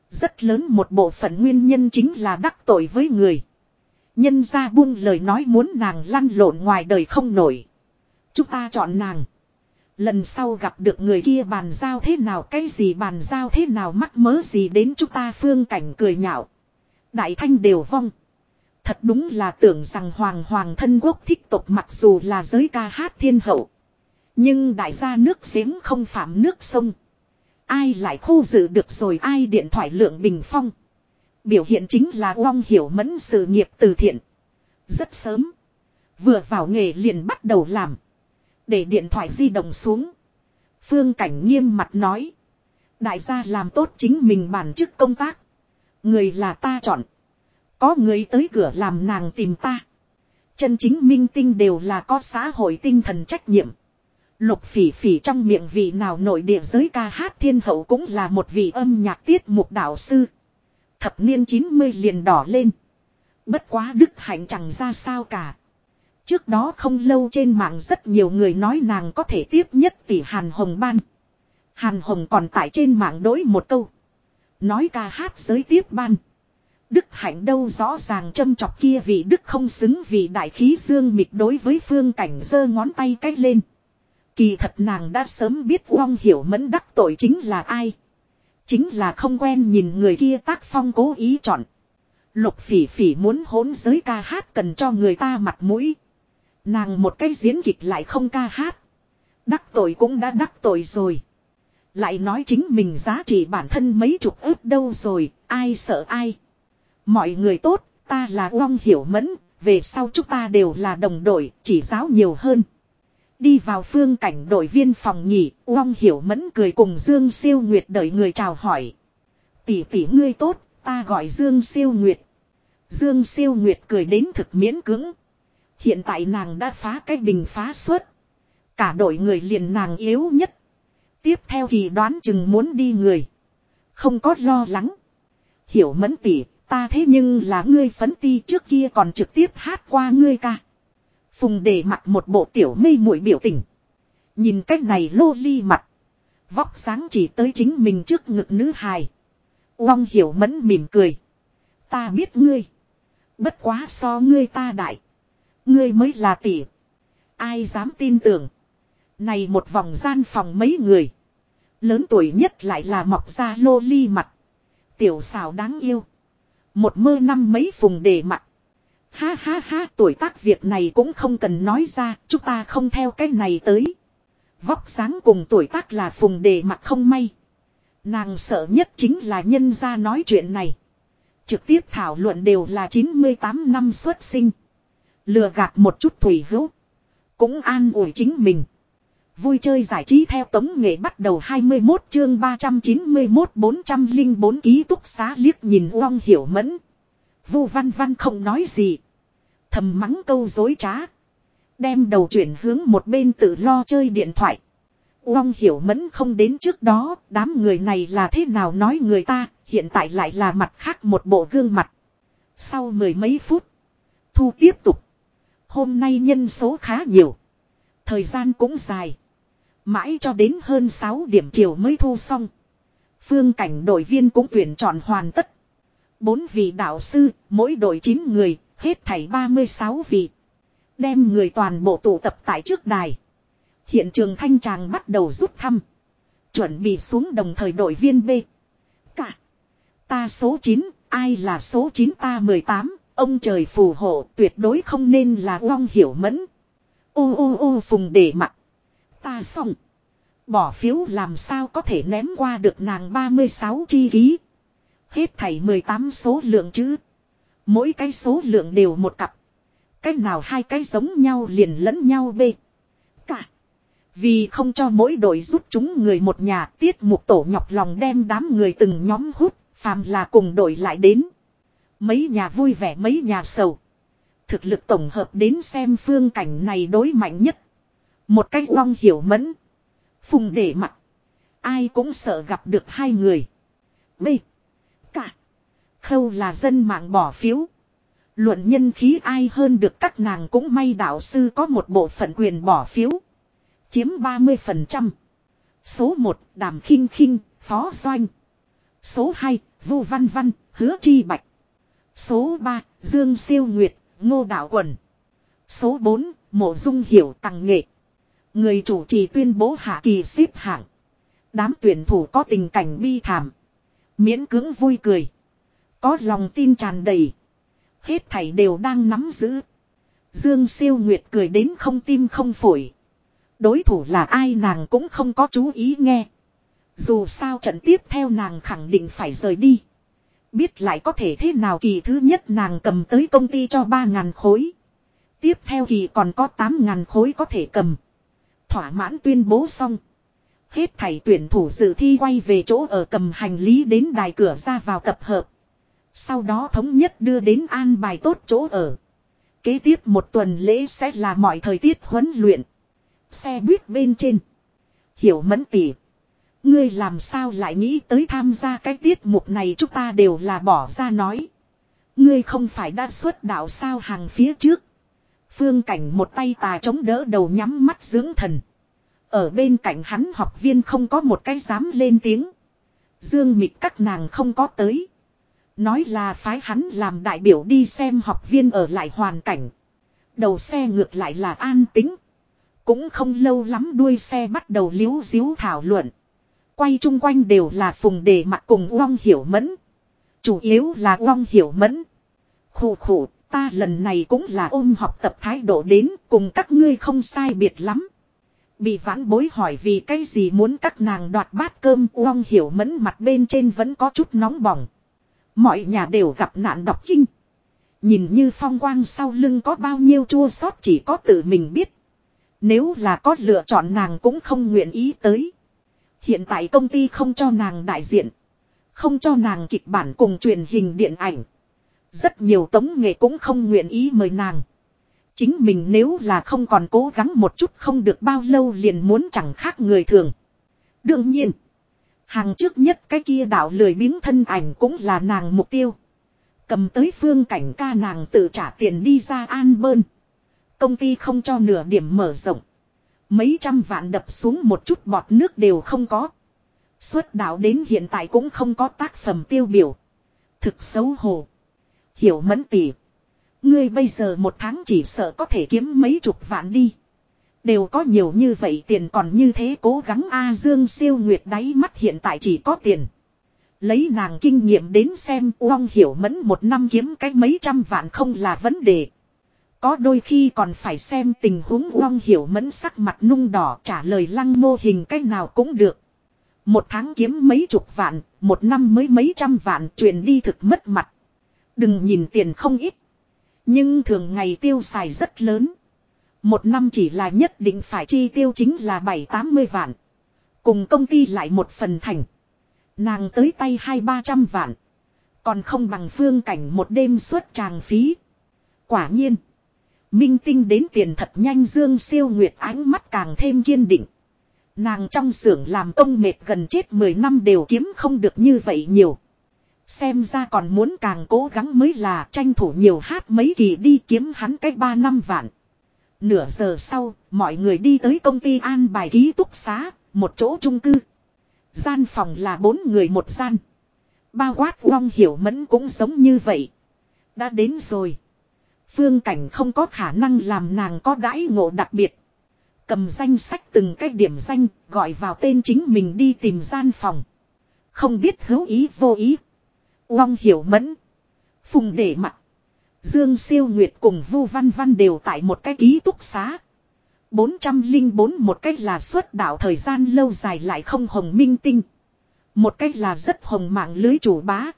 Rất lớn một bộ phận nguyên nhân chính là đắc tội với người. Nhân ra buông lời nói muốn nàng lăn lộn ngoài đời không nổi. Chúng ta chọn nàng. Lần sau gặp được người kia bàn giao thế nào, cái gì bàn giao thế nào, mắc mớ gì đến chúng ta phương cảnh cười nhạo. Đại thanh đều vong. Thật đúng là tưởng rằng hoàng hoàng thân quốc thích tục mặc dù là giới ca hát thiên hậu. Nhưng đại gia nước giếng không phạm nước sông. Ai lại khu dự được rồi ai điện thoại lượng bình phong. Biểu hiện chính là vong Hiểu Mẫn sự nghiệp từ thiện. Rất sớm. Vừa vào nghề liền bắt đầu làm. Để điện thoại di động xuống. Phương Cảnh nghiêm mặt nói. Đại gia làm tốt chính mình bản chức công tác. Người là ta chọn. Có người tới cửa làm nàng tìm ta. Chân chính minh tinh đều là có xã hội tinh thần trách nhiệm. Lục phỉ phỉ trong miệng vị nào nội địa giới ca hát thiên hậu cũng là một vị âm nhạc tiết mục đạo sư. Thập niên 90 liền đỏ lên. Bất quá đức hạnh chẳng ra sao cả. Trước đó không lâu trên mạng rất nhiều người nói nàng có thể tiếp nhất tỷ Hàn Hồng Ban. Hàn Hồng còn tại trên mạng đối một câu. Nói ca hát giới tiếp ban. Đức hạnh đâu rõ ràng châm chọc kia vì đức không xứng vì đại khí dương mịt đối với phương cảnh giơ ngón tay cách lên. Kỳ thật nàng đã sớm biết vong Hiểu Mẫn đắc tội chính là ai. Chính là không quen nhìn người kia tác phong cố ý chọn. Lục phỉ phỉ muốn hỗn giới ca hát cần cho người ta mặt mũi. Nàng một cái diễn kịch lại không ca hát. Đắc tội cũng đã đắc tội rồi. Lại nói chính mình giá trị bản thân mấy chục ước đâu rồi, ai sợ ai. Mọi người tốt, ta là Long Hiểu Mẫn, về sau chúng ta đều là đồng đội, chỉ giáo nhiều hơn. Đi vào phương cảnh đội viên phòng nhỉ, Long Hiểu Mẫn cười cùng Dương Siêu Nguyệt đợi người chào hỏi. Tỷ tỷ ngươi tốt, ta gọi Dương Siêu Nguyệt. Dương Siêu Nguyệt cười đến thực miễn cứng. Hiện tại nàng đã phá cái bình phá suất. Cả đội người liền nàng yếu nhất. Tiếp theo thì đoán chừng muốn đi người. Không có lo lắng. Hiểu mẫn tỷ, ta thế nhưng là ngươi phấn ti trước kia còn trực tiếp hát qua ngươi ca. Phùng để mặc một bộ tiểu mê muội biểu tình. Nhìn cách này lô ly mặt. Vóc sáng chỉ tới chính mình trước ngực nữ hài. Uông hiểu mẫn mỉm cười. Ta biết ngươi. Bất quá so ngươi ta đại. Ngươi mới là tỷ. Ai dám tin tưởng. Này một vòng gian phòng mấy người. Lớn tuổi nhất lại là mọc ra lô ly mặt. Tiểu xào đáng yêu. Một mơ năm mấy phùng đề mặt. Ha ha ha, tuổi tác việc này cũng không cần nói ra. Chúng ta không theo cái này tới. Vóc sáng cùng tuổi tác là phùng đề mặt không may. Nàng sợ nhất chính là nhân ra nói chuyện này. Trực tiếp thảo luận đều là 98 năm xuất sinh. Lừa gạt một chút thủy hữu. Cũng an ủi chính mình. Vui chơi giải trí theo tống nghệ bắt đầu 21 chương 391 404 ký túc xá liếc nhìn Uông Hiểu Mẫn. Vu Văn Văn không nói gì. Thầm mắng câu dối trá. Đem đầu chuyển hướng một bên tự lo chơi điện thoại. Uông Hiểu Mẫn không đến trước đó, đám người này là thế nào nói người ta, hiện tại lại là mặt khác một bộ gương mặt. Sau mười mấy phút, thu tiếp tục. Hôm nay nhân số khá nhiều. Thời gian cũng dài. Mãi cho đến hơn 6 điểm chiều mới thu xong. Phương cảnh đội viên cũng tuyển chọn hoàn tất. Bốn vị đạo sư, mỗi đội 9 người, hết thảy 36 vị. Đem người toàn bộ tụ tập tại trước đài. Hiện trường thanh tràng bắt đầu rút thăm. Chuẩn bị xuống đồng thời đội viên B. Cả. Ta số 9, ai là số 9 ta 18, ông trời phù hộ tuyệt đối không nên là Long Hiểu Mẫn. Ô ô ô phùng để mặt. Ta xong. Bỏ phiếu làm sao có thể ném qua được nàng 36 chi ký. Hết thảy 18 số lượng chứ. Mỗi cái số lượng đều một cặp. Cách nào hai cái giống nhau liền lẫn nhau bê. Cả. Vì không cho mỗi đội giúp chúng người một nhà tiết mục tổ nhọc lòng đem đám người từng nhóm hút, phàm là cùng đội lại đến. Mấy nhà vui vẻ mấy nhà sầu. Thực lực tổng hợp đến xem phương cảnh này đối mạnh nhất. Một cách long hiểu mẫn. Phùng để mặt. Ai cũng sợ gặp được hai người. B. Cả. Khâu là dân mạng bỏ phiếu. Luận nhân khí ai hơn được các nàng cũng may đạo sư có một bộ phận quyền bỏ phiếu. Chiếm 30%. Số 1 Đàm khinh khinh, Phó Doanh. Số 2 Vu Văn Văn, Hứa Chi Bạch. Số 3 Dương Siêu Nguyệt, Ngô Đạo Quần. Số 4 Mộ Dung Hiểu Tăng Nghệ. Người chủ trì tuyên bố hạ kỳ xếp hạng. Đám tuyển thủ có tình cảnh bi thảm. Miễn cưỡng vui cười. Có lòng tin tràn đầy. Hết thảy đều đang nắm giữ. Dương siêu nguyệt cười đến không tim không phổi. Đối thủ là ai nàng cũng không có chú ý nghe. Dù sao trận tiếp theo nàng khẳng định phải rời đi. Biết lại có thể thế nào kỳ thứ nhất nàng cầm tới công ty cho 3.000 khối. Tiếp theo kỳ còn có 8.000 khối có thể cầm. Thỏa mãn tuyên bố xong. Hết thảy tuyển thủ dự thi quay về chỗ ở cầm hành lý đến đài cửa ra vào tập hợp. Sau đó thống nhất đưa đến an bài tốt chỗ ở. Kế tiếp một tuần lễ sẽ là mọi thời tiết huấn luyện. Xe buýt bên trên. Hiểu mẫn tỉ. Ngươi làm sao lại nghĩ tới tham gia cái tiết mục này chúng ta đều là bỏ ra nói. Ngươi không phải đã xuất đạo sao hàng phía trước. Phương cảnh một tay tà chống đỡ đầu nhắm mắt dưỡng thần. Ở bên cạnh hắn học viên không có một cái dám lên tiếng. Dương mịch các nàng không có tới. Nói là phái hắn làm đại biểu đi xem học viên ở lại hoàn cảnh. Đầu xe ngược lại là an tính. Cũng không lâu lắm đuôi xe bắt đầu liếu diếu thảo luận. Quay chung quanh đều là phùng đề mặt cùng Uông Hiểu Mẫn. Chủ yếu là Uông Hiểu Mẫn. Khủ khủ, ta lần này cũng là ôm học tập thái độ đến cùng các ngươi không sai biệt lắm. Bị vãn bối hỏi vì cái gì muốn các nàng đoạt bát cơm Uông Hiểu Mẫn mặt bên trên vẫn có chút nóng bỏng. Mọi nhà đều gặp nạn đọc kinh. Nhìn như phong quang sau lưng có bao nhiêu chua xót chỉ có tự mình biết. Nếu là có lựa chọn nàng cũng không nguyện ý tới. Hiện tại công ty không cho nàng đại diện. Không cho nàng kịch bản cùng truyền hình điện ảnh. Rất nhiều tống nghệ cũng không nguyện ý mời nàng. Chính mình nếu là không còn cố gắng một chút không được bao lâu liền muốn chẳng khác người thường. Đương nhiên. Hàng trước nhất cái kia đạo lười biếng thân ảnh cũng là nàng mục tiêu. Cầm tới phương cảnh ca nàng tự trả tiền đi ra an bơn. Công ty không cho nửa điểm mở rộng. Mấy trăm vạn đập xuống một chút bọt nước đều không có. Xuất đạo đến hiện tại cũng không có tác phẩm tiêu biểu. Thực xấu hổ. Hiểu mẫn tỷ. Ngươi bây giờ một tháng chỉ sợ có thể kiếm mấy chục vạn đi. Đều có nhiều như vậy tiền còn như thế cố gắng A Dương siêu nguyệt đáy mắt hiện tại chỉ có tiền. Lấy nàng kinh nghiệm đến xem uong Hiểu Mẫn một năm kiếm cái mấy trăm vạn không là vấn đề. Có đôi khi còn phải xem tình huống Uông Hiểu Mẫn sắc mặt nung đỏ trả lời lăng mô hình cách nào cũng được. Một tháng kiếm mấy chục vạn, một năm mới mấy trăm vạn truyền đi thực mất mặt. Đừng nhìn tiền không ít. Nhưng thường ngày tiêu xài rất lớn. Một năm chỉ là nhất định phải chi tiêu chính là 7-80 vạn. Cùng công ty lại một phần thành. Nàng tới tay hai ba trăm vạn. Còn không bằng phương cảnh một đêm suốt tràng phí. Quả nhiên. Minh tinh đến tiền thật nhanh dương siêu nguyệt ánh mắt càng thêm kiên định. Nàng trong xưởng làm công mệt gần chết 10 năm đều kiếm không được như vậy nhiều. Xem ra còn muốn càng cố gắng mới là tranh thủ nhiều hát mấy kỳ đi kiếm hắn cách 3 năm vạn. Nửa giờ sau, mọi người đi tới công ty an bài ký túc xá, một chỗ chung cư. Gian phòng là bốn người một gian. Bao quát long hiểu mẫn cũng giống như vậy. Đã đến rồi. Phương cảnh không có khả năng làm nàng có đãi ngộ đặc biệt. Cầm danh sách từng cái điểm danh, gọi vào tên chính mình đi tìm gian phòng. Không biết hữu ý vô ý. Long hiểu mẫn. Phùng để mặt. Dương siêu nguyệt cùng Vu Văn Văn đều tại một cái ký túc xá. 404 một cách là xuất đạo thời gian lâu dài lại không hồng minh tinh. Một cách là rất hồng mạng lưới chủ bá.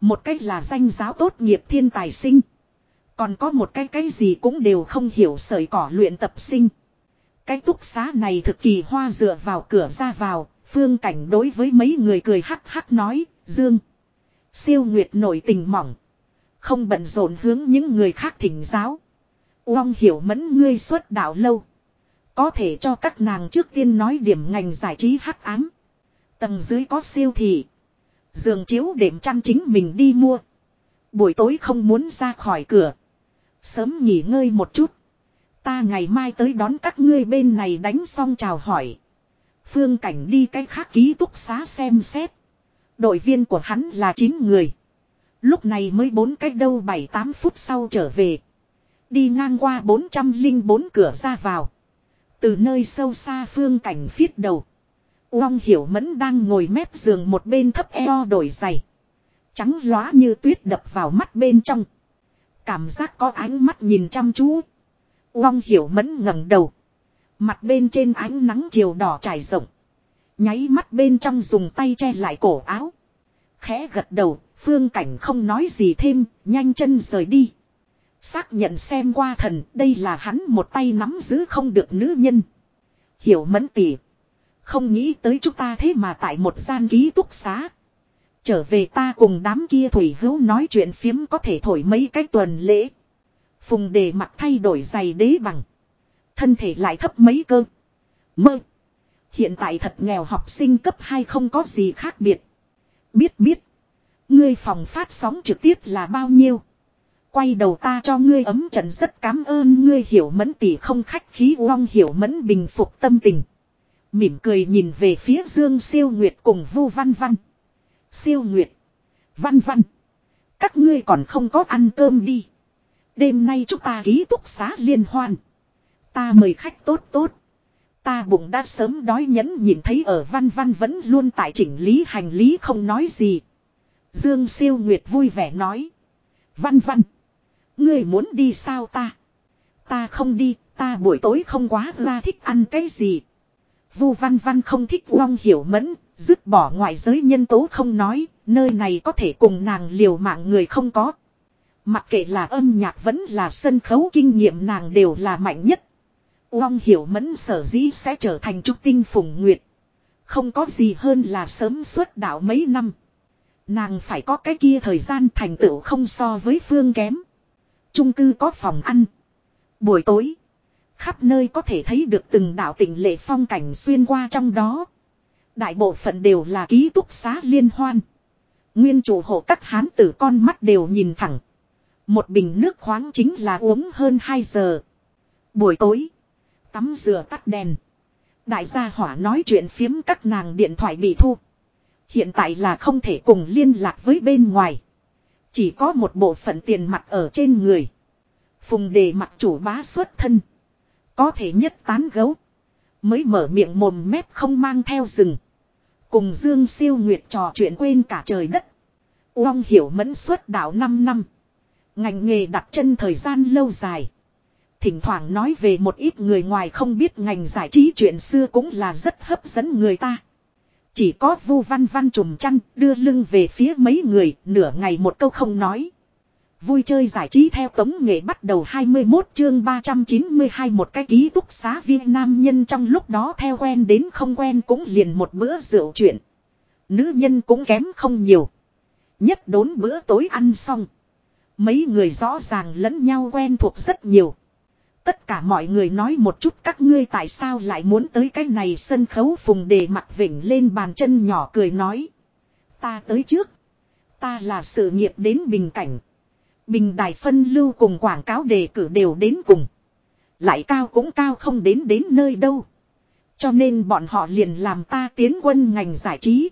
Một cách là danh giáo tốt nghiệp thiên tài sinh. Còn có một cái cái gì cũng đều không hiểu sợi cỏ luyện tập sinh. Cái túc xá này thực kỳ hoa dựa vào cửa ra vào, phương cảnh đối với mấy người cười hắc hắc nói, Dương. Siêu Nguyệt nổi tình mỏng. Không bận rộn hướng những người khác thỉnh giáo. Uông hiểu mẫn ngươi xuất đạo lâu. Có thể cho các nàng trước tiên nói điểm ngành giải trí hắc ám. Tầng dưới có siêu thị. Giường chiếu đệm chăn chính mình đi mua. Buổi tối không muốn ra khỏi cửa. Sớm nghỉ ngơi một chút. Ta ngày mai tới đón các ngươi bên này đánh xong chào hỏi. Phương cảnh đi cái khác ký túc xá xem xét. Đội viên của hắn là 9 người. Lúc này mới bốn cách đâu 7-8 phút sau trở về. Đi ngang qua 404 cửa ra vào. Từ nơi sâu xa phương cảnh phiết đầu. Uông hiểu mẫn đang ngồi mép giường một bên thấp eo đổi giày. Trắng lóa như tuyết đập vào mắt bên trong. Cảm giác có ánh mắt nhìn chăm chú. Uông hiểu mẫn ngẩng đầu. Mặt bên trên ánh nắng chiều đỏ trải rộng. Nháy mắt bên trong dùng tay che lại cổ áo. Khẽ gật đầu, phương cảnh không nói gì thêm, nhanh chân rời đi. Xác nhận xem qua thần, đây là hắn một tay nắm giữ không được nữ nhân. Hiểu mẫn tỉ. Không nghĩ tới chúng ta thế mà tại một gian ký túc xá. Trở về ta cùng đám kia thủy hữu nói chuyện phiếm có thể thổi mấy cái tuần lễ. Phùng đề mặt thay đổi giày đế bằng. Thân thể lại thấp mấy cơ. Mơ. Hiện tại thật nghèo học sinh cấp 2 không có gì khác biệt. Biết biết. Ngươi phòng phát sóng trực tiếp là bao nhiêu. Quay đầu ta cho ngươi ấm trận rất cảm ơn ngươi hiểu mẫn tỷ không khách khí uong hiểu mẫn bình phục tâm tình. Mỉm cười nhìn về phía Dương Siêu Nguyệt cùng Vu Văn Văn. Siêu Nguyệt. Văn Văn. Các ngươi còn không có ăn cơm đi. Đêm nay chúng ta ký túc xá liên hoan. Ta mời khách tốt tốt. Ta bụng đã sớm đói nhẫn nhìn thấy ở Văn Văn vẫn luôn tại chỉnh lý hành lý không nói gì. Dương Siêu Nguyệt vui vẻ nói. Văn Văn. Ngươi muốn đi sao ta? Ta không đi, ta buổi tối không quá ra thích ăn cái gì. Vu Văn Văn không thích Long Hiểu Mẫn, dứt bỏ ngoại giới nhân tố không nói, nơi này có thể cùng nàng liều mạng người không có. Mặc kệ là âm nhạc vẫn là sân khấu kinh nghiệm nàng đều là mạnh nhất. Uông Hiểu Mẫn sở dĩ sẽ trở thành trúc tinh phùng nguyệt. Không có gì hơn là sớm xuất đạo mấy năm. Nàng phải có cái kia thời gian thành tựu không so với phương kém. Trung cư có phòng ăn. Buổi tối. Khắp nơi có thể thấy được từng đạo tỉnh lệ phong cảnh xuyên qua trong đó. Đại bộ phận đều là ký túc xá liên hoan. Nguyên chủ hộ các hán tử con mắt đều nhìn thẳng. Một bình nước khoáng chính là uống hơn 2 giờ. Buổi tối. Tắm rửa tắt đèn. Đại gia hỏa nói chuyện phiếm các nàng điện thoại bị thu. Hiện tại là không thể cùng liên lạc với bên ngoài. Chỉ có một bộ phận tiền mặt ở trên người. Phùng đề mặt chủ bá xuất thân. Có thể nhất tán gấu. Mới mở miệng mồm mép không mang theo rừng. Cùng Dương siêu nguyệt trò chuyện quên cả trời đất. Uông hiểu mẫn suốt đạo 5 năm. Ngành nghề đặt chân thời gian lâu dài. Thỉnh thoảng nói về một ít người ngoài không biết ngành giải trí chuyện xưa cũng là rất hấp dẫn người ta. Chỉ có vu văn văn trùm chăn đưa lưng về phía mấy người, nửa ngày một câu không nói. Vui chơi giải trí theo tống nghệ bắt đầu 21 chương 392 một cái ký túc xá viên nam nhân trong lúc đó theo quen đến không quen cũng liền một bữa rượu chuyện. Nữ nhân cũng kém không nhiều. Nhất đốn bữa tối ăn xong. Mấy người rõ ràng lẫn nhau quen thuộc rất nhiều. Tất cả mọi người nói một chút các ngươi tại sao lại muốn tới cái này sân khấu phùng đề mặt vỉnh lên bàn chân nhỏ cười nói. Ta tới trước. Ta là sự nghiệp đến bình cảnh. Bình đài phân lưu cùng quảng cáo đề cử đều đến cùng. Lại cao cũng cao không đến đến nơi đâu. Cho nên bọn họ liền làm ta tiến quân ngành giải trí.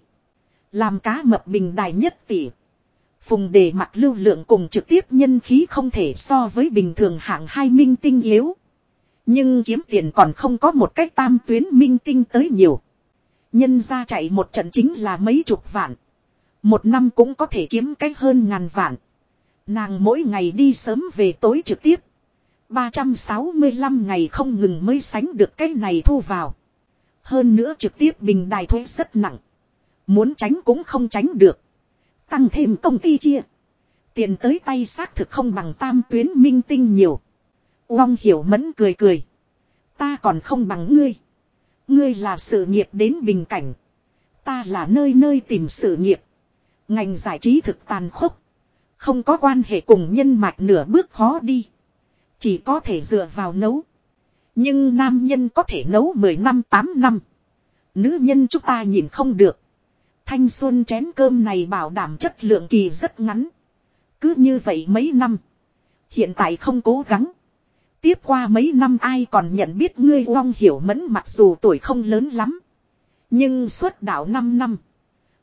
Làm cá mập bình đài nhất tỷ. Phùng đề mặt lưu lượng cùng trực tiếp nhân khí không thể so với bình thường hạng hai minh tinh yếu. Nhưng kiếm tiền còn không có một cách tam tuyến minh tinh tới nhiều. Nhân ra chạy một trận chính là mấy chục vạn. Một năm cũng có thể kiếm cách hơn ngàn vạn. Nàng mỗi ngày đi sớm về tối trực tiếp. 365 ngày không ngừng mới sánh được cái này thu vào. Hơn nữa trực tiếp bình đài thuế rất nặng. Muốn tránh cũng không tránh được. Tăng thêm công ty chia. Tiền tới tay xác thực không bằng tam tuyến minh tinh nhiều. Uông hiểu mẫn cười cười. Ta còn không bằng ngươi. Ngươi là sự nghiệp đến bình cảnh. Ta là nơi nơi tìm sự nghiệp. Ngành giải trí thực tàn khốc. Không có quan hệ cùng nhân mạch nửa bước khó đi. Chỉ có thể dựa vào nấu. Nhưng nam nhân có thể nấu 10 năm 8 năm. Nữ nhân chúng ta nhìn không được. Thanh xuân chén cơm này bảo đảm chất lượng kỳ rất ngắn. Cứ như vậy mấy năm. Hiện tại không cố gắng. Tiếp qua mấy năm ai còn nhận biết ngươi Uông Hiểu Mẫn mặc dù tuổi không lớn lắm. Nhưng suốt đạo 5 năm.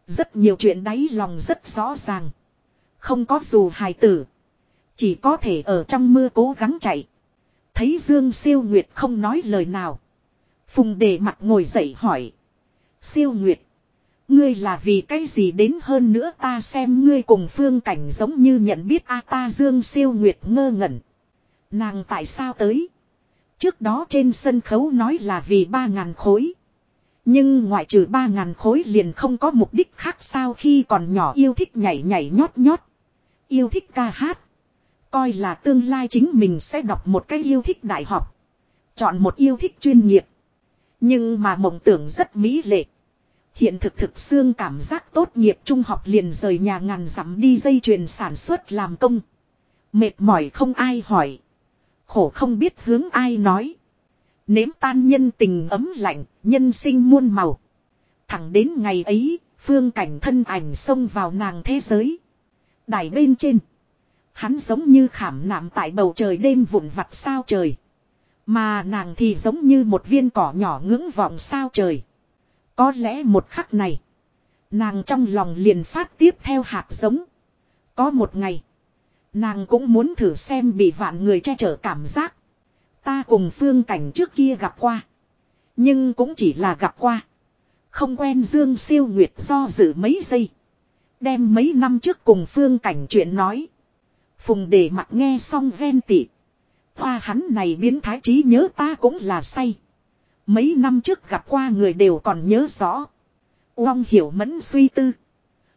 Rất nhiều chuyện đáy lòng rất rõ ràng. Không có dù hài tử. Chỉ có thể ở trong mưa cố gắng chạy. Thấy Dương Siêu Nguyệt không nói lời nào. Phùng đề mặt ngồi dậy hỏi. Siêu Nguyệt. Ngươi là vì cái gì đến hơn nữa ta xem ngươi cùng phương cảnh giống như nhận biết a ta Dương Siêu Nguyệt ngơ ngẩn. Nàng tại sao tới? Trước đó trên sân khấu nói là vì ba ngàn khối. Nhưng ngoại trừ ba ngàn khối liền không có mục đích khác sao khi còn nhỏ yêu thích nhảy nhảy nhót nhót. Yêu thích ca hát. Coi là tương lai chính mình sẽ đọc một cái yêu thích đại học. Chọn một yêu thích chuyên nghiệp. Nhưng mà mộng tưởng rất mỹ lệ. Hiện thực thực xương cảm giác tốt nghiệp trung học liền rời nhà ngàn dặm đi dây chuyền sản xuất làm công. Mệt mỏi không ai hỏi. Khổ không biết hướng ai nói. Nếm tan nhân tình ấm lạnh, nhân sinh muôn màu. Thẳng đến ngày ấy, phương cảnh thân ảnh xông vào nàng thế giới. Đài bên trên. Hắn giống như khảm nạm tại bầu trời đêm vụn vặt sao trời. Mà nàng thì giống như một viên cỏ nhỏ ngưỡng vọng sao trời. Có lẽ một khắc này. Nàng trong lòng liền phát tiếp theo hạt giống. Có một ngày. Nàng cũng muốn thử xem bị vạn người che chở cảm giác. Ta cùng phương cảnh trước kia gặp qua. Nhưng cũng chỉ là gặp qua. Không quen Dương siêu nguyệt do dự mấy giây. Đem mấy năm trước cùng phương cảnh chuyện nói. Phùng để mặt nghe xong ven tị. Hoa hắn này biến thái trí nhớ ta cũng là say. Mấy năm trước gặp qua người đều còn nhớ rõ. Uông hiểu mẫn suy tư.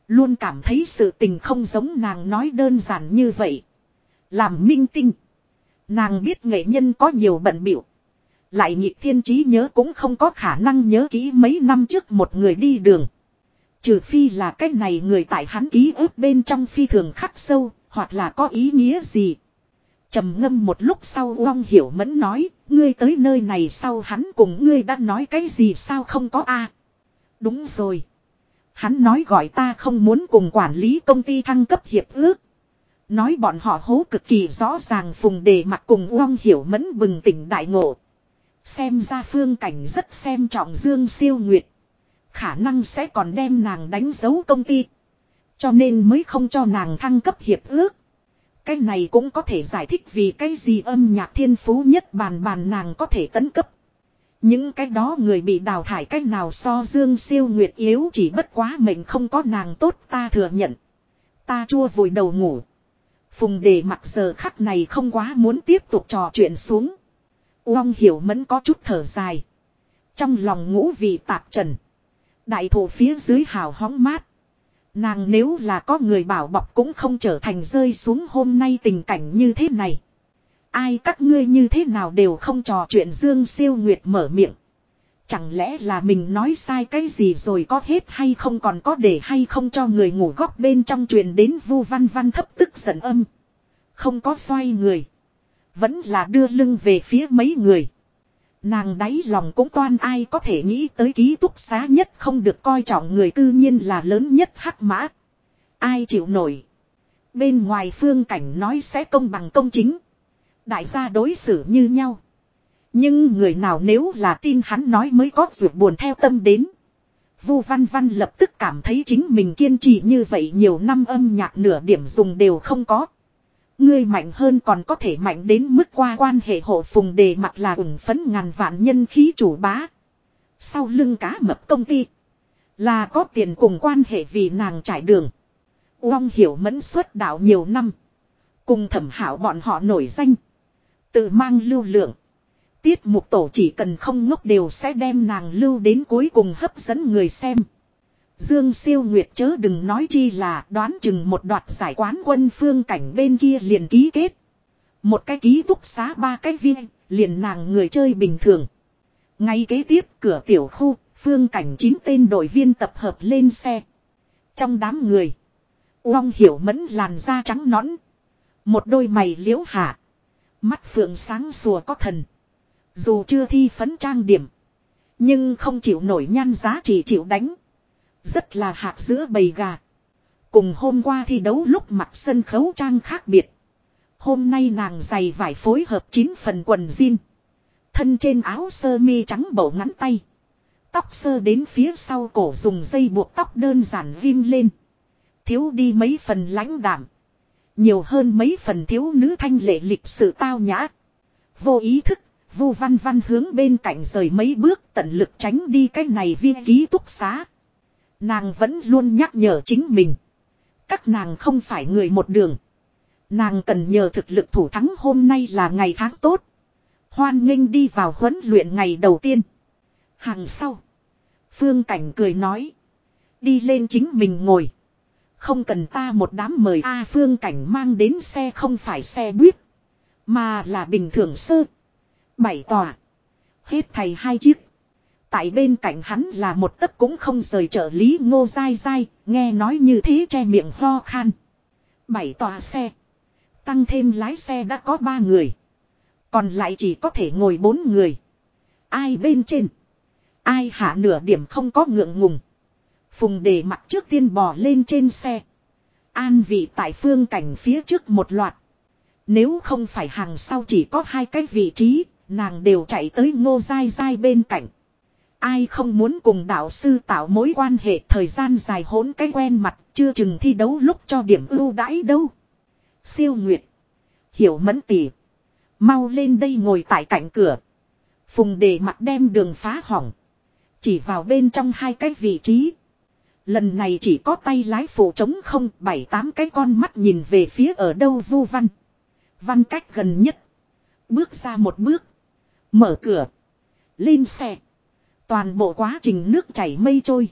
Luôn cảm thấy sự tình không giống nàng nói đơn giản như vậy. Làm minh tinh. Nàng biết nghệ nhân có nhiều bận biểu. Lại nhịp thiên trí nhớ cũng không có khả năng nhớ kỹ mấy năm trước một người đi đường. Trừ phi là cách này người tại hắn ký ức bên trong phi thường khắc sâu, hoặc là có ý nghĩa gì. trầm ngâm một lúc sau Uông Hiểu Mẫn nói, ngươi tới nơi này sau hắn cùng ngươi đã nói cái gì sao không có a Đúng rồi. Hắn nói gọi ta không muốn cùng quản lý công ty thăng cấp hiệp ước. Nói bọn họ hố cực kỳ rõ ràng phùng đề mặt cùng Uông Hiểu Mẫn bừng tỉnh đại ngộ. Xem ra phương cảnh rất xem trọng Dương Siêu Nguyệt. Khả năng sẽ còn đem nàng đánh dấu công ty. Cho nên mới không cho nàng thăng cấp hiệp ước. Cái này cũng có thể giải thích vì cái gì âm nhạc thiên phú nhất bàn bàn nàng có thể tấn cấp. Những cái đó người bị đào thải cách nào so dương siêu nguyệt yếu chỉ bất quá mình không có nàng tốt ta thừa nhận. Ta chua vùi đầu ngủ. Phùng đề mặc giờ khắc này không quá muốn tiếp tục trò chuyện xuống. Uông hiểu mẫn có chút thở dài. Trong lòng ngũ vị tạp trần. Đại thổ phía dưới hào hóng mát. Nàng nếu là có người bảo bọc cũng không trở thành rơi xuống hôm nay tình cảnh như thế này. Ai các ngươi như thế nào đều không trò chuyện Dương Siêu Nguyệt mở miệng. Chẳng lẽ là mình nói sai cái gì rồi có hết hay không còn có để hay không cho người ngủ góc bên trong truyền đến vu văn văn thấp tức giận âm. Không có xoay người. Vẫn là đưa lưng về phía mấy người. Nàng đáy lòng cũng toan ai có thể nghĩ tới ký túc xá nhất không được coi trọng người cư nhiên là lớn nhất hắc mã. Ai chịu nổi. Bên ngoài phương cảnh nói sẽ công bằng công chính. Đại gia đối xử như nhau. Nhưng người nào nếu là tin hắn nói mới có ruột buồn theo tâm đến. Vu Văn Văn lập tức cảm thấy chính mình kiên trì như vậy nhiều năm âm nhạc nửa điểm dùng đều không có. Ngươi mạnh hơn còn có thể mạnh đến mức qua quan hệ hộ phùng đề mặt là ủng phấn ngàn vạn nhân khí chủ bá. Sau lưng cá mập công ty. Là có tiền cùng quan hệ vì nàng trải đường. Uông hiểu mẫn xuất đạo nhiều năm. Cùng thẩm hảo bọn họ nổi danh. Tự mang lưu lượng. Tiết mục tổ chỉ cần không ngốc đều sẽ đem nàng lưu đến cuối cùng hấp dẫn người xem. Dương siêu nguyệt chớ đừng nói chi là đoán chừng một đoạt giải quán quân phương cảnh bên kia liền ký kết. Một cái ký túc xá ba cái viên, liền nàng người chơi bình thường. Ngay kế tiếp cửa tiểu khu, phương cảnh chín tên đội viên tập hợp lên xe. Trong đám người, Uông hiểu mẫn làn da trắng nõn. Một đôi mày liễu hạ. Mắt phượng sáng sùa có thần. Dù chưa thi phấn trang điểm. Nhưng không chịu nổi nhan giá trị chịu đánh. Rất là hạt giữa bầy gà. Cùng hôm qua thi đấu lúc mặt sân khấu trang khác biệt. Hôm nay nàng giày vải phối hợp 9 phần quần jean. Thân trên áo sơ mi trắng bổ ngắn tay. Tóc sơ đến phía sau cổ dùng dây buộc tóc đơn giản vim lên. Thiếu đi mấy phần lãnh đảm. Nhiều hơn mấy phần thiếu nữ thanh lệ lịch sự tao nhã. Vô ý thức, Vu Văn Văn hướng bên cạnh rời mấy bước tận lực tránh đi cái này viên ký túc xá. Nàng vẫn luôn nhắc nhở chính mình. Các nàng không phải người một đường. Nàng cần nhờ thực lực thủ thắng hôm nay là ngày tháng tốt. Hoan nghênh đi vào huấn luyện ngày đầu tiên. Hàng sau. Phương Cảnh cười nói. Đi lên chính mình ngồi. Không cần ta một đám mời A Phương Cảnh mang đến xe không phải xe buýt. Mà là bình thường sơ. Bảy tòa. Hết thầy hai chiếc. Tại bên cạnh hắn là một tấc cũng không rời trợ lý ngô dai dai, nghe nói như thế che miệng ho khan. Bảy tòa xe. Tăng thêm lái xe đã có ba người. Còn lại chỉ có thể ngồi bốn người. Ai bên trên. Ai hạ nửa điểm không có ngượng ngùng. Phùng đề mặt trước tiên bò lên trên xe. An vị tại phương cảnh phía trước một loạt. Nếu không phải hàng sau chỉ có hai cái vị trí, nàng đều chạy tới ngô dai dai bên cạnh. Ai không muốn cùng đạo sư tạo mối quan hệ thời gian dài hỗn cái quen mặt, chưa chừng thi đấu lúc cho điểm ưu đãi đâu. Siêu Nguyệt. Hiểu mẫn tỉ. Mau lên đây ngồi tại cạnh cửa. Phùng đề mặt đem đường phá hỏng. Chỉ vào bên trong hai cái vị trí. Lần này chỉ có tay lái phụ trống không, bảy tám cái con mắt nhìn về phía ở đâu vu văn. Văn cách gần nhất. Bước ra một bước. Mở cửa. Lên xe. Toàn bộ quá trình nước chảy mây trôi.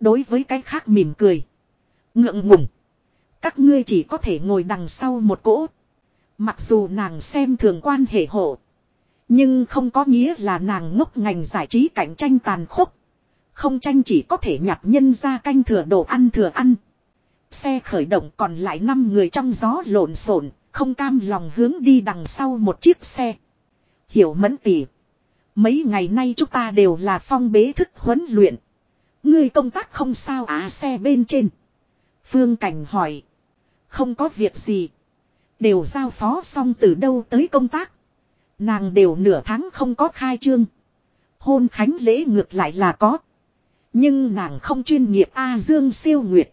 Đối với cái khác mỉm cười. Ngượng ngùng. Các ngươi chỉ có thể ngồi đằng sau một cỗ. Mặc dù nàng xem thường quan hệ hộ. Nhưng không có nghĩa là nàng ngốc ngành giải trí cạnh tranh tàn khốc. Không tranh chỉ có thể nhặt nhân ra canh thừa đồ ăn thừa ăn. Xe khởi động còn lại 5 người trong gió lộn xộn, không cam lòng hướng đi đằng sau một chiếc xe. Hiểu mẫn tỉ. Mấy ngày nay chúng ta đều là phong bế thức huấn luyện. Ngươi công tác không sao à xe bên trên. Phương Cảnh hỏi. Không có việc gì. Đều giao phó xong từ đâu tới công tác. Nàng đều nửa tháng không có khai trương. Hôn khánh lễ ngược lại là có. Nhưng nàng không chuyên nghiệp A Dương siêu nguyệt.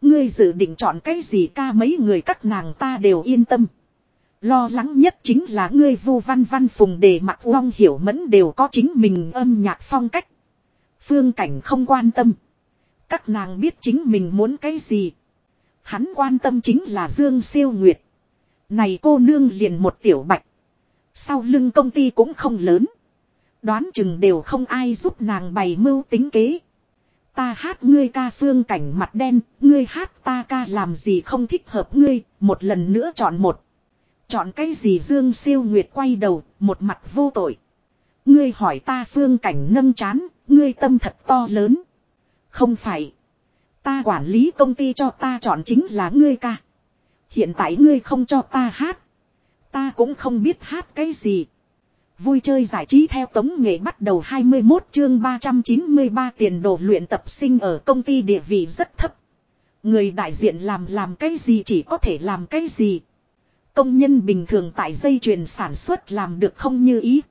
Ngươi dự định chọn cái gì ca mấy người các nàng ta đều yên tâm. Lo lắng nhất chính là ngươi vu văn văn phùng đề mặt Long hiểu mẫn đều có chính mình âm nhạc phong cách. Phương cảnh không quan tâm. Các nàng biết chính mình muốn cái gì. Hắn quan tâm chính là Dương siêu nguyệt. Này cô nương liền một tiểu bạch. Sau lưng công ty cũng không lớn. Đoán chừng đều không ai giúp nàng bày mưu tính kế. Ta hát ngươi ca phương cảnh mặt đen, ngươi hát ta ca làm gì không thích hợp ngươi, một lần nữa chọn một. Chọn cái gì Dương siêu nguyệt quay đầu, một mặt vô tội. Ngươi hỏi ta phương cảnh nâng chán, ngươi tâm thật to lớn. Không phải. Ta quản lý công ty cho ta chọn chính là ngươi ca. Hiện tại ngươi không cho ta hát. Ta cũng không biết hát cái gì. Vui chơi giải trí theo tống nghệ bắt đầu 21 chương 393 tiền đồ luyện tập sinh ở công ty địa vị rất thấp. Người đại diện làm làm cái gì chỉ có thể làm cái gì. Công nhân bình thường tại dây chuyền sản xuất làm được không như ý.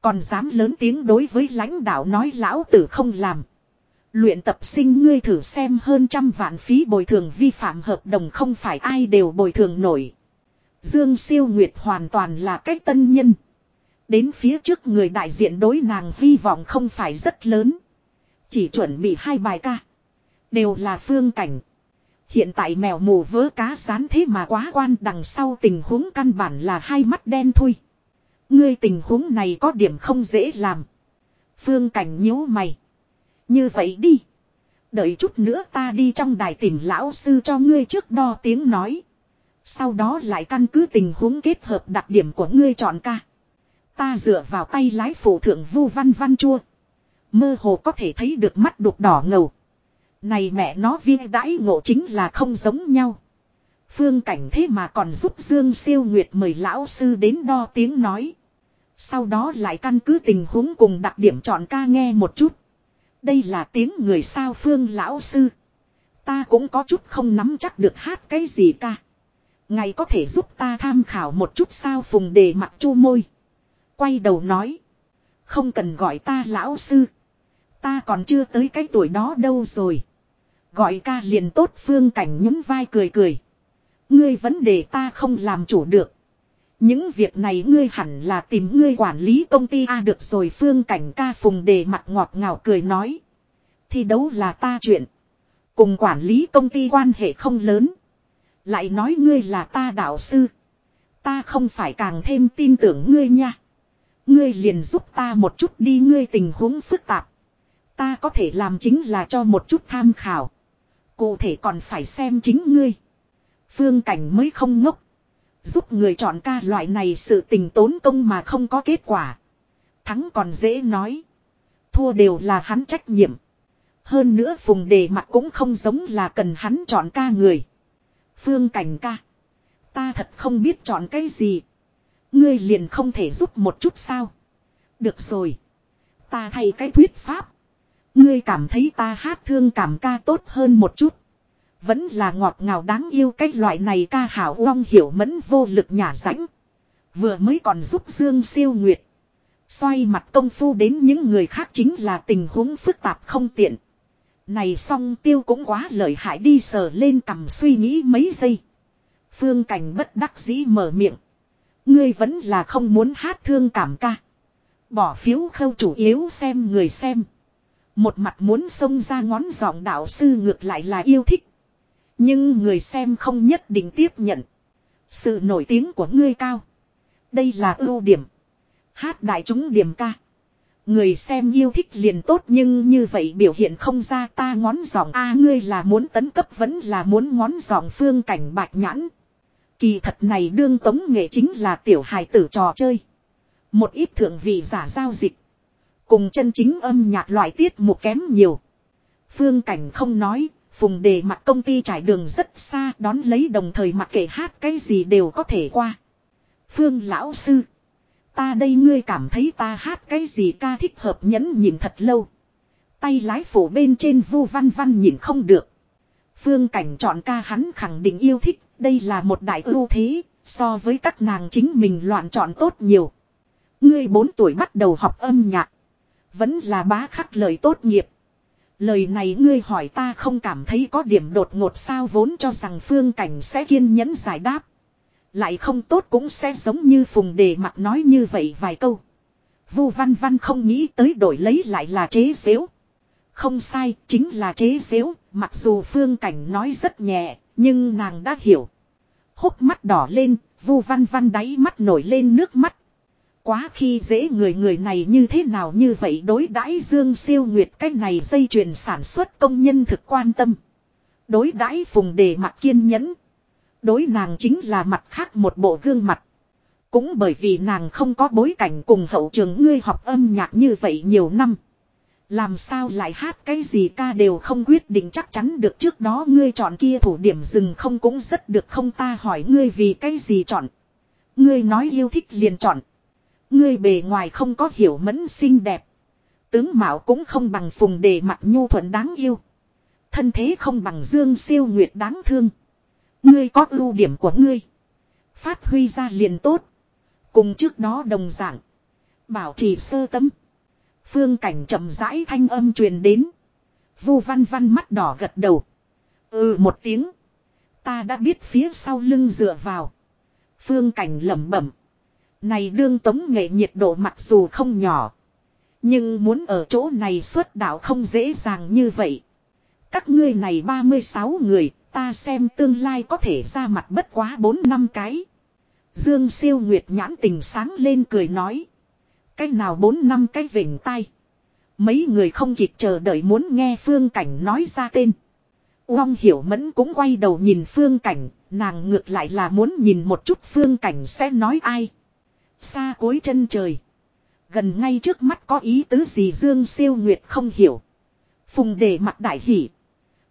Còn dám lớn tiếng đối với lãnh đạo nói lão tử không làm. Luyện tập sinh ngươi thử xem hơn trăm vạn phí bồi thường vi phạm hợp đồng không phải ai đều bồi thường nổi. Dương siêu nguyệt hoàn toàn là cách tân nhân. Đến phía trước người đại diện đối nàng hy vọng không phải rất lớn. Chỉ chuẩn bị hai bài ca. Đều là phương cảnh. Hiện tại mèo mù vớ cá sán thế mà quá quan đằng sau tình huống căn bản là hai mắt đen thui. Ngươi tình huống này có điểm không dễ làm. Phương cảnh nhíu mày. Như vậy đi. Đợi chút nữa ta đi trong đài tìm lão sư cho ngươi trước đo tiếng nói. Sau đó lại căn cứ tình huống kết hợp đặc điểm của ngươi chọn ca. Ta dựa vào tay lái phụ thượng vu văn văn chua. Mơ hồ có thể thấy được mắt đục đỏ ngầu. Này mẹ nó viên đãi ngộ chính là không giống nhau. Phương cảnh thế mà còn giúp Dương siêu nguyệt mời lão sư đến đo tiếng nói. Sau đó lại căn cứ tình huống cùng đặc điểm chọn ca nghe một chút. Đây là tiếng người sao phương lão sư. Ta cũng có chút không nắm chắc được hát cái gì ca. Ngày có thể giúp ta tham khảo một chút sao phùng đề mặt chu môi. Quay đầu nói. Không cần gọi ta lão sư. Ta còn chưa tới cái tuổi đó đâu rồi. Gọi ca liền tốt phương cảnh nhún vai cười cười. Ngươi vấn đề ta không làm chủ được. Những việc này ngươi hẳn là tìm ngươi quản lý công ty A được rồi phương cảnh ca phùng đề mặt ngọt ngào cười nói. thì đấu là ta chuyện. Cùng quản lý công ty quan hệ không lớn. Lại nói ngươi là ta đạo sư. Ta không phải càng thêm tin tưởng ngươi nha. Ngươi liền giúp ta một chút đi, ngươi tình huống phức tạp. Ta có thể làm chính là cho một chút tham khảo. Cụ thể còn phải xem chính ngươi. Phương cảnh mới không ngốc. Giúp người chọn ca loại này sự tình tốn công mà không có kết quả. Thắng còn dễ nói. Thua đều là hắn trách nhiệm. Hơn nữa phùng đề mặt cũng không giống là cần hắn chọn ca người. Phương cảnh ca. Ta thật không biết chọn cái gì. Ngươi liền không thể giúp một chút sao. Được rồi. Ta thay cái thuyết pháp. Ngươi cảm thấy ta hát thương cảm ca tốt hơn một chút. Vẫn là ngọt ngào đáng yêu cái loại này ca hảo long hiểu mẫn vô lực nhả rãnh. Vừa mới còn giúp Dương siêu nguyệt. Xoay mặt công phu đến những người khác chính là tình huống phức tạp không tiện. Này song tiêu cũng quá lợi hại đi sờ lên cầm suy nghĩ mấy giây. Phương cảnh bất đắc dĩ mở miệng. Ngươi vẫn là không muốn hát thương cảm ca. Bỏ phiếu khâu chủ yếu xem người xem. Một mặt muốn xông ra ngón giọng đạo sư ngược lại là yêu thích. Nhưng người xem không nhất định tiếp nhận. Sự nổi tiếng của ngươi cao. Đây là ưu điểm. Hát đại chúng điểm ca. Người xem yêu thích liền tốt nhưng như vậy biểu hiện không ra ta ngón giọng a ngươi là muốn tấn cấp vẫn là muốn ngón giọng phương cảnh bạch nhãn. Kỳ thật này đương tống nghệ chính là tiểu hài tử trò chơi. Một ít thượng vị giả giao dịch. Cùng chân chính âm nhạc loại tiết mục kém nhiều. Phương cảnh không nói, phùng đề mặt công ty trải đường rất xa đón lấy đồng thời mặc kệ hát cái gì đều có thể qua. Phương lão sư. Ta đây ngươi cảm thấy ta hát cái gì ca thích hợp nhẫn nhìn thật lâu. Tay lái phủ bên trên vu văn văn nhìn không được. Phương cảnh chọn ca hắn khẳng định yêu thích, đây là một đại ưu thế, so với các nàng chính mình loạn chọn tốt nhiều. Ngươi 4 tuổi bắt đầu học âm nhạc. Vẫn là bá khắc lời tốt nghiệp. Lời này ngươi hỏi ta không cảm thấy có điểm đột ngột sao vốn cho rằng phương cảnh sẽ kiên nhẫn giải đáp. Lại không tốt cũng sẽ giống như phùng đề mặt nói như vậy vài câu. Vu văn văn không nghĩ tới đổi lấy lại là chế xếu. Không sai, chính là chế xếu, mặc dù phương cảnh nói rất nhẹ, nhưng nàng đã hiểu. Hốc mắt đỏ lên, vu văn văn đáy mắt nổi lên nước mắt quá khi dễ người người này như thế nào như vậy đối đãi Dương Siêu Nguyệt, cái này dây chuyền sản xuất công nhân thực quan tâm. Đối đãi phùng đề mặt kiên nhẫn. Đối nàng chính là mặt khác một bộ gương mặt. Cũng bởi vì nàng không có bối cảnh cùng hậu trường ngươi học âm nhạc như vậy nhiều năm. Làm sao lại hát cái gì ca đều không quyết định chắc chắn được trước đó ngươi chọn kia thủ điểm dừng không cũng rất được không ta hỏi ngươi vì cái gì chọn. Ngươi nói yêu thích liền chọn. Ngươi bề ngoài không có hiểu mẫn xinh đẹp. Tướng mạo cũng không bằng phùng đề mặt nhu thuận đáng yêu. Thân thế không bằng dương siêu nguyệt đáng thương. Ngươi có ưu điểm của ngươi. Phát huy ra liền tốt. Cùng trước đó đồng dạng. Bảo trì sơ tấm, Phương cảnh chậm rãi thanh âm truyền đến. Vu văn văn mắt đỏ gật đầu. Ừ một tiếng. Ta đã biết phía sau lưng dựa vào. Phương cảnh lẩm bẩm. Này đương tống nghệ nhiệt độ mặc dù không nhỏ. Nhưng muốn ở chỗ này xuất đạo không dễ dàng như vậy. Các ngươi này 36 người, ta xem tương lai có thể ra mặt bất quá 4 năm cái. Dương siêu nguyệt nhãn tình sáng lên cười nói. Cái nào 4 năm cái vỉnh tay. Mấy người không kịp chờ đợi muốn nghe phương cảnh nói ra tên. Uông hiểu mẫn cũng quay đầu nhìn phương cảnh, nàng ngược lại là muốn nhìn một chút phương cảnh sẽ nói ai. Xa cuối chân trời. Gần ngay trước mắt có ý tứ gì Dương siêu nguyệt không hiểu. Phùng đề mặt đại hỷ.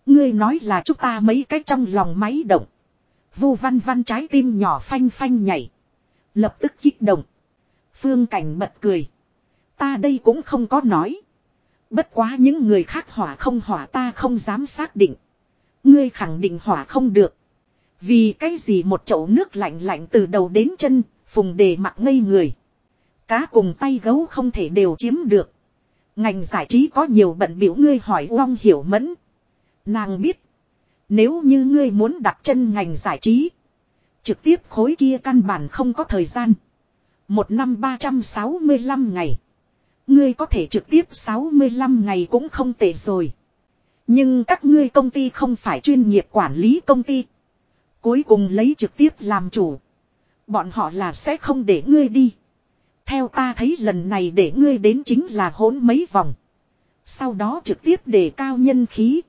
Ngươi nói là chúng ta mấy cái trong lòng máy động. Vu văn văn trái tim nhỏ phanh phanh nhảy. Lập tức kích động. Phương cảnh bật cười. Ta đây cũng không có nói. Bất quá những người khác hỏa không hỏa ta không dám xác định. Ngươi khẳng định hỏa không được. Vì cái gì một chậu nước lạnh lạnh từ đầu đến chân, phùng đề mặt ngây người. Cá cùng tay gấu không thể đều chiếm được. Ngành giải trí có nhiều bận biểu ngươi hỏi uong Hiểu Mẫn. Nàng biết. Nếu như ngươi muốn đặt chân ngành giải trí. Trực tiếp khối kia căn bản không có thời gian. Một năm 365 ngày. Ngươi có thể trực tiếp 65 ngày cũng không tệ rồi. Nhưng các ngươi công ty không phải chuyên nghiệp quản lý công ty. Cuối cùng lấy trực tiếp làm chủ. Bọn họ là sẽ không để ngươi đi. Theo ta thấy lần này để ngươi đến chính là hỗn mấy vòng. Sau đó trực tiếp để cao nhân khí.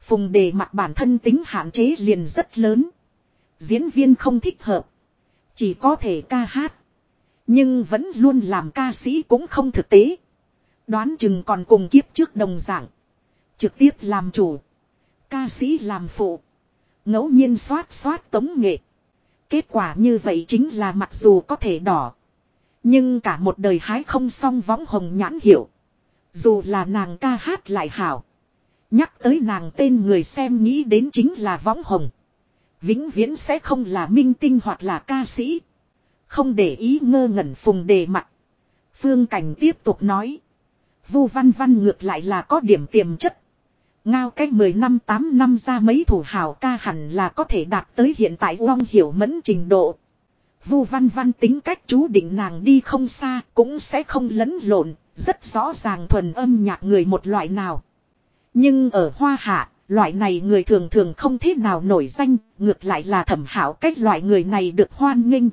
Phùng đề mặt bản thân tính hạn chế liền rất lớn. Diễn viên không thích hợp. Chỉ có thể ca hát. Nhưng vẫn luôn làm ca sĩ cũng không thực tế. Đoán chừng còn cùng kiếp trước đồng dạng. Trực tiếp làm chủ. Ca sĩ làm phụ. ngẫu nhiên xoát xoát tống nghệ. Kết quả như vậy chính là mặc dù có thể đỏ. Nhưng cả một đời hái không xong võng hồng nhãn hiệu. Dù là nàng ca hát lại hảo. Nhắc tới nàng tên người xem nghĩ đến chính là võng hồng. Vĩnh viễn sẽ không là minh tinh hoặc là ca sĩ. Không để ý ngơ ngẩn phùng đề mặt. Phương Cảnh tiếp tục nói. Vu Văn Văn ngược lại là có điểm tiềm chất. Ngao cách 10 năm 8 năm ra mấy thủ hảo ca hẳn là có thể đạt tới hiện tại Uông hiểu mẫn trình độ. Vu Văn Văn tính cách chú định nàng đi không xa cũng sẽ không lẫn lộn, rất rõ ràng thuần âm nhạc người một loại nào. Nhưng ở Hoa Hạ, loại này người thường thường không thế nào nổi danh, ngược lại là thẩm hảo cách loại người này được hoan nghênh.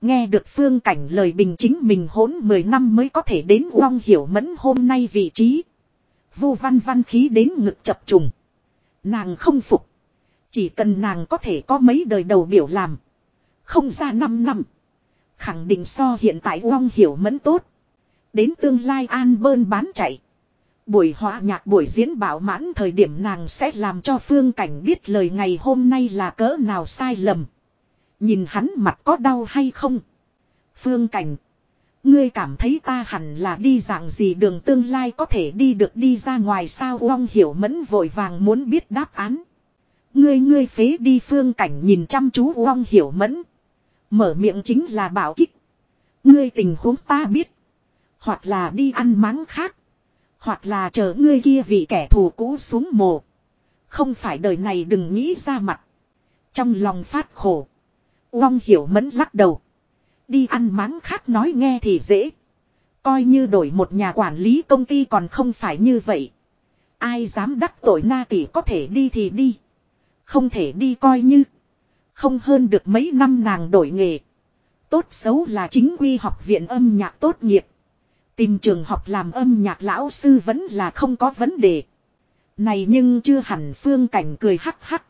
Nghe được phương cảnh lời bình chính mình hỗn 10 năm mới có thể đến Uông Hiểu Mẫn hôm nay vị trí. Vu văn văn khí đến ngực chập trùng. Nàng không phục. Chỉ cần nàng có thể có mấy đời đầu biểu làm. Không ra 5 năm. Khẳng định so hiện tại Uông Hiểu Mẫn tốt. Đến tương lai an bơn bán chạy. Buổi hóa nhạc buổi diễn bảo mãn thời điểm nàng sẽ làm cho phương cảnh biết lời ngày hôm nay là cỡ nào sai lầm. Nhìn hắn mặt có đau hay không? Phương cảnh. Ngươi cảm thấy ta hẳn là đi dạng gì đường tương lai có thể đi được đi ra ngoài sao Uông hiểu mẫn vội vàng muốn biết đáp án. Ngươi ngươi phế đi phương cảnh nhìn chăm chú Uông hiểu mẫn. Mở miệng chính là bảo kích. Ngươi tình huống ta biết. Hoặc là đi ăn mắng khác. Hoặc là chờ ngươi kia vị kẻ thù cũ xuống mồ. Không phải đời này đừng nghĩ ra mặt. Trong lòng phát khổ. Uông hiểu mẫn lắc đầu. Đi ăn máng khác nói nghe thì dễ. Coi như đổi một nhà quản lý công ty còn không phải như vậy. Ai dám đắc tội na tỷ có thể đi thì đi. Không thể đi coi như. Không hơn được mấy năm nàng đổi nghề. Tốt xấu là chính quy học viện âm nhạc tốt nghiệp. Tìm trường học làm âm nhạc lão sư vẫn là không có vấn đề. Này nhưng chưa hẳn phương cảnh cười hắc hắc.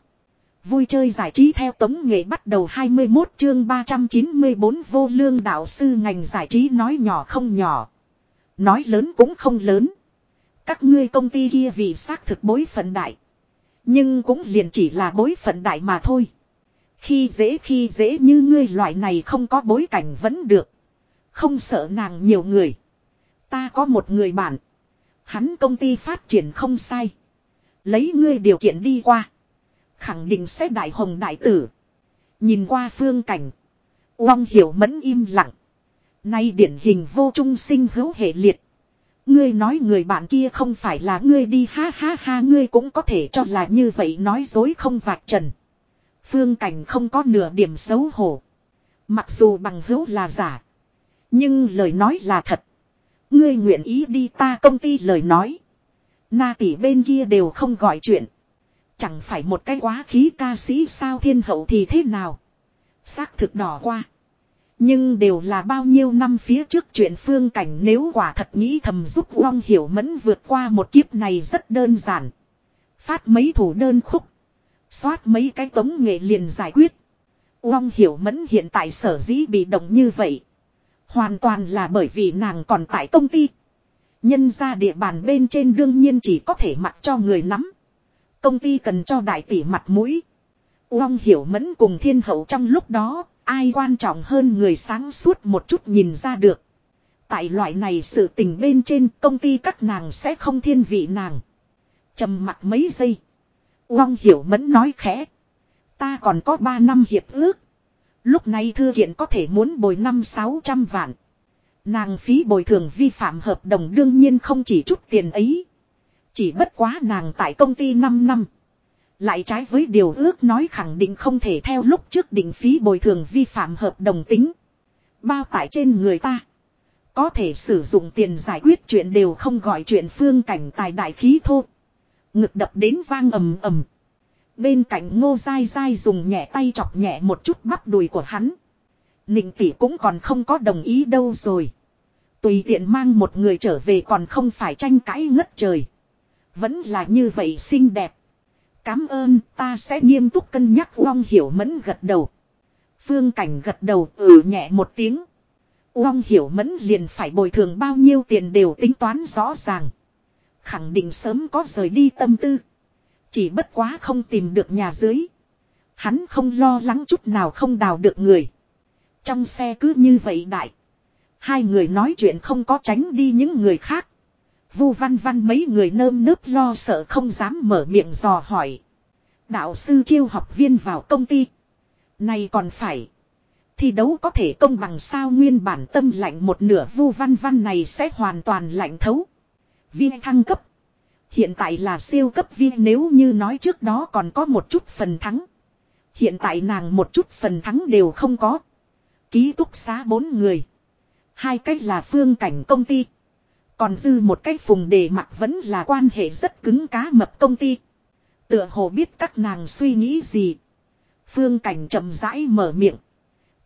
Vui chơi giải trí theo tống nghệ bắt đầu 21 chương 394 vô lương đạo sư ngành giải trí nói nhỏ không nhỏ. Nói lớn cũng không lớn. Các ngươi công ty kia vì xác thực bối phận đại. Nhưng cũng liền chỉ là bối phận đại mà thôi. Khi dễ khi dễ như ngươi loại này không có bối cảnh vẫn được. Không sợ nàng nhiều người. Ta có một người bạn. Hắn công ty phát triển không sai. Lấy ngươi điều kiện đi qua. Khẳng định sẽ đại hồng đại tử. Nhìn qua phương cảnh. Uông hiểu mẫn im lặng. Nay điển hình vô trung sinh hữu hệ liệt. Ngươi nói người bạn kia không phải là ngươi đi, ha ha ha, ngươi cũng có thể cho là như vậy, nói dối không vạch trần. Phương cảnh không có nửa điểm xấu hổ. Mặc dù bằng hữu là giả. Nhưng lời nói là thật. Ngươi nguyện ý đi ta công ty lời nói. Na tỷ bên kia đều không gọi chuyện. Chẳng phải một cái quá khí ca sĩ sao thiên hậu thì thế nào. Xác thực đỏ qua. Nhưng đều là bao nhiêu năm phía trước chuyện phương cảnh nếu quả thật nghĩ thầm giúp Long Hiểu Mẫn vượt qua một kiếp này rất đơn giản. Phát mấy thủ đơn khúc. Xoát mấy cái tống nghệ liền giải quyết. Long Hiểu Mẫn hiện tại sở dĩ bị động như vậy. Hoàn toàn là bởi vì nàng còn tại công ty. Nhân ra địa bàn bên trên đương nhiên chỉ có thể mặc cho người nắm. Công ty cần cho đại tỷ mặt mũi. Uông hiểu mẫn cùng thiên hậu trong lúc đó, ai quan trọng hơn người sáng suốt một chút nhìn ra được. Tại loại này sự tình bên trên công ty các nàng sẽ không thiên vị nàng. trầm mặt mấy giây. Uông hiểu mẫn nói khẽ. Ta còn có 3 năm hiệp ước. Lúc này thư kiện có thể muốn bồi năm sáu trăm vạn. Nàng phí bồi thường vi phạm hợp đồng đương nhiên không chỉ chút tiền ấy. Chỉ bất quá nàng tại công ty 5 năm. Lại trái với điều ước nói khẳng định không thể theo lúc trước định phí bồi thường vi phạm hợp đồng tính. Bao tải trên người ta. Có thể sử dụng tiền giải quyết chuyện đều không gọi chuyện phương cảnh tài đại khí thô. Ngực đập đến vang ầm ầm. Bên cạnh ngô dai dai dùng nhẹ tay chọc nhẹ một chút bắp đùi của hắn. Nịnh tỷ cũng còn không có đồng ý đâu rồi. Tùy tiện mang một người trở về còn không phải tranh cãi ngất trời. Vẫn là như vậy xinh đẹp. Cám ơn, ta sẽ nghiêm túc cân nhắc Uông Hiểu Mẫn gật đầu. Phương Cảnh gật đầu ừ nhẹ một tiếng. Uông Hiểu Mẫn liền phải bồi thường bao nhiêu tiền đều tính toán rõ ràng. Khẳng định sớm có rời đi tâm tư. Chỉ bất quá không tìm được nhà dưới. Hắn không lo lắng chút nào không đào được người. Trong xe cứ như vậy đại. Hai người nói chuyện không có tránh đi những người khác. Vu văn văn mấy người nơm nớp lo sợ không dám mở miệng dò hỏi. Đạo sư chiêu học viên vào công ty. Này còn phải. Thi đấu có thể công bằng sao nguyên bản tâm lạnh một nửa vu văn văn này sẽ hoàn toàn lạnh thấu. Viên thăng cấp. Hiện tại là siêu cấp viên nếu như nói trước đó còn có một chút phần thắng. Hiện tại nàng một chút phần thắng đều không có. Ký túc xá bốn người. Hai cách là phương cảnh công ty. Còn dư một cái phùng đề mặt vẫn là quan hệ rất cứng cá mập công ty. Tựa hồ biết các nàng suy nghĩ gì. Phương cảnh chậm rãi mở miệng.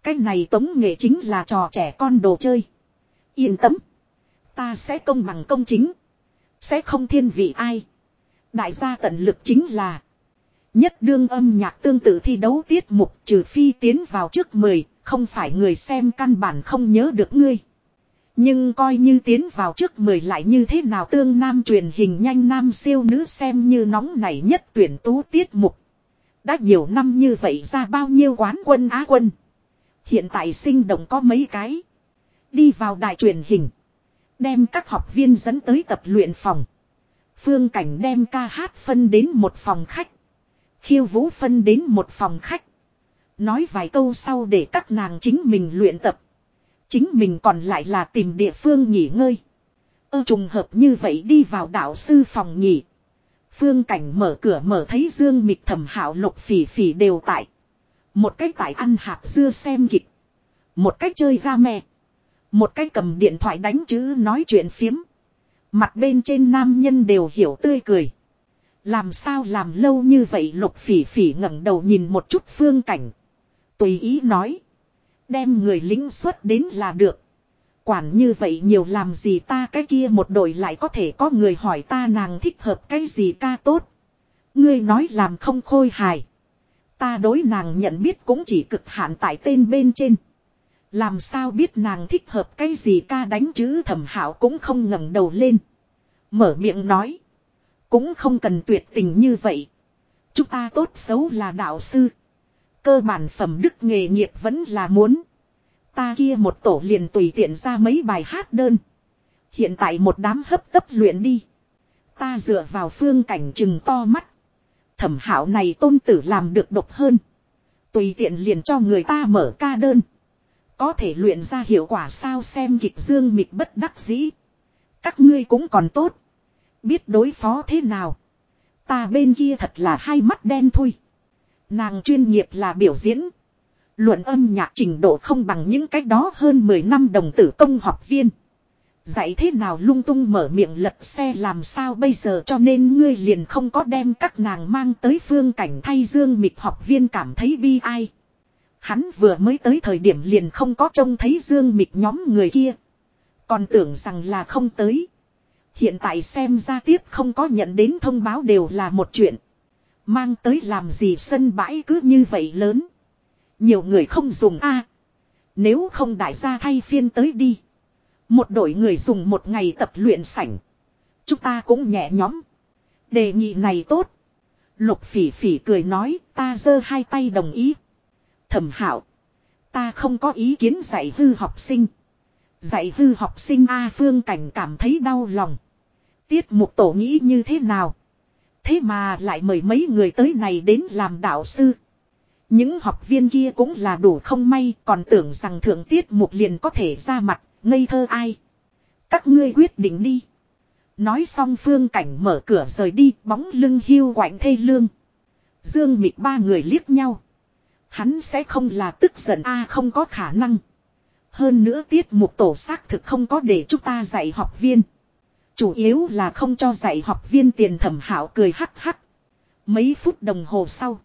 Cái này tống nghệ chính là trò trẻ con đồ chơi. Yên tâm. Ta sẽ công bằng công chính. Sẽ không thiên vị ai. Đại gia tận lực chính là. Nhất đương âm nhạc tương tự thi đấu tiết mục trừ phi tiến vào trước 10, không phải người xem căn bản không nhớ được ngươi. Nhưng coi như tiến vào trước 10 lại như thế nào tương nam truyền hình nhanh nam siêu nữ xem như nóng nảy nhất tuyển tú tiết mục. Đã nhiều năm như vậy ra bao nhiêu quán quân á quân. Hiện tại sinh động có mấy cái. Đi vào đài truyền hình. Đem các học viên dẫn tới tập luyện phòng. Phương cảnh đem ca hát phân đến một phòng khách. Khiêu vũ phân đến một phòng khách. Nói vài câu sau để các nàng chính mình luyện tập. Chính mình còn lại là tìm địa phương nghỉ ngơi. Ơ trùng hợp như vậy đi vào đạo sư phòng nghỉ. Phương cảnh mở cửa mở thấy Dương mịch thẩm hảo lục phỉ phỉ đều tại. Một cách tại ăn hạt dưa xem kịch. Một cách chơi ra mẹ. Một cách cầm điện thoại đánh chữ nói chuyện phiếm. Mặt bên trên nam nhân đều hiểu tươi cười. Làm sao làm lâu như vậy lục phỉ phỉ ngẩng đầu nhìn một chút phương cảnh. Tùy ý nói. Đem người lính xuất đến là được. Quản như vậy nhiều làm gì ta cái kia một đội lại có thể có người hỏi ta nàng thích hợp cái gì ca tốt. Ngươi nói làm không khôi hài. Ta đối nàng nhận biết cũng chỉ cực hạn tại tên bên trên. Làm sao biết nàng thích hợp cái gì ca đánh chữ thẩm hảo cũng không ngẩng đầu lên. Mở miệng nói. Cũng không cần tuyệt tình như vậy. Chúng ta tốt xấu là đạo sư. Cơ bản phẩm đức nghề nghiệp vẫn là muốn. Ta kia một tổ liền tùy tiện ra mấy bài hát đơn. Hiện tại một đám hấp tấp luyện đi. Ta dựa vào phương cảnh chừng to mắt. Thẩm hảo này tôn tử làm được độc hơn. Tùy tiện liền cho người ta mở ca đơn. Có thể luyện ra hiệu quả sao xem kịch dương mịch bất đắc dĩ. Các ngươi cũng còn tốt. Biết đối phó thế nào. Ta bên kia thật là hai mắt đen thui. Nàng chuyên nghiệp là biểu diễn. Luận âm nhạc trình độ không bằng những cách đó hơn 10 năm đồng tử công học viên. Dạy thế nào lung tung mở miệng lật xe làm sao bây giờ cho nên ngươi liền không có đem các nàng mang tới phương cảnh thay dương mịch học viên cảm thấy bi ai. Hắn vừa mới tới thời điểm liền không có trông thấy dương mịch nhóm người kia. Còn tưởng rằng là không tới. Hiện tại xem ra tiếp không có nhận đến thông báo đều là một chuyện. Mang tới làm gì sân bãi cứ như vậy lớn. Nhiều người không dùng a Nếu không đại gia thay phiên tới đi. Một đội người dùng một ngày tập luyện sảnh. Chúng ta cũng nhẹ nhóm. Đề nghị này tốt. Lục phỉ phỉ cười nói, ta giơ hai tay đồng ý. Thẩm hảo. Ta không có ý kiến dạy hư học sinh. Dạy hư học sinh A Phương Cảnh cảm thấy đau lòng. Tiết mục tổ nghĩ như thế nào? Thế mà lại mời mấy người tới này đến làm đạo sư. Những học viên kia cũng là đủ không may còn tưởng rằng thượng tiết mục liền có thể ra mặt, ngây thơ ai. Các ngươi quyết định đi. Nói xong phương cảnh mở cửa rời đi bóng lưng hiu quạnh thê lương. Dương mịch ba người liếc nhau. Hắn sẽ không là tức giận a không có khả năng. Hơn nữa tiết mục tổ xác thực không có để chúng ta dạy học viên. Chủ yếu là không cho dạy học viên tiền thẩm hảo cười hắc hắc. Mấy phút đồng hồ sau.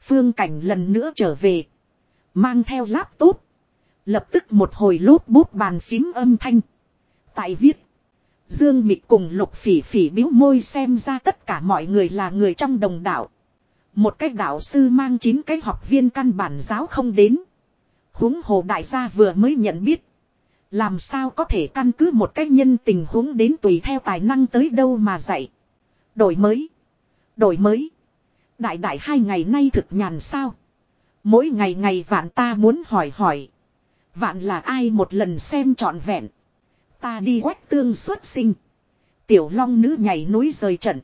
Phương Cảnh lần nữa trở về. Mang theo laptop. Lập tức một hồi lốt bút bàn phím âm thanh. Tại viết. Dương Mịch cùng lục phỉ phỉ biếu môi xem ra tất cả mọi người là người trong đồng đạo. Một cái đạo sư mang chín cái học viên căn bản giáo không đến. huống hồ đại gia vừa mới nhận biết. Làm sao có thể căn cứ một cách nhân tình huống đến tùy theo tài năng tới đâu mà dạy. Đổi mới. Đổi mới. Đại đại hai ngày nay thực nhàn sao. Mỗi ngày ngày vạn ta muốn hỏi hỏi. Vạn là ai một lần xem trọn vẹn. Ta đi quách tương xuất sinh. Tiểu long nữ nhảy núi rời trận.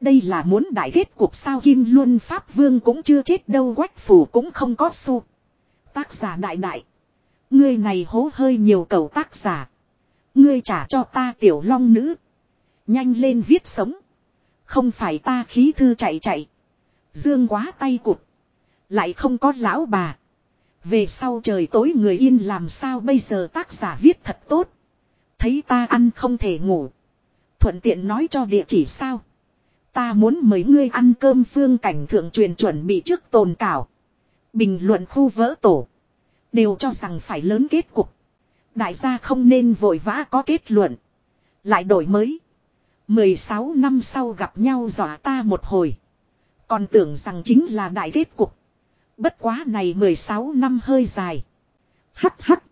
Đây là muốn đại kết cuộc sao Kim Luân Pháp Vương cũng chưa chết đâu, quách phủ cũng không có xu. Tác giả đại đại. Ngươi này hố hơi nhiều cầu tác giả. Ngươi trả cho ta tiểu long nữ. Nhanh lên viết sống. Không phải ta khí thư chạy chạy. Dương quá tay cụt. Lại không có lão bà. Về sau trời tối người yên làm sao bây giờ tác giả viết thật tốt. Thấy ta ăn không thể ngủ. Thuận tiện nói cho địa chỉ sao. Ta muốn mấy ngươi ăn cơm phương cảnh thượng truyền chuẩn bị trước tồn cảo. Bình luận khu vỡ tổ. Đều cho rằng phải lớn kết cục. Đại gia không nên vội vã có kết luận. Lại đổi mới. 16 năm sau gặp nhau dọa ta một hồi. Còn tưởng rằng chính là đại kết cục. Bất quá này 16 năm hơi dài. Hắc hắc.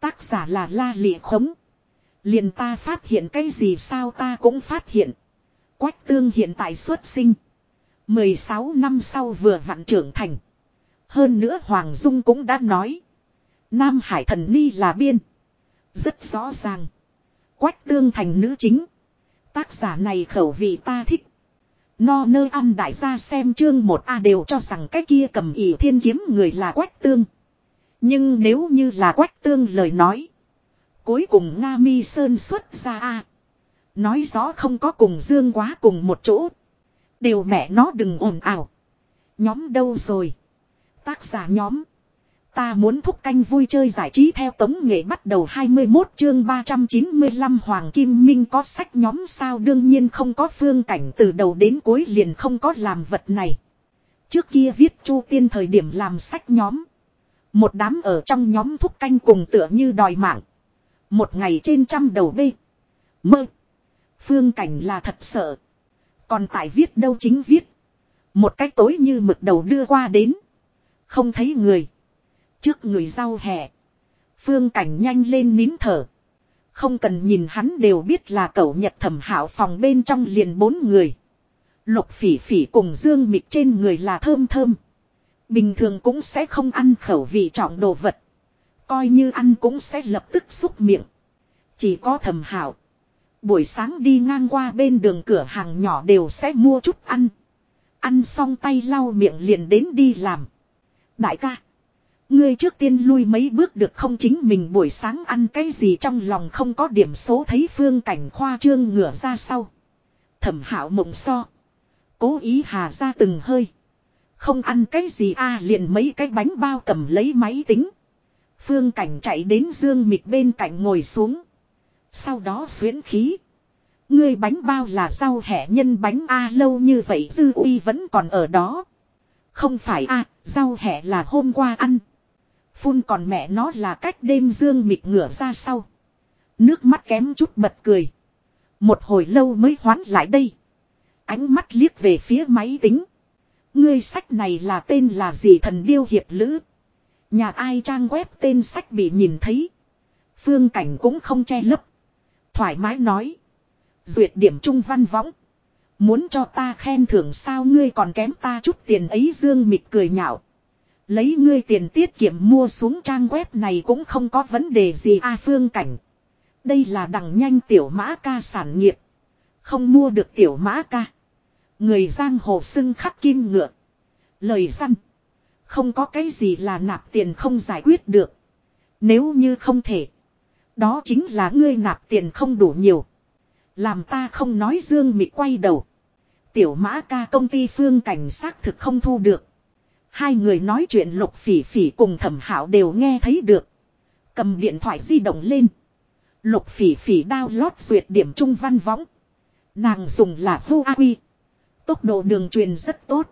Tác giả là la lịa khống. Liền ta phát hiện cái gì sao ta cũng phát hiện. Quách tương hiện tại xuất sinh. 16 năm sau vừa vặn trưởng thành. Hơn nữa Hoàng Dung cũng đã nói. Nam Hải thần ni là biên. Rất rõ ràng. Quách tương thành nữ chính. Tác giả này khẩu vị ta thích. No nơ ăn đại gia xem chương một a đều cho rằng cái kia cầm ỉ thiên kiếm người là quách tương. Nhưng nếu như là quách tương lời nói. Cuối cùng Nga mi sơn xuất ra a Nói rõ không có cùng dương quá cùng một chỗ. Đều mẹ nó đừng ồn ào. Nhóm đâu rồi? Tác giả nhóm. Ta muốn thúc canh vui chơi giải trí theo tống nghệ bắt đầu 21 chương 395 Hoàng Kim Minh có sách nhóm sao đương nhiên không có phương cảnh từ đầu đến cuối liền không có làm vật này. Trước kia viết chu tiên thời điểm làm sách nhóm. Một đám ở trong nhóm thúc canh cùng tựa như đòi mạng. Một ngày trên trăm đầu bê. Mơ. Phương cảnh là thật sợ. Còn tại viết đâu chính viết. Một cách tối như mực đầu đưa qua đến. Không thấy người. Trước người rau hẹ. Phương cảnh nhanh lên nín thở. Không cần nhìn hắn đều biết là cậu nhật thẩm hảo phòng bên trong liền bốn người. Lục phỉ phỉ cùng dương mịt trên người là thơm thơm. Bình thường cũng sẽ không ăn khẩu vị trọng đồ vật. Coi như ăn cũng sẽ lập tức xúc miệng. Chỉ có thầm hảo. Buổi sáng đi ngang qua bên đường cửa hàng nhỏ đều sẽ mua chút ăn. Ăn xong tay lau miệng liền đến đi làm. Đại ca. Ngươi trước tiên lui mấy bước được không chính mình buổi sáng ăn cái gì trong lòng không có điểm số thấy phương cảnh khoa trương ngửa ra sau. Thẩm hảo mộng so. Cố ý hà ra từng hơi. Không ăn cái gì a liền mấy cái bánh bao cầm lấy máy tính. Phương cảnh chạy đến dương mịt bên cạnh ngồi xuống. Sau đó xuyến khí. Ngươi bánh bao là rau hẻ nhân bánh A lâu như vậy dư uy vẫn còn ở đó. Không phải A, rau hẻ là hôm qua ăn. Phun còn mẹ nó là cách đêm dương mịt ngửa ra sau. Nước mắt kém chút bật cười. Một hồi lâu mới hoán lại đây. Ánh mắt liếc về phía máy tính. Ngươi sách này là tên là gì thần điêu hiệp lữ. Nhà ai trang web tên sách bị nhìn thấy. Phương cảnh cũng không che lấp. Thoải mái nói. Duyệt điểm trung văn võng. Muốn cho ta khen thưởng sao ngươi còn kém ta chút tiền ấy dương mịt cười nhạo. Lấy ngươi tiền tiết kiệm mua xuống trang web này cũng không có vấn đề gì a phương cảnh. Đây là đằng nhanh tiểu mã ca sản nghiệp. Không mua được tiểu mã ca. Người giang hồ xưng khắc kim ngựa. Lời săn. Không có cái gì là nạp tiền không giải quyết được. Nếu như không thể. Đó chính là ngươi nạp tiền không đủ nhiều. Làm ta không nói dương mị quay đầu. Tiểu mã ca công ty phương cảnh sát thực không thu được. Hai người nói chuyện lục phỉ phỉ cùng thẩm hảo đều nghe thấy được. Cầm điện thoại di động lên. Lục phỉ phỉ download duyệt điểm trung văn võng. Nàng dùng là Huawei. Tốc độ đường truyền rất tốt.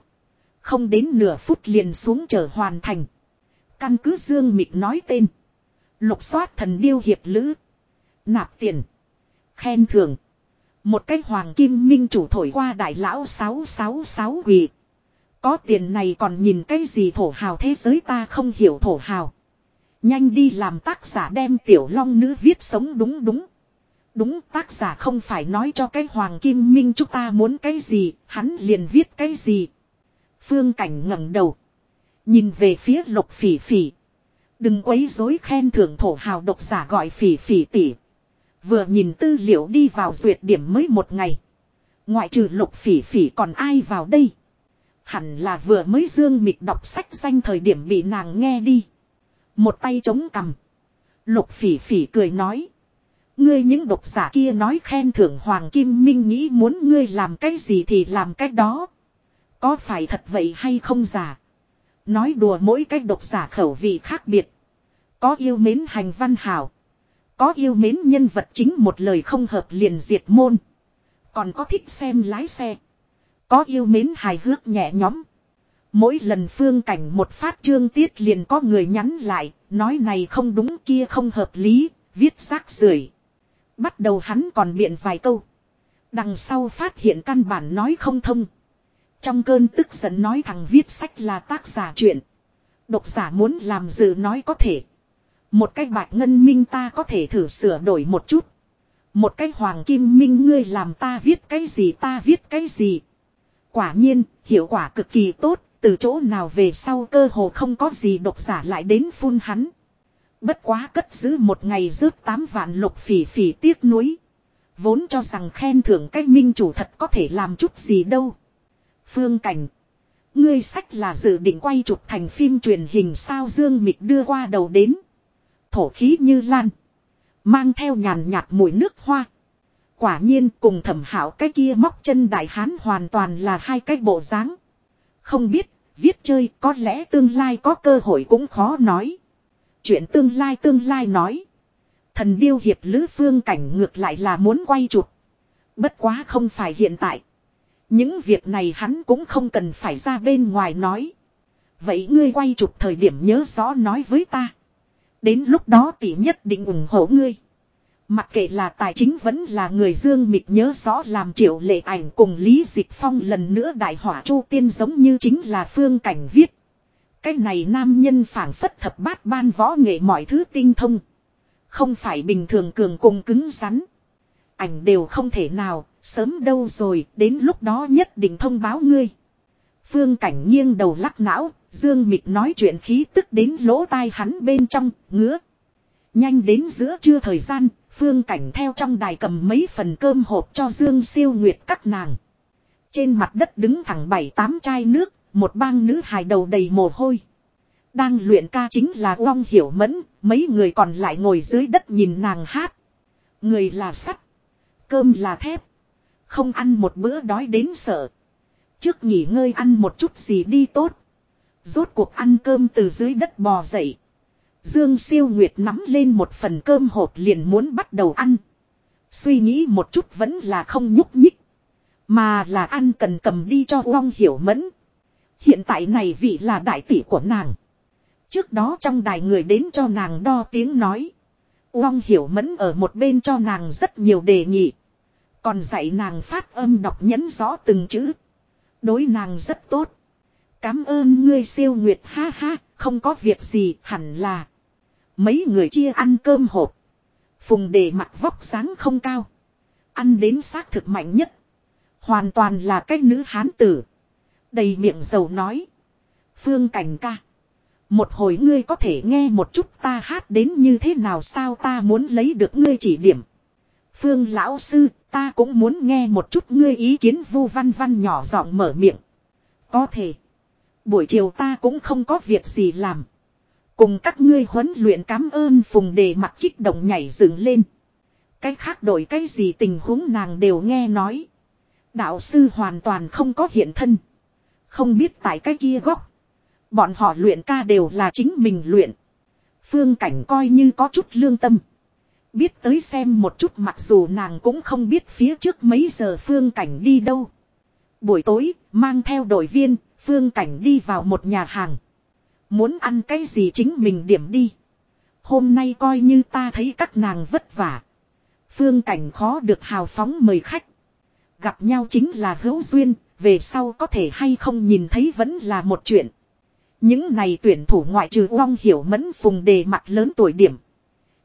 Không đến nửa phút liền xuống chờ hoàn thành. Căn cứ Dương Mịch nói tên. Lục soát thần điêu hiệp lữ. Nạp tiền. Khen thưởng. Một cái hoàng kim minh chủ thổi qua đại lão 666 quỳ. Có tiền này còn nhìn cái gì thổ hào thế giới ta không hiểu thổ hào. Nhanh đi làm tác giả đem tiểu long nữ viết sống đúng đúng. Đúng tác giả không phải nói cho cái hoàng kim minh chúng ta muốn cái gì, hắn liền viết cái gì. Phương cảnh ngẩng đầu. Nhìn về phía lục phỉ phỉ. Đừng quấy rối khen thưởng thổ hào độc giả gọi phỉ phỉ tỷ Vừa nhìn tư liệu đi vào duyệt điểm mới một ngày. Ngoại trừ lục phỉ phỉ còn ai vào đây. Hẳn là vừa mới dương mịch đọc sách danh thời điểm bị nàng nghe đi. Một tay chống cằm. Lục phỉ phỉ cười nói. Ngươi những độc giả kia nói khen thưởng Hoàng Kim Minh nghĩ muốn ngươi làm cái gì thì làm cái đó. Có phải thật vậy hay không giả? Nói đùa mỗi cái độc giả khẩu vị khác biệt. Có yêu mến hành văn hảo. Có yêu mến nhân vật chính một lời không hợp liền diệt môn. Còn có thích xem lái xe. Có yêu mến hài hước nhẹ nhõm. Mỗi lần phương cảnh một phát trương tiết liền có người nhắn lại, nói này không đúng kia không hợp lý, viết rác rưởi. Bắt đầu hắn còn biện vài câu. Đằng sau phát hiện căn bản nói không thông. Trong cơn tức giận nói thằng viết sách là tác giả chuyện. Độc giả muốn làm dự nói có thể. Một cái bạch ngân minh ta có thể thử sửa đổi một chút. Một cái hoàng kim minh ngươi làm ta viết cái gì ta viết cái gì. Quả nhiên, hiệu quả cực kỳ tốt, từ chỗ nào về sau cơ hồ không có gì độc giả lại đến phun hắn. Bất quá cất giữ một ngày rớt 8 vạn lục phỉ phỉ tiếc nuối. Vốn cho rằng khen thưởng cách minh chủ thật có thể làm chút gì đâu. Phương Cảnh. Ngươi sách là dự định quay chụp thành phim truyền hình sao Dương Mịch đưa qua đầu đến. Thổ khí như lan. Mang theo nhàn nhạt mùi nước hoa. Quả nhiên cùng thẩm hảo cái kia móc chân đại hán hoàn toàn là hai cái bộ dáng. Không biết, viết chơi có lẽ tương lai có cơ hội cũng khó nói. Chuyện tương lai tương lai nói. Thần điêu hiệp lữ phương cảnh ngược lại là muốn quay chụp. Bất quá không phải hiện tại. Những việc này hắn cũng không cần phải ra bên ngoài nói. Vậy ngươi quay chụp thời điểm nhớ rõ nói với ta. Đến lúc đó tỷ nhất định ủng hộ ngươi. Mặc kệ là tài chính vẫn là người dương mịch nhớ rõ làm triệu lệ ảnh cùng Lý Dịch Phong lần nữa đại hỏa chu tiên giống như chính là phương cảnh viết. Cái này nam nhân phản phất thập bát ban võ nghệ mọi thứ tinh thông. Không phải bình thường cường cùng cứng rắn. Ảnh đều không thể nào, sớm đâu rồi, đến lúc đó nhất định thông báo ngươi. Phương cảnh nghiêng đầu lắc não, Dương Mịch nói chuyện khí tức đến lỗ tai hắn bên trong, ngứa. Nhanh đến giữa trưa thời gian, Phương cảnh theo trong đài cầm mấy phần cơm hộp cho Dương siêu nguyệt các nàng. Trên mặt đất đứng thẳng bảy tám chai nước, một bang nữ hài đầu đầy mồ hôi. Đang luyện ca chính là Uông Hiểu Mẫn, mấy người còn lại ngồi dưới đất nhìn nàng hát. Người là sắt, cơm là thép. Không ăn một bữa đói đến sợ. Trước nghỉ ngơi ăn một chút gì đi tốt. Rốt cuộc ăn cơm từ dưới đất bò dậy. Dương siêu nguyệt nắm lên một phần cơm hộp liền muốn bắt đầu ăn. Suy nghĩ một chút vẫn là không nhúc nhích. Mà là ăn cần cầm đi cho Long Hiểu Mẫn. Hiện tại này vị là đại tỷ của nàng. Trước đó trong đài người đến cho nàng đo tiếng nói. Long Hiểu Mẫn ở một bên cho nàng rất nhiều đề nghị. Còn dạy nàng phát âm đọc nhấn rõ từng chữ. Đối nàng rất tốt. Cám ơn ngươi siêu nguyệt ha ha, không có việc gì hẳn là. Mấy người chia ăn cơm hộp. Phùng đề mặt vóc dáng không cao. Ăn đến xác thực mạnh nhất. Hoàn toàn là cái nữ hán tử. Đầy miệng dầu nói. Phương cảnh ca. Một hồi ngươi có thể nghe một chút ta hát đến như thế nào sao ta muốn lấy được ngươi chỉ điểm. Phương lão sư, ta cũng muốn nghe một chút ngươi ý kiến vu văn văn nhỏ giọng mở miệng. Có thể. Buổi chiều ta cũng không có việc gì làm. Cùng các ngươi huấn luyện cảm ơn phùng đề mặt kích động nhảy dựng lên. Cái khác đổi cái gì tình huống nàng đều nghe nói. Đạo sư hoàn toàn không có hiện thân. Không biết tại cái kia góc. Bọn họ luyện ca đều là chính mình luyện. Phương cảnh coi như có chút lương tâm. Biết tới xem một chút mặc dù nàng cũng không biết phía trước mấy giờ phương cảnh đi đâu. Buổi tối, mang theo đội viên, phương cảnh đi vào một nhà hàng. Muốn ăn cái gì chính mình điểm đi. Hôm nay coi như ta thấy các nàng vất vả. Phương cảnh khó được hào phóng mời khách. Gặp nhau chính là hữu duyên, về sau có thể hay không nhìn thấy vẫn là một chuyện. Những này tuyển thủ ngoại trừ Uông Hiểu Mẫn phùng đề mặt lớn tuổi điểm.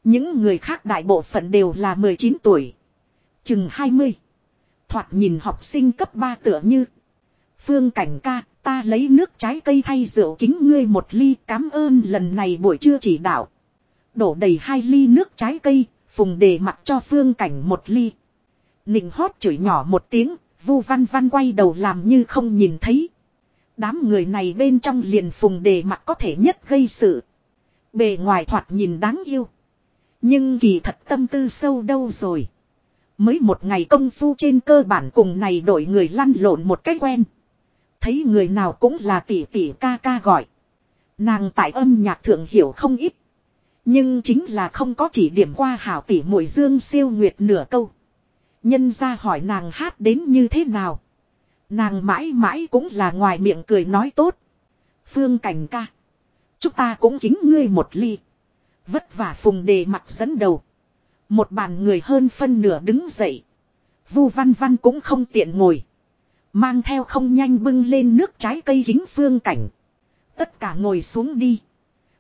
Những người khác đại bộ phận đều là 19 tuổi. Chừng 20. Thoạt nhìn học sinh cấp 3 tựa như. Phương cảnh ca, ta lấy nước trái cây thay rượu kính ngươi một ly cảm ơn lần này buổi trưa chỉ đạo. Đổ đầy hai ly nước trái cây, phùng đề mặt cho phương cảnh một ly. Nịnh hót chửi nhỏ một tiếng, vu văn văn quay đầu làm như không nhìn thấy. Đám người này bên trong liền phùng đề mặt có thể nhất gây sự. Bề ngoài thoạt nhìn đáng yêu. Nhưng kỳ thật tâm tư sâu đâu rồi. Mới một ngày công phu trên cơ bản cùng này đổi người lăn lộn một cách quen. Thấy người nào cũng là tỷ tỷ ca ca gọi. Nàng tại âm nhạc thượng hiểu không ít. Nhưng chính là không có chỉ điểm qua hảo tỷ muội dương siêu nguyệt nửa câu. Nhân ra hỏi nàng hát đến như thế nào. Nàng mãi mãi cũng là ngoài miệng cười nói tốt. Phương cảnh ca. Chúng ta cũng kính ngươi một ly. Vất vả phùng đề mặt dẫn đầu. Một bàn người hơn phân nửa đứng dậy. Vu văn văn cũng không tiện ngồi. Mang theo không nhanh bưng lên nước trái cây kính phương cảnh. Tất cả ngồi xuống đi.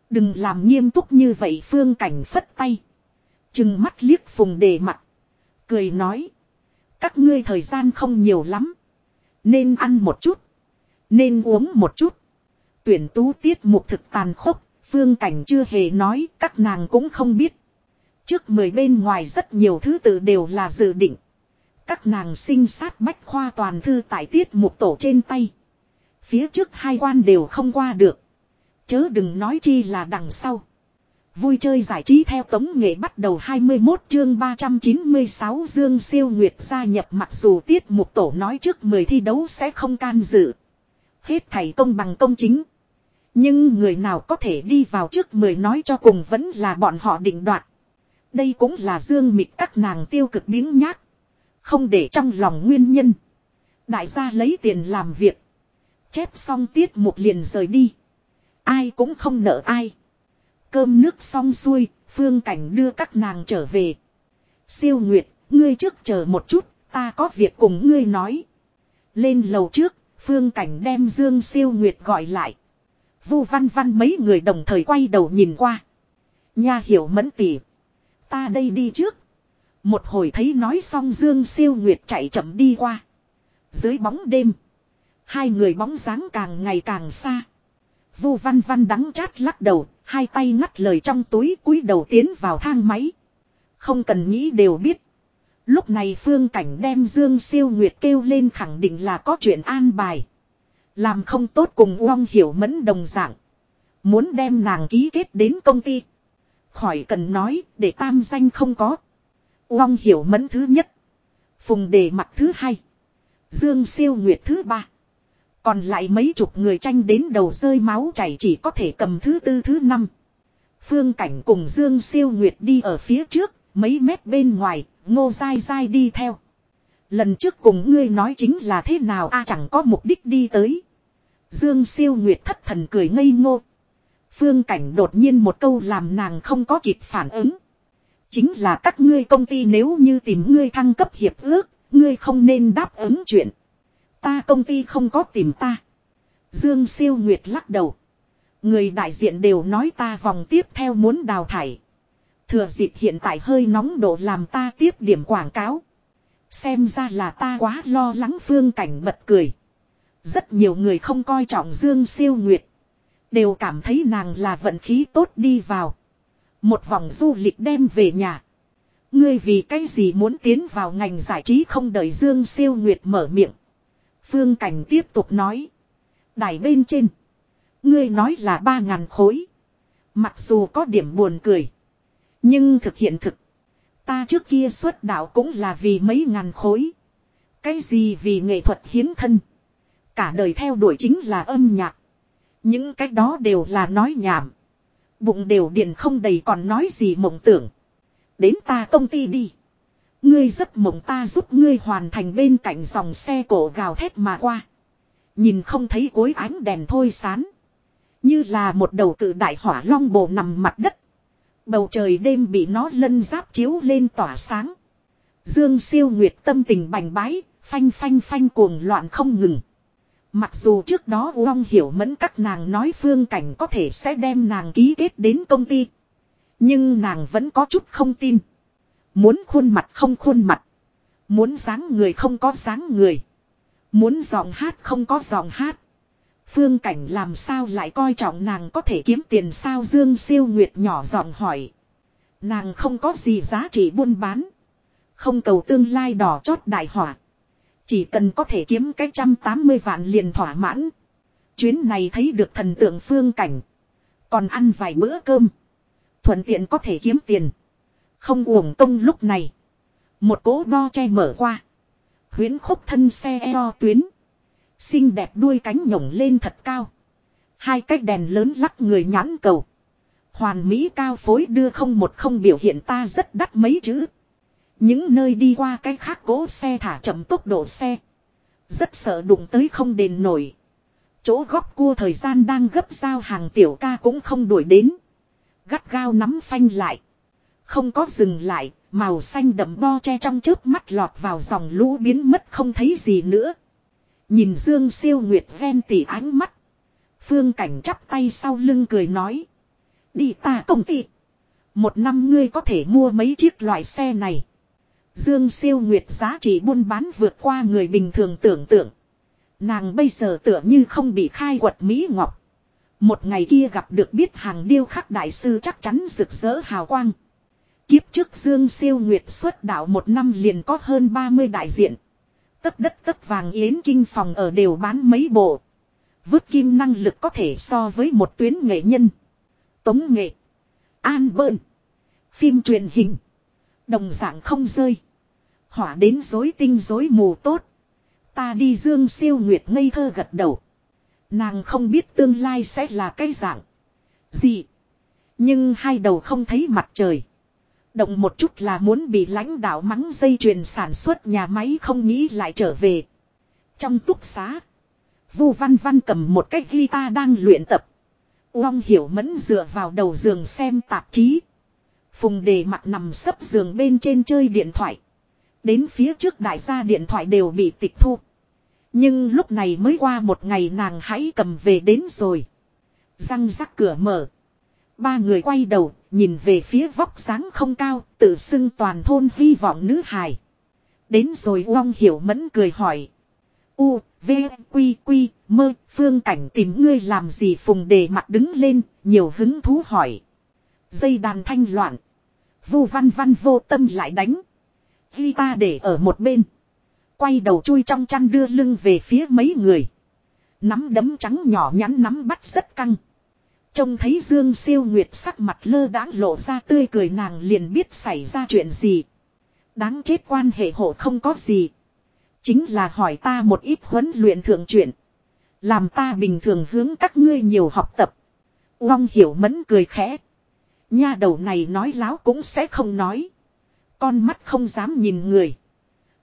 Đừng làm nghiêm túc như vậy phương cảnh phất tay. Chừng mắt liếc phùng đề mặt. Cười nói. Các ngươi thời gian không nhiều lắm. Nên ăn một chút. Nên uống một chút. Tuyển tú tiết mục thực tàn khốc. Phương cảnh chưa hề nói các nàng cũng không biết. Trước mười bên ngoài rất nhiều thứ tự đều là dự định. Các nàng sinh sát bách khoa toàn thư tại tiết mục tổ trên tay. Phía trước hai quan đều không qua được. Chớ đừng nói chi là đằng sau. Vui chơi giải trí theo tống nghệ bắt đầu 21 chương 396 Dương Siêu Nguyệt gia nhập mặc dù tiết mục tổ nói trước 10 thi đấu sẽ không can dự. Hết thầy công bằng công chính. Nhưng người nào có thể đi vào trước 10 nói cho cùng vẫn là bọn họ định đoạt. Đây cũng là Dương Mịch các nàng tiêu cực biến nhát. Không để trong lòng nguyên nhân. Đại gia lấy tiền làm việc. Chép xong tiết mục liền rời đi. Ai cũng không nợ ai. Cơm nước xong xuôi, phương cảnh đưa các nàng trở về. Siêu Nguyệt, ngươi trước chờ một chút, ta có việc cùng ngươi nói. Lên lầu trước, phương cảnh đem Dương Siêu Nguyệt gọi lại. Vu văn văn mấy người đồng thời quay đầu nhìn qua. Nha hiểu mẫn tỉ. Ta đây đi trước. Một hồi thấy nói xong Dương Siêu Nguyệt chạy chậm đi qua. Dưới bóng đêm. Hai người bóng dáng càng ngày càng xa. Vu văn văn đắng chát lắc đầu, hai tay ngắt lời trong túi cúi đầu tiến vào thang máy. Không cần nghĩ đều biết. Lúc này phương cảnh đem Dương Siêu Nguyệt kêu lên khẳng định là có chuyện an bài. Làm không tốt cùng Uông Hiểu Mẫn đồng dạng. Muốn đem nàng ký kết đến công ty. Khỏi cần nói, để tam danh không có. Uông Hiểu Mẫn thứ nhất. Phùng đề mặt thứ hai. Dương Siêu Nguyệt thứ ba. Còn lại mấy chục người tranh đến đầu rơi máu chảy chỉ có thể cầm thứ tư thứ năm. Phương Cảnh cùng Dương Siêu Nguyệt đi ở phía trước, mấy mét bên ngoài, ngô dai dai đi theo. Lần trước cùng ngươi nói chính là thế nào a chẳng có mục đích đi tới. Dương Siêu Nguyệt thất thần cười ngây ngô. Phương Cảnh đột nhiên một câu làm nàng không có kịp phản ứng. Chính là các ngươi công ty nếu như tìm ngươi thăng cấp hiệp ước, ngươi không nên đáp ứng chuyện. Ta công ty không có tìm ta. Dương siêu nguyệt lắc đầu. Người đại diện đều nói ta vòng tiếp theo muốn đào thải. Thừa dịp hiện tại hơi nóng độ làm ta tiếp điểm quảng cáo. Xem ra là ta quá lo lắng phương cảnh bật cười. Rất nhiều người không coi trọng Dương siêu nguyệt. Đều cảm thấy nàng là vận khí tốt đi vào. Một vòng du lịch đem về nhà. Ngươi vì cái gì muốn tiến vào ngành giải trí không đợi Dương siêu nguyệt mở miệng. Phương Cảnh tiếp tục nói. Đài bên trên. Ngươi nói là ba ngàn khối. Mặc dù có điểm buồn cười. Nhưng thực hiện thực. Ta trước kia xuất đạo cũng là vì mấy ngàn khối. Cái gì vì nghệ thuật hiến thân. Cả đời theo đuổi chính là âm nhạc. Những cái đó đều là nói nhảm. Bụng đều điện không đầy còn nói gì mộng tưởng. Đến ta công ty đi. Ngươi rất mộng ta giúp ngươi hoàn thành bên cạnh dòng xe cổ gào thét mà qua. Nhìn không thấy cối ánh đèn thôi sán. Như là một đầu cự đại hỏa long bồ nằm mặt đất. Bầu trời đêm bị nó lân giáp chiếu lên tỏa sáng. Dương siêu nguyệt tâm tình bành bái, phanh phanh phanh cuồng loạn không ngừng. Mặc dù trước đó Uông hiểu mẫn các nàng nói phương cảnh có thể sẽ đem nàng ký kết đến công ty. Nhưng nàng vẫn có chút không tin. Muốn khuôn mặt không khuôn mặt. Muốn dáng người không có dáng người. Muốn giọng hát không có giọng hát. Phương Cảnh làm sao lại coi trọng nàng có thể kiếm tiền sao Dương Siêu Nguyệt nhỏ giọng hỏi. Nàng không có gì giá trị buôn bán. Không cầu tương lai đỏ chót đại hỏa. Chỉ cần có thể kiếm cái trăm tám mươi vạn liền thỏa mãn. Chuyến này thấy được thần tượng Phương Cảnh. Còn ăn vài bữa cơm. Thuận tiện có thể kiếm tiền. Không uổng công lúc này. Một cố đo che mở qua. Huyến khúc thân xe eo tuyến. Xinh đẹp đuôi cánh nhổng lên thật cao. Hai cái đèn lớn lắc người nhãn cầu. Hoàn mỹ cao phối đưa không một không biểu hiện ta rất đắt mấy chữ. Những nơi đi qua cái khác cố xe thả chậm tốc độ xe. Rất sợ đụng tới không đền nổi. Chỗ góc cua thời gian đang gấp giao hàng tiểu ca cũng không đuổi đến. Gắt gao nắm phanh lại. Không có dừng lại, màu xanh đậm bo che trong chớp mắt lọt vào dòng lũ biến mất không thấy gì nữa. Nhìn Dương siêu nguyệt ven tỉ ánh mắt. Phương cảnh chắp tay sau lưng cười nói. Đi ta công ty. Một năm ngươi có thể mua mấy chiếc loại xe này. Dương siêu nguyệt giá trị buôn bán vượt qua người bình thường tưởng tượng. Nàng bây giờ tựa như không bị khai quật Mỹ Ngọc. Một ngày kia gặp được biết hàng điêu khắc đại sư chắc chắn rực rỡ hào quang. Kiếp trước Dương siêu nguyệt xuất đạo một năm liền có hơn 30 đại diện. Tất đất tất vàng yến kinh phòng ở đều bán mấy bộ. Vứt kim năng lực có thể so với một tuyến nghệ nhân. Tống nghệ. An bơn. Phim truyền hình. Đồng dạng không rơi. Hỏa đến dối tinh dối mù tốt. Ta đi dương siêu nguyệt ngây thơ gật đầu. Nàng không biết tương lai sẽ là cái dạng. Gì. Nhưng hai đầu không thấy mặt trời. Động một chút là muốn bị lãnh đạo mắng dây chuyền sản xuất nhà máy không nghĩ lại trở về. Trong túc xá. Vu Văn Văn cầm một cái guitar đang luyện tập. Uông hiểu mẫn dựa vào đầu giường xem tạp chí. Phùng đề mặt nằm sấp giường bên trên chơi điện thoại. Đến phía trước đại gia điện thoại đều bị tịch thu. Nhưng lúc này mới qua một ngày nàng hãy cầm về đến rồi. Răng rắc cửa mở. Ba người quay đầu, nhìn về phía vóc sáng không cao, tự xưng toàn thôn hy vọng nữ hài. Đến rồi long Hiểu Mẫn cười hỏi. U, V, Quy, Quy, mơ, phương cảnh tìm ngươi làm gì phùng đề mặt đứng lên, nhiều hứng thú hỏi. Dây đàn thanh loạn. Vu văn văn vô tâm lại đánh. Ghi ta để ở một bên. Quay đầu chui trong chăn đưa lưng về phía mấy người. Nắm đấm trắng nhỏ nhắn nắm bắt rất căng. Trông thấy Dương siêu nguyệt sắc mặt lơ đãng lộ ra tươi cười nàng liền biết xảy ra chuyện gì. Đáng chết quan hệ hộ không có gì. Chính là hỏi ta một ít huấn luyện thượng chuyện. Làm ta bình thường hướng các ngươi nhiều học tập. Long hiểu mẫn cười khẽ. Nha đầu này nói láo cũng sẽ không nói. Con mắt không dám nhìn người.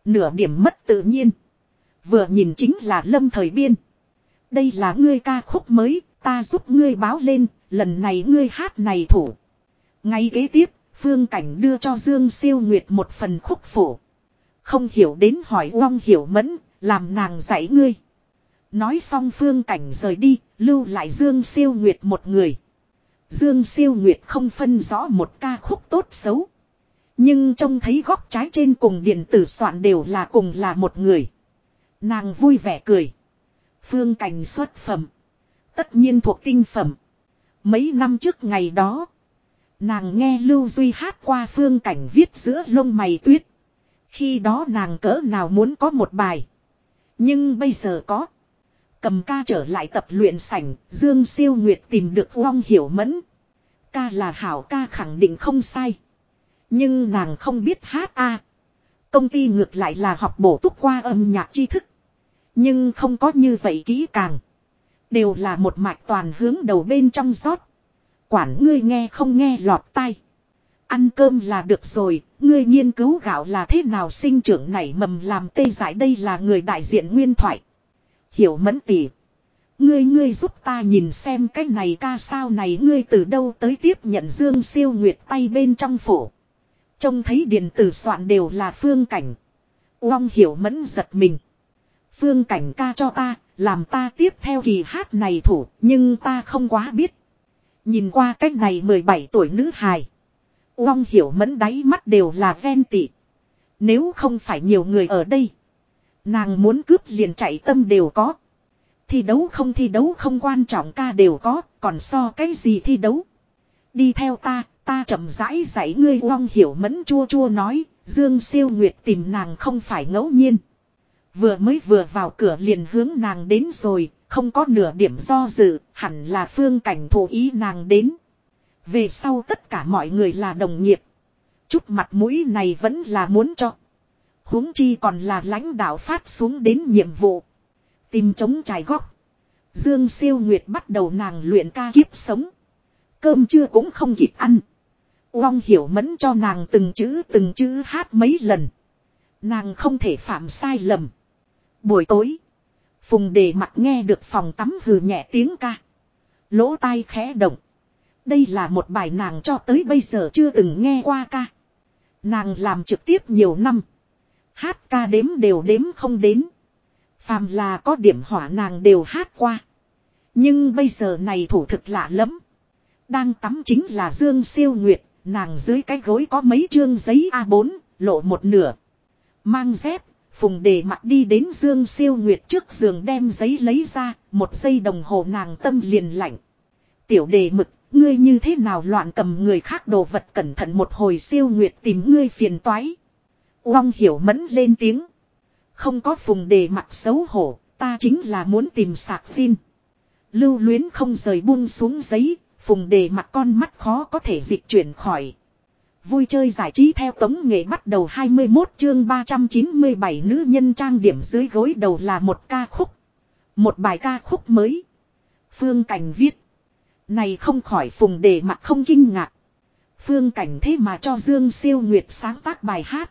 Nửa điểm mất tự nhiên. Vừa nhìn chính là lâm thời biên. Đây là ngươi ca khúc mới, ta giúp ngươi báo lên, lần này ngươi hát này thủ. Ngay kế tiếp, Phương Cảnh đưa cho Dương Siêu Nguyệt một phần khúc phổ. Không hiểu đến hỏi Uông Hiểu Mẫn, làm nàng dạy ngươi. Nói xong Phương Cảnh rời đi, lưu lại Dương Siêu Nguyệt một người. Dương Siêu Nguyệt không phân rõ một ca khúc tốt xấu. Nhưng trông thấy góc trái trên cùng điện tử soạn đều là cùng là một người. Nàng vui vẻ cười. Phương Cảnh xuất phẩm. Tất nhiên thuộc tinh phẩm. Mấy năm trước ngày đó. Nàng nghe Lưu Duy hát qua phương cảnh viết giữa lông mày tuyết. Khi đó nàng cỡ nào muốn có một bài. Nhưng bây giờ có. Cầm ca trở lại tập luyện sảnh, Dương Siêu Nguyệt tìm được Uông Hiểu Mẫn. Ca là hảo ca khẳng định không sai. Nhưng nàng không biết hát a. Công ty ngược lại là học bổ túc qua âm nhạc tri thức. Nhưng không có như vậy kỹ càng. Đều là một mạch toàn hướng đầu bên trong rót. Quản ngươi nghe không nghe lọt tai. Ăn cơm là được rồi, ngươi nghiên cứu gạo là thế nào sinh trưởng nảy mầm làm tê giải đây là người đại diện nguyên thoại. Hiểu mẫn tỉ. Ngươi ngươi giúp ta nhìn xem cái này ca sao này ngươi từ đâu tới tiếp nhận dương siêu nguyệt tay bên trong phổ. Trông thấy điện tử soạn đều là phương cảnh. Uông hiểu mẫn giật mình. Phương cảnh ca cho ta, làm ta tiếp theo kỳ hát này thủ, nhưng ta không quá biết. Nhìn qua cách này 17 tuổi nữ hài. Uông hiểu mẫn đáy mắt đều là ven tị. Nếu không phải nhiều người ở đây. Nàng muốn cướp liền chạy tâm đều có. Thi đấu không thi đấu không quan trọng ca đều có, còn so cái gì thi đấu. Đi theo ta, ta chậm rãi dạy ngươi uong hiểu mẫn chua chua nói, Dương siêu nguyệt tìm nàng không phải ngẫu nhiên. Vừa mới vừa vào cửa liền hướng nàng đến rồi, không có nửa điểm do dự, hẳn là phương cảnh thổ ý nàng đến. Về sau tất cả mọi người là đồng nghiệp. Chút mặt mũi này vẫn là muốn cho. huống chi còn là lãnh đạo phát xuống đến nhiệm vụ. Tìm chống trải góc. Dương siêu nguyệt bắt đầu nàng luyện ca kiếp sống. Cơm trưa cũng không kịp ăn. Long hiểu mẫn cho nàng từng chữ từng chữ hát mấy lần. Nàng không thể phạm sai lầm. Buổi tối. Phùng đề mặt nghe được phòng tắm hừ nhẹ tiếng ca. Lỗ tai khẽ động. Đây là một bài nàng cho tới bây giờ chưa từng nghe qua ca. Nàng làm trực tiếp nhiều năm. Hát ca đếm đều đếm không đến. Phàm là có điểm hỏa nàng đều hát qua. Nhưng bây giờ này thủ thực lạ lắm. Đang tắm chính là Dương Siêu Nguyệt, nàng dưới cái gối có mấy chương giấy A4, lộ một nửa. Mang dép, Phùng đề mặt đi đến Dương Siêu Nguyệt trước giường đem giấy lấy ra, một giây đồng hồ nàng tâm liền lạnh. Tiểu đề mực, ngươi như thế nào loạn cầm người khác đồ vật cẩn thận một hồi Siêu Nguyệt tìm ngươi phiền toái. Uông hiểu mẫn lên tiếng. Không có phùng đề mặt xấu hổ, ta chính là muốn tìm sạc phin. Lưu luyến không rời buông xuống giấy, phùng đề mặt con mắt khó có thể dịch chuyển khỏi. Vui chơi giải trí theo tống nghệ bắt đầu 21 chương 397 nữ nhân trang điểm dưới gối đầu là một ca khúc. Một bài ca khúc mới. Phương Cảnh viết. Này không khỏi phùng đề mặt không kinh ngạc. Phương Cảnh thế mà cho Dương Siêu Nguyệt sáng tác bài hát.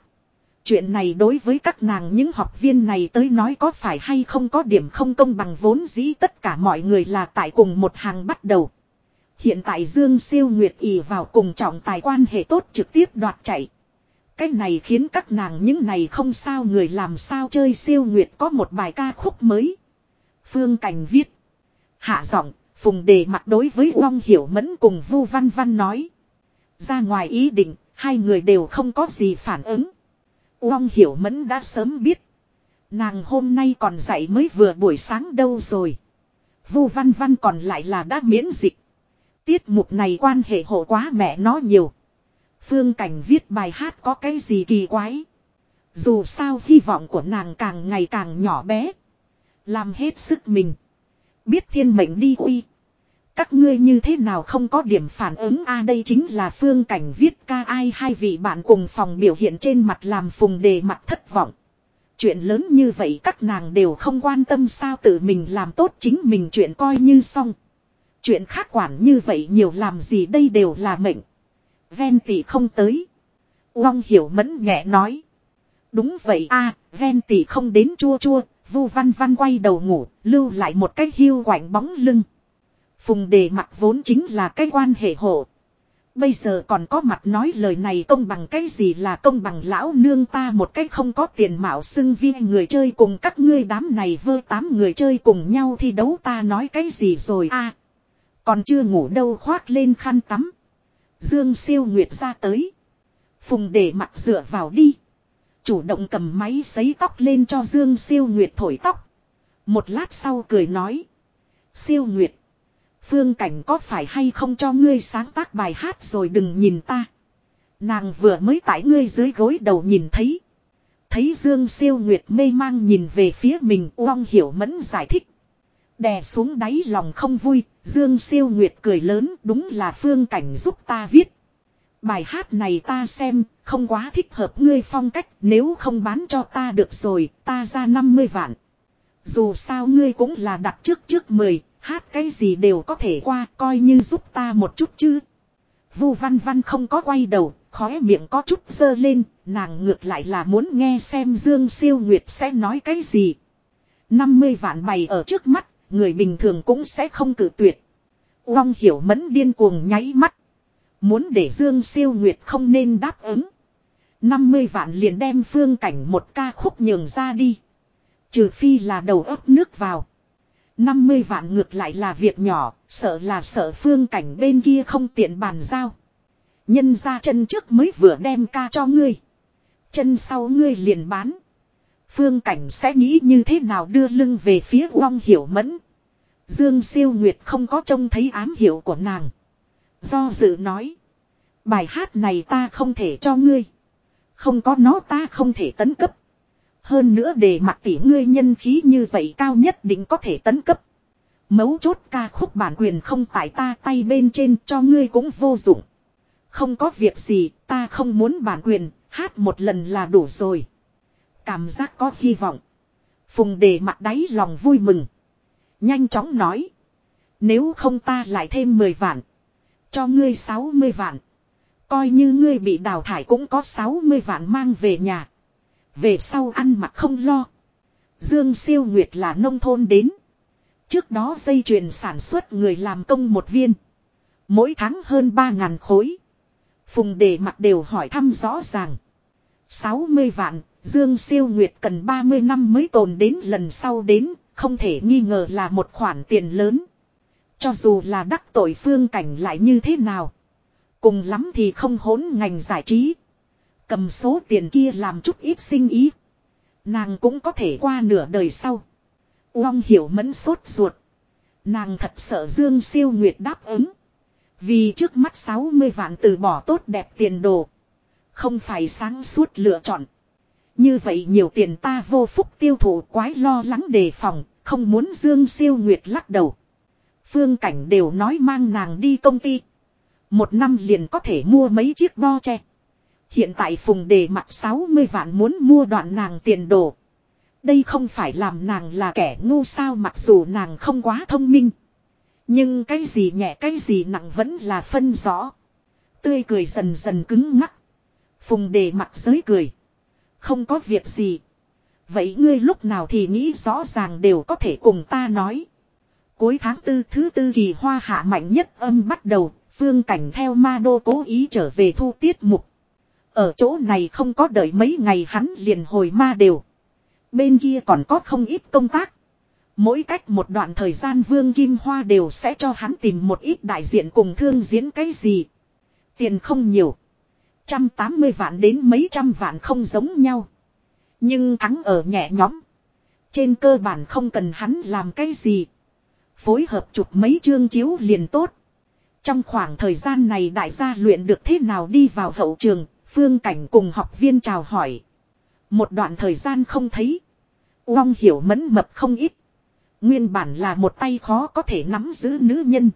Chuyện này đối với các nàng những học viên này tới nói có phải hay không có điểm không công bằng vốn dĩ tất cả mọi người là tại cùng một hàng bắt đầu. Hiện tại Dương Siêu Nguyệt ỉ vào cùng trọng tài quan hệ tốt trực tiếp đoạt chạy. Cái này khiến các nàng những này không sao người làm sao chơi Siêu Nguyệt có một bài ca khúc mới. Phương Cảnh viết. Hạ giọng, Phùng Đề mặt đối với Long Hiểu Mẫn cùng Vu Văn Văn nói. Ra ngoài ý định, hai người đều không có gì phản ứng. Long Hiểu Mẫn đã sớm biết. Nàng hôm nay còn dậy mới vừa buổi sáng đâu rồi. Vu Văn Văn còn lại là đã miễn dịch. Tiết mục này quan hệ hộ quá mẹ nó nhiều. Phương Cảnh viết bài hát có cái gì kỳ quái. Dù sao hy vọng của nàng càng ngày càng nhỏ bé. Làm hết sức mình. Biết thiên mệnh đi uy. Các ngươi như thế nào không có điểm phản ứng a, đây chính là phương cảnh viết ca ai hai vị bạn cùng phòng biểu hiện trên mặt làm phùng đề mặt thất vọng. Chuyện lớn như vậy các nàng đều không quan tâm sao tự mình làm tốt chính mình chuyện coi như xong. Chuyện khác quản như vậy nhiều làm gì đây đều là mệnh. Ven tỷ không tới. Long hiểu mẫn nhẹ nói. Đúng vậy a ven tỷ không đến chua chua, vu văn văn quay đầu ngủ, lưu lại một cái hiu quạnh bóng lưng. Phùng đề mặt vốn chính là cái quan hệ hộ. Bây giờ còn có mặt nói lời này công bằng cái gì là công bằng lão nương ta một cách không có tiền mạo xưng viên người chơi cùng các ngươi đám này vơ tám người chơi cùng nhau thi đấu ta nói cái gì rồi a còn chưa ngủ đâu khoác lên khăn tắm. Dương siêu nguyệt ra tới. Phùng để mặt dựa vào đi. Chủ động cầm máy sấy tóc lên cho Dương siêu nguyệt thổi tóc. Một lát sau cười nói. Siêu nguyệt. Phương cảnh có phải hay không cho ngươi sáng tác bài hát rồi đừng nhìn ta. Nàng vừa mới tại ngươi dưới gối đầu nhìn thấy. Thấy Dương siêu nguyệt mê mang nhìn về phía mình uong hiểu mẫn giải thích. Đè xuống đáy lòng không vui, Dương siêu nguyệt cười lớn đúng là phương cảnh giúp ta viết. Bài hát này ta xem, không quá thích hợp ngươi phong cách, nếu không bán cho ta được rồi, ta ra 50 vạn. Dù sao ngươi cũng là đặt trước trước 10, Hát cái gì đều có thể qua coi như giúp ta một chút chứ. Vu văn văn không có quay đầu, khóe miệng có chút dơ lên, nàng ngược lại là muốn nghe xem Dương Siêu Nguyệt sẽ nói cái gì. 50 vạn bày ở trước mắt, người bình thường cũng sẽ không cử tuyệt. Uông hiểu mẫn điên cuồng nháy mắt. Muốn để Dương Siêu Nguyệt không nên đáp ứng. 50 vạn liền đem phương cảnh một ca khúc nhường ra đi. Trừ phi là đầu ấp nước vào. 50 vạn ngược lại là việc nhỏ, sợ là sợ phương cảnh bên kia không tiện bàn giao. Nhân ra chân trước mới vừa đem ca cho ngươi. Chân sau ngươi liền bán. Phương cảnh sẽ nghĩ như thế nào đưa lưng về phía Long Hiểu Mẫn. Dương siêu nguyệt không có trông thấy ám hiệu của nàng. Do dự nói. Bài hát này ta không thể cho ngươi. Không có nó ta không thể tấn cấp. Hơn nữa để mặt tỷ ngươi nhân khí như vậy cao nhất định có thể tấn cấp. Mấu chốt ca khúc bản quyền không tại ta tay bên trên cho ngươi cũng vô dụng. Không có việc gì, ta không muốn bản quyền, hát một lần là đủ rồi. Cảm giác có hy vọng. Phùng đề mặt đáy lòng vui mừng. Nhanh chóng nói. Nếu không ta lại thêm 10 vạn. Cho ngươi 60 vạn. Coi như ngươi bị đào thải cũng có 60 vạn mang về nhà. Về sau ăn mặc không lo. Dương siêu nguyệt là nông thôn đến. Trước đó dây chuyền sản xuất người làm công một viên. Mỗi tháng hơn 3.000 khối. Phùng đề mặt đều hỏi thăm rõ ràng. 60 vạn, Dương siêu nguyệt cần 30 năm mới tồn đến lần sau đến, không thể nghi ngờ là một khoản tiền lớn. Cho dù là đắc tội phương cảnh lại như thế nào. Cùng lắm thì không hỗn ngành giải trí. Cầm số tiền kia làm chút ít sinh ý. Nàng cũng có thể qua nửa đời sau. Uông hiểu mẫn sốt ruột. Nàng thật sợ Dương siêu nguyệt đáp ứng. Vì trước mắt 60 vạn từ bỏ tốt đẹp tiền đồ. Không phải sáng suốt lựa chọn. Như vậy nhiều tiền ta vô phúc tiêu thụ quái lo lắng đề phòng, không muốn Dương siêu nguyệt lắc đầu. Phương cảnh đều nói mang nàng đi công ty. Một năm liền có thể mua mấy chiếc bo tre. Hiện tại phùng đề mặt 60 vạn muốn mua đoạn nàng tiền đồ. Đây không phải làm nàng là kẻ ngu sao mặc dù nàng không quá thông minh. Nhưng cái gì nhẹ cái gì nặng vẫn là phân rõ. Tươi cười dần dần cứng ngắc. Phùng đề mặt giới cười. Không có việc gì. Vậy ngươi lúc nào thì nghĩ rõ ràng đều có thể cùng ta nói. Cuối tháng tư thứ tư kỳ hoa hạ mạnh nhất âm bắt đầu, phương cảnh theo ma đô cố ý trở về thu tiết mục. Ở chỗ này không có đợi mấy ngày hắn liền hồi ma đều. Bên kia còn có không ít công tác. Mỗi cách một đoạn thời gian Vương Kim Hoa đều sẽ cho hắn tìm một ít đại diện cùng thương diễn cái gì. Tiền không nhiều. Trăm tám mươi vạn đến mấy trăm vạn không giống nhau. Nhưng thắng ở nhẹ nhõm. Trên cơ bản không cần hắn làm cái gì. Phối hợp chụp mấy chương chiếu liền tốt. Trong khoảng thời gian này đại gia luyện được thế nào đi vào hậu trường, phương cảnh cùng học viên chào hỏi. Một đoạn thời gian không thấy. Uông hiểu mẫn mập không ít. Nguyên bản là một tay khó có thể nắm giữ nữ nhân.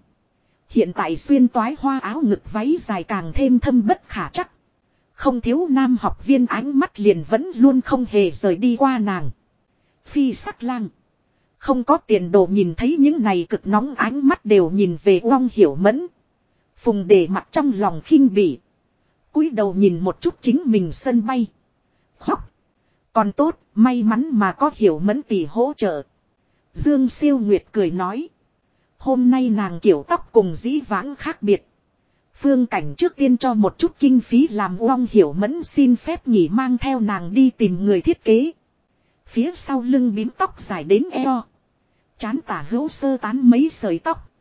Hiện tại xuyên toái hoa áo ngực váy dài càng thêm thâm bất khả chắc. Không thiếu nam học viên ánh mắt liền vẫn luôn không hề rời đi qua nàng. Phi sắc lang. Không có tiền đồ nhìn thấy những này cực nóng ánh mắt đều nhìn về Uông Hiểu Mẫn. Phùng để mặt trong lòng khinh bỉ. cúi đầu nhìn một chút chính mình sân bay. Khóc. Còn tốt, may mắn mà có Hiểu Mẫn tỷ hỗ trợ. Dương Siêu Nguyệt cười nói. Hôm nay nàng kiểu tóc cùng dĩ vãng khác biệt. Phương cảnh trước tiên cho một chút kinh phí làm uong Hiểu Mẫn xin phép nghỉ mang theo nàng đi tìm người thiết kế. Phía sau lưng bím tóc dài đến eo. Chán tả hữu sơ tán mấy sợi tóc.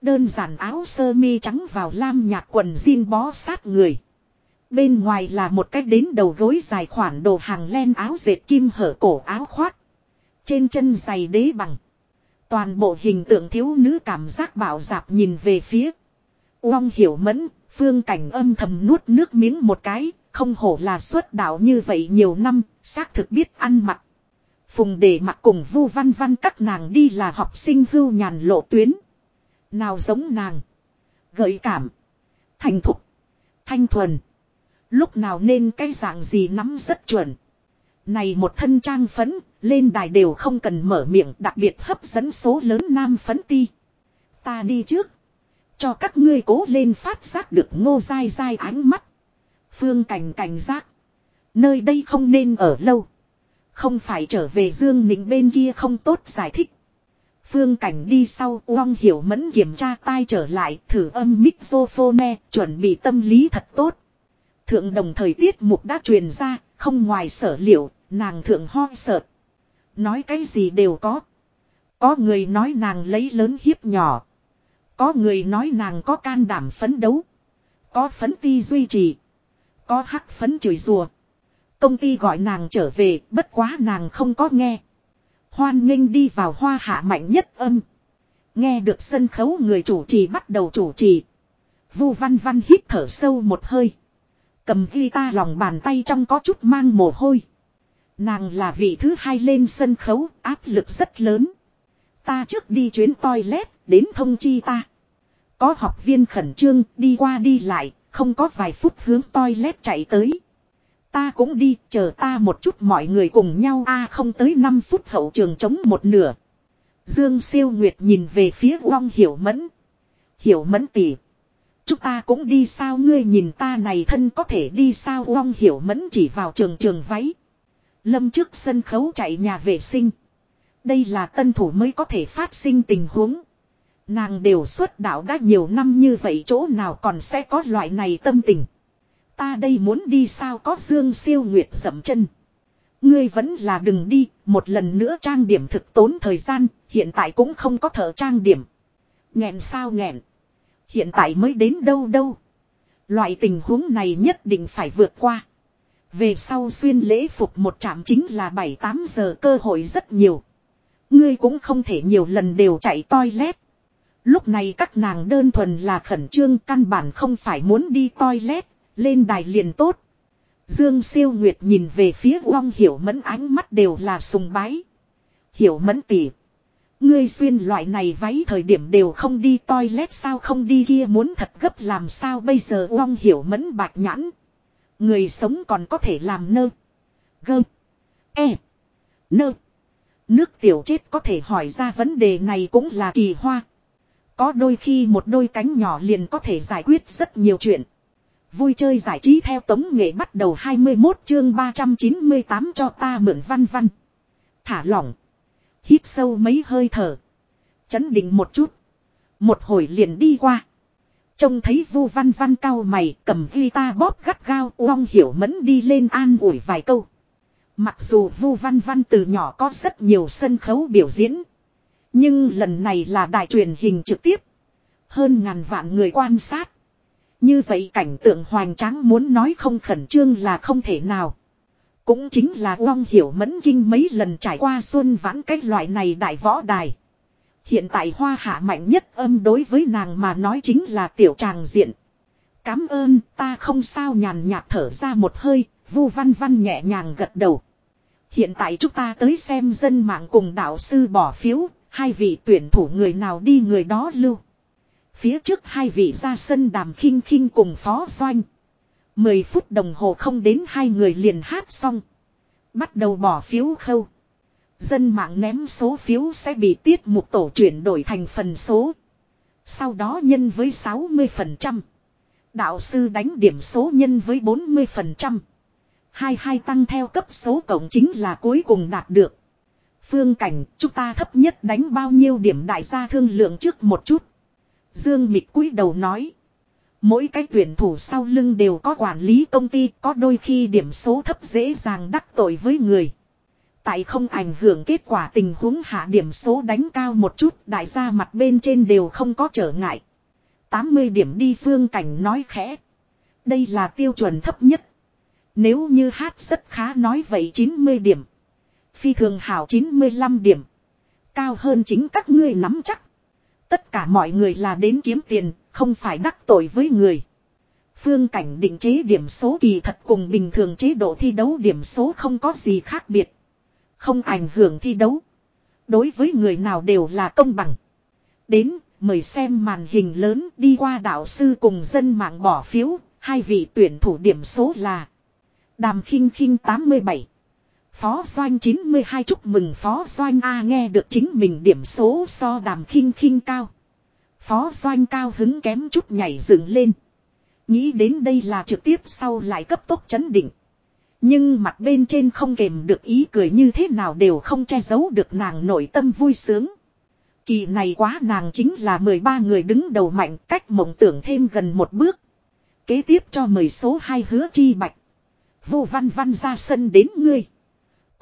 Đơn giản áo sơ mi trắng vào lam nhạt quần jean bó sát người. Bên ngoài là một cách đến đầu gối dài khoản đồ hàng len áo dệt kim hở cổ áo khoác. Trên chân giày đế bằng. Toàn bộ hình tượng thiếu nữ cảm giác bảo dạp nhìn về phía. Uông hiểu mẫn, phương cảnh âm thầm nuốt nước miếng một cái, không hổ là xuất đạo như vậy nhiều năm, xác thực biết ăn mặc. Phùng để mặc cùng vu văn văn các nàng đi là học sinh hưu nhàn lộ tuyến. Nào giống nàng. Gợi cảm. Thành thục. Thanh thuần. Lúc nào nên cái dạng gì nắm rất chuẩn. Này một thân trang phấn, lên đài đều không cần mở miệng đặc biệt hấp dẫn số lớn nam phấn ti. Ta đi trước. Cho các ngươi cố lên phát giác được ngô dai dai ánh mắt. Phương cảnh cảnh giác. Nơi đây không nên ở lâu. Không phải trở về Dương Nịnh bên kia không tốt giải thích. Phương cảnh đi sau Uông Hiểu Mẫn kiểm tra tai trở lại thử âm mixophone chuẩn bị tâm lý thật tốt. Thượng đồng thời tiết mục đã truyền ra, không ngoài sở liệu, nàng thượng ho sợ. Nói cái gì đều có. Có người nói nàng lấy lớn hiếp nhỏ. Có người nói nàng có can đảm phấn đấu. Có phấn ti duy trì. Có hắc phấn chửi rùa. Công ty gọi nàng trở về, bất quá nàng không có nghe. Hoan nghênh đi vào hoa hạ mạnh nhất âm. Nghe được sân khấu người chủ trì bắt đầu chủ trì. Vu văn văn hít thở sâu một hơi. Cầm guitar lòng bàn tay trong có chút mang mồ hôi. Nàng là vị thứ hai lên sân khấu, áp lực rất lớn. Ta trước đi chuyến toilet, đến thông chi ta. Có học viên khẩn trương, đi qua đi lại, không có vài phút hướng toilet chạy tới. Ta cũng đi, chờ ta một chút mọi người cùng nhau a không tới 5 phút hậu trường chống một nửa. Dương siêu nguyệt nhìn về phía Uông Hiểu Mẫn. Hiểu Mẫn tỷ. Chúng ta cũng đi sao ngươi nhìn ta này thân có thể đi sao Uông Hiểu Mẫn chỉ vào trường trường váy. Lâm trước sân khấu chạy nhà vệ sinh. Đây là tân thủ mới có thể phát sinh tình huống. Nàng đều xuất đạo đã nhiều năm như vậy chỗ nào còn sẽ có loại này tâm tình. Ta đây muốn đi sao có Dương siêu nguyệt dậm chân. Ngươi vẫn là đừng đi, một lần nữa trang điểm thực tốn thời gian, hiện tại cũng không có thợ trang điểm. Nghẹn sao nghẹn. Hiện tại mới đến đâu đâu. Loại tình huống này nhất định phải vượt qua. Về sau xuyên lễ phục một trạm chính là 7-8 giờ cơ hội rất nhiều. Ngươi cũng không thể nhiều lần đều chạy toilet. Lúc này các nàng đơn thuần là khẩn trương căn bản không phải muốn đi toilet, lên đài liền tốt. Dương siêu nguyệt nhìn về phía Uông Hiểu Mẫn ánh mắt đều là sùng bái. Hiểu Mẫn tỉ. Ngươi xuyên loại này váy thời điểm đều không đi toilet sao không đi kia muốn thật gấp làm sao bây giờ Uông Hiểu Mẫn bạch nhãn. Người sống còn có thể làm nơ. Gơ. E. Nơ. Nước tiểu chết có thể hỏi ra vấn đề này cũng là kỳ hoa. Có đôi khi một đôi cánh nhỏ liền có thể giải quyết rất nhiều chuyện. Vui chơi giải trí theo tống nghệ bắt đầu 21 chương 398 cho ta mượn văn văn. Thả lỏng. Hít sâu mấy hơi thở. Chấn định một chút. Một hồi liền đi qua. Trông thấy vu văn văn cao mày, cầm guitar bóp gắt gao, uong hiểu mẫn đi lên an ủi vài câu. Mặc dù vu văn văn từ nhỏ có rất nhiều sân khấu biểu diễn. Nhưng lần này là đại truyền hình trực tiếp. Hơn ngàn vạn người quan sát. Như vậy cảnh tượng hoành tráng muốn nói không khẩn trương là không thể nào. Cũng chính là Uông Hiểu Mẫn Kinh mấy lần trải qua xuân vãn cái loại này đại võ đài. Hiện tại hoa hạ mạnh nhất âm đối với nàng mà nói chính là tiểu tràng diện. Cám ơn ta không sao nhàn nhạt thở ra một hơi, vu văn văn nhẹ nhàng gật đầu. Hiện tại chúng ta tới xem dân mạng cùng đạo sư bỏ phiếu, hai vị tuyển thủ người nào đi người đó lưu. Phía trước hai vị ra sân đàm khinh khinh cùng phó doanh. Mười phút đồng hồ không đến hai người liền hát xong. Bắt đầu bỏ phiếu khâu. Dân mạng ném số phiếu sẽ bị tiết mục tổ chuyển đổi thành phần số. Sau đó nhân với 60%. Đạo sư đánh điểm số nhân với 40%. Hai hai tăng theo cấp số cộng chính là cuối cùng đạt được. Phương cảnh, chúng ta thấp nhất đánh bao nhiêu điểm đại gia thương lượng trước một chút. Dương Mịch cúi đầu nói. Mỗi cái tuyển thủ sau lưng đều có quản lý công ty, có đôi khi điểm số thấp dễ dàng đắc tội với người. Tại không ảnh hưởng kết quả tình huống hạ điểm số đánh cao một chút, đại gia mặt bên trên đều không có trở ngại. 80 điểm đi phương cảnh nói khẽ. Đây là tiêu chuẩn thấp nhất. Nếu như hát rất khá nói vậy 90 điểm. Phi thường hảo 95 điểm. Cao hơn chính các ngươi nắm chắc. Tất cả mọi người là đến kiếm tiền, không phải đắc tội với người. Phương cảnh định chế điểm số kỳ thật cùng bình thường chế độ thi đấu điểm số không có gì khác biệt. Không ảnh hưởng thi đấu. Đối với người nào đều là công bằng. Đến, mời xem màn hình lớn đi qua đạo sư cùng dân mạng bỏ phiếu, hai vị tuyển thủ điểm số là Đàm khinh khinh 87 Phó Doanh 92 chúc mừng Phó Doanh A nghe được chính mình điểm số so đàm khinh khinh cao. Phó Doanh cao hứng kém chút nhảy dựng lên. Nghĩ đến đây là trực tiếp sau lại cấp tốc chấn định. Nhưng mặt bên trên không kềm được ý cười như thế nào đều không che giấu được nàng nội tâm vui sướng. Kỳ này quá nàng chính là 13 người đứng đầu mạnh, cách mộng tưởng thêm gần một bước. Kế tiếp cho mời số 2 hứa chi bạch. Vu văn văn ra sân đến ngươi.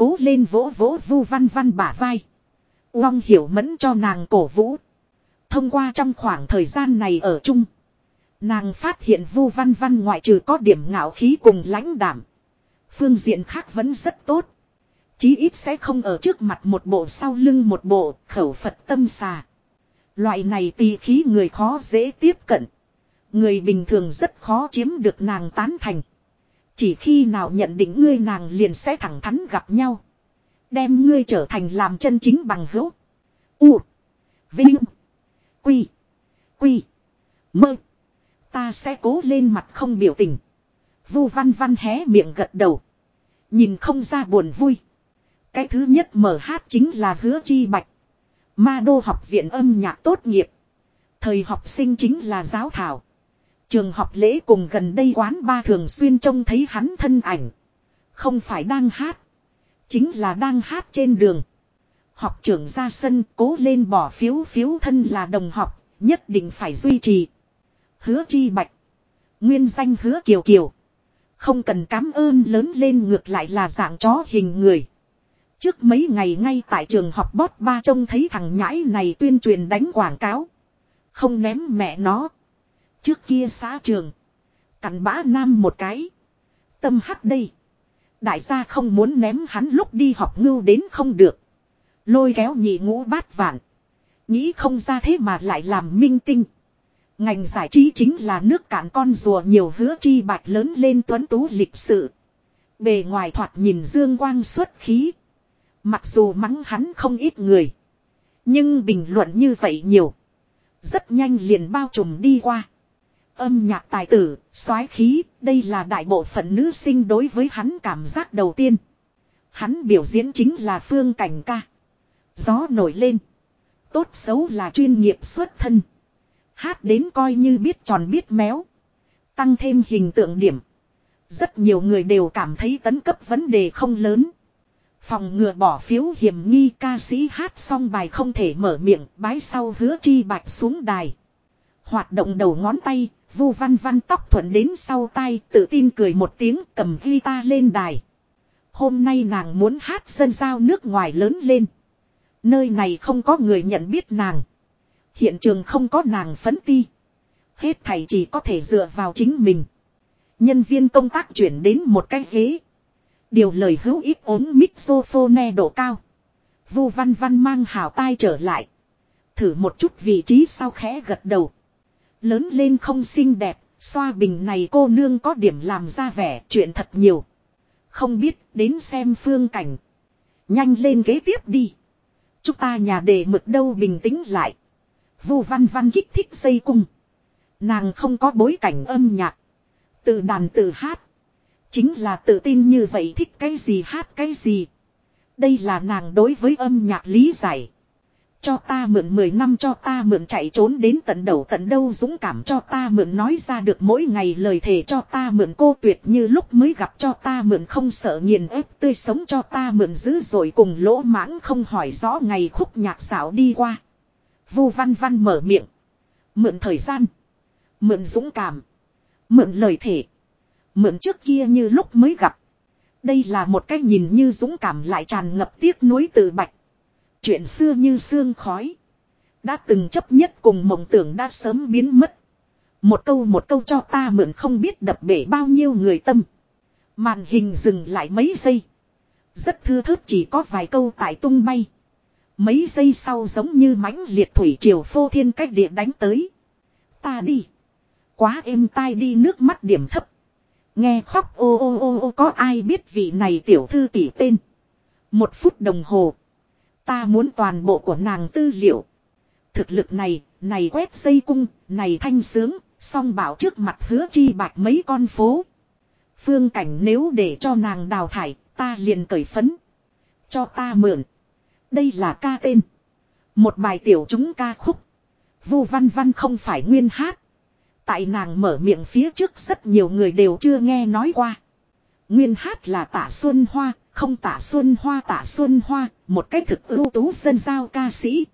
Cố lên vỗ vỗ vu văn văn bả vai. Uông hiểu mẫn cho nàng cổ vũ. Thông qua trong khoảng thời gian này ở chung. Nàng phát hiện vu văn văn ngoại trừ có điểm ngạo khí cùng lãnh đảm. Phương diện khác vẫn rất tốt. Chí ít sẽ không ở trước mặt một bộ sau lưng một bộ khẩu Phật tâm xà. Loại này tì khí người khó dễ tiếp cận. Người bình thường rất khó chiếm được nàng tán thành. Chỉ khi nào nhận định ngươi nàng liền sẽ thẳng thắn gặp nhau. Đem ngươi trở thành làm chân chính bằng hữu. U. Vinh. Quy. Quy. Mơ. Ta sẽ cố lên mặt không biểu tình. Vu văn văn hé miệng gật đầu. Nhìn không ra buồn vui. Cái thứ nhất mở hát chính là hứa chi bạch. Ma đô học viện âm nhạc tốt nghiệp. Thời học sinh chính là giáo thảo. Trường học lễ cùng gần đây quán ba thường xuyên trông thấy hắn thân ảnh. Không phải đang hát. Chính là đang hát trên đường. Học trưởng ra sân cố lên bỏ phiếu phiếu thân là đồng học, nhất định phải duy trì. Hứa chi bạch. Nguyên danh hứa kiều kiều. Không cần cảm ơn lớn lên ngược lại là dạng chó hình người. Trước mấy ngày ngay tại trường học bót ba trông thấy thằng nhãi này tuyên truyền đánh quảng cáo. Không ném mẹ nó. Trước kia xã trường. Cặn bã nam một cái. Tâm hắc đây. Đại gia không muốn ném hắn lúc đi học ngưu đến không được. Lôi kéo nhị ngũ bát vạn. Nghĩ không ra thế mà lại làm minh tinh. Ngành giải trí chính là nước cạn con rùa nhiều hứa chi bạch lớn lên tuấn tú lịch sự. Bề ngoài thoạt nhìn dương quang xuất khí. Mặc dù mắng hắn không ít người. Nhưng bình luận như vậy nhiều. Rất nhanh liền bao trùm đi qua. Âm nhạc tài tử, soái khí, đây là đại bộ phận nữ sinh đối với hắn cảm giác đầu tiên. Hắn biểu diễn chính là phương cảnh ca. Gió nổi lên. Tốt xấu là chuyên nghiệp xuất thân. Hát đến coi như biết tròn biết méo. Tăng thêm hình tượng điểm. Rất nhiều người đều cảm thấy tấn cấp vấn đề không lớn. Phòng ngừa bỏ phiếu hiểm nghi ca sĩ hát xong bài không thể mở miệng bái sau hứa chi bạch xuống đài. Hoạt động đầu ngón tay, vu văn văn tóc thuận đến sau tay tự tin cười một tiếng cầm guitar lên đài. Hôm nay nàng muốn hát dân giao nước ngoài lớn lên. Nơi này không có người nhận biết nàng. Hiện trường không có nàng phấn ti. Hết thầy chỉ có thể dựa vào chính mình. Nhân viên công tác chuyển đến một cái ghế. Điều lời hữu ích ốm mixophone độ cao. Vu văn văn mang hào tai trở lại. Thử một chút vị trí sau khẽ gật đầu. Lớn lên không xinh đẹp, xoa bình này cô nương có điểm làm ra vẻ chuyện thật nhiều. Không biết đến xem phương cảnh. Nhanh lên ghế tiếp đi. Chúng ta nhà đề mực đâu bình tĩnh lại. Vu văn văn kích thích xây cung. Nàng không có bối cảnh âm nhạc. Tự đàn tự hát. Chính là tự tin như vậy thích cái gì hát cái gì. Đây là nàng đối với âm nhạc lý giải. Cho ta mượn 10 năm cho ta mượn chạy trốn đến tận đầu tận đâu dũng cảm cho ta mượn nói ra được mỗi ngày lời thề cho ta mượn cô tuyệt như lúc mới gặp cho ta mượn không sợ nghiền ép tươi sống cho ta mượn dữ rồi cùng lỗ mãng không hỏi rõ ngày khúc nhạc xảo đi qua. Vu văn văn mở miệng. Mượn thời gian. Mượn dũng cảm. Mượn lời thể. Mượn trước kia như lúc mới gặp. Đây là một cái nhìn như dũng cảm lại tràn ngập tiếc nuối từ bạch. Chuyện xưa như xương khói. Đã từng chấp nhất cùng mộng tưởng đã sớm biến mất. Một câu một câu cho ta mượn không biết đập bể bao nhiêu người tâm. Màn hình dừng lại mấy giây. Rất thưa thớt chỉ có vài câu tại tung bay. Mấy giây sau giống như mãnh liệt thủy triều phô thiên cách địa đánh tới. Ta đi. Quá êm tai đi nước mắt điểm thấp. Nghe khóc ô ô ô ô có ai biết vị này tiểu thư tỷ tên. Một phút đồng hồ. Ta muốn toàn bộ của nàng tư liệu. Thực lực này, này quét dây cung, này thanh sướng, song bảo trước mặt hứa chi bạch mấy con phố. Phương cảnh nếu để cho nàng đào thải, ta liền cởi phấn. Cho ta mượn. Đây là ca tên. Một bài tiểu chúng ca khúc. Vu văn văn không phải nguyên hát. Tại nàng mở miệng phía trước rất nhiều người đều chưa nghe nói qua. Nguyên hát là tả Xuân Hoa, không tả Xuân Hoa tả Xuân Hoa, một cách thực ưu tú dân giao ca sĩ.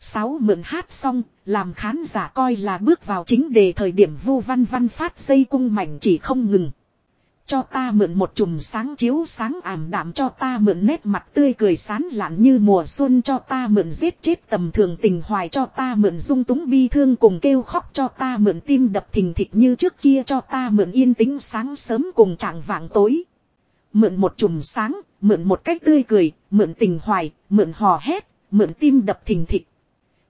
Sáu mượn hát xong, làm khán giả coi là bước vào chính đề thời điểm vu văn văn phát dây cung mảnh chỉ không ngừng. Cho ta mượn một chùm sáng chiếu sáng ảm đạm cho ta mượn nét mặt tươi cười sán lạn như mùa xuân cho ta mượn giết chết tầm thường tình hoài cho ta mượn dung túng bi thương cùng kêu khóc cho ta mượn tim đập thình thịch như trước kia cho ta mượn yên tĩnh sáng sớm cùng trạng vạng tối. Mượn một chùm sáng, mượn một cách tươi cười, mượn tình hoài, mượn hò hét, mượn tim đập thình thịch.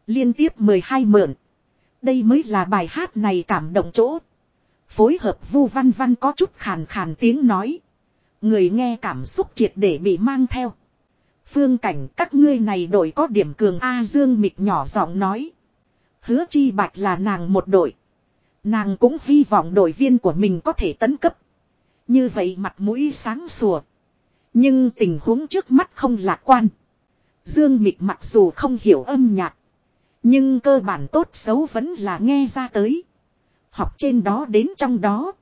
Liên tiếp 12 mượn. Đây mới là bài hát này cảm động chỗ. Phối hợp vu văn văn có chút khàn khàn tiếng nói. Người nghe cảm xúc triệt để bị mang theo. Phương cảnh các ngươi này đội có điểm cường A Dương mịch nhỏ giọng nói. Hứa chi bạch là nàng một đội. Nàng cũng hy vọng đội viên của mình có thể tấn cấp. Như vậy mặt mũi sáng sủa. Nhưng tình huống trước mắt không lạc quan. Dương mịch mặc dù không hiểu âm nhạc. Nhưng cơ bản tốt xấu vẫn là nghe ra tới. Học trên đó đến trong đó.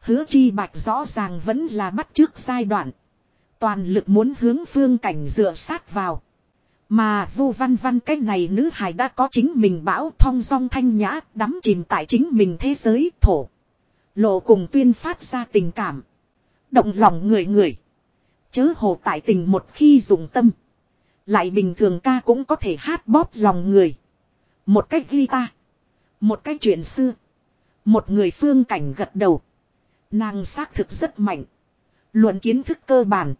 Hứa chi bạch rõ ràng vẫn là bắt trước giai đoạn. Toàn lực muốn hướng phương cảnh dựa sát vào. Mà vu văn văn cái này nữ hài đã có chính mình bão thong song thanh nhã đắm chìm tại chính mình thế giới thổ. Lộ cùng tuyên phát ra tình cảm. Động lòng người người. Chớ hồ tại tình một khi dùng tâm. Lại bình thường ca cũng có thể hát bóp lòng người. Một cách guitar. Một cách chuyện xưa. Một người phương cảnh gật đầu. Nàng xác thực rất mạnh. Luận kiến thức cơ bản.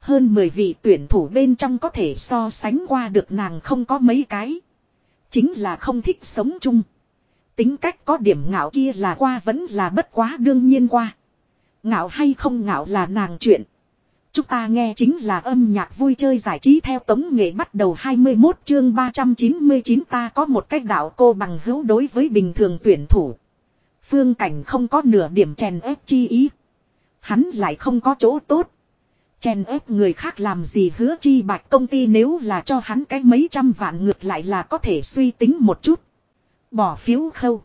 Hơn 10 vị tuyển thủ bên trong có thể so sánh qua được nàng không có mấy cái. Chính là không thích sống chung. Tính cách có điểm ngạo kia là qua vẫn là bất quá đương nhiên qua. Ngạo hay không ngạo là nàng chuyện. Chúng ta nghe chính là âm nhạc vui chơi giải trí theo tống nghệ bắt đầu 21 chương 399 ta có một cách đạo cô bằng hữu đối với bình thường tuyển thủ. Phương cảnh không có nửa điểm chèn ép chi ý. Hắn lại không có chỗ tốt. Chèn ép người khác làm gì hứa chi bạch công ty nếu là cho hắn cái mấy trăm vạn ngược lại là có thể suy tính một chút. Bỏ phiếu khâu.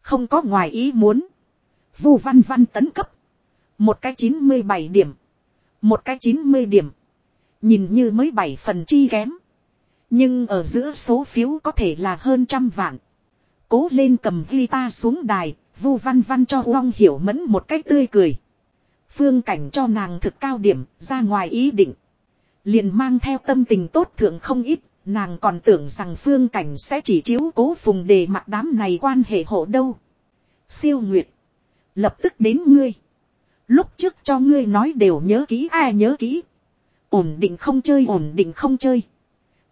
Không có ngoài ý muốn. Vu văn văn tấn cấp. Một cái 97 điểm. Một cái 90 điểm. Nhìn như mới 7 phần chi kém. Nhưng ở giữa số phiếu có thể là hơn trăm vạn. Cố lên cầm guitar xuống đài, vu văn văn cho Uông Hiểu Mẫn một cách tươi cười. Phương cảnh cho nàng thực cao điểm, ra ngoài ý định. Liền mang theo tâm tình tốt thượng không ít, nàng còn tưởng rằng phương cảnh sẽ chỉ chiếu cố phùng đề mặt đám này quan hệ hộ đâu. Siêu Nguyệt. Lập tức đến ngươi. Lúc trước cho ngươi nói đều nhớ kỹ, ai nhớ kỹ. Ổn định không chơi, ổn định không chơi.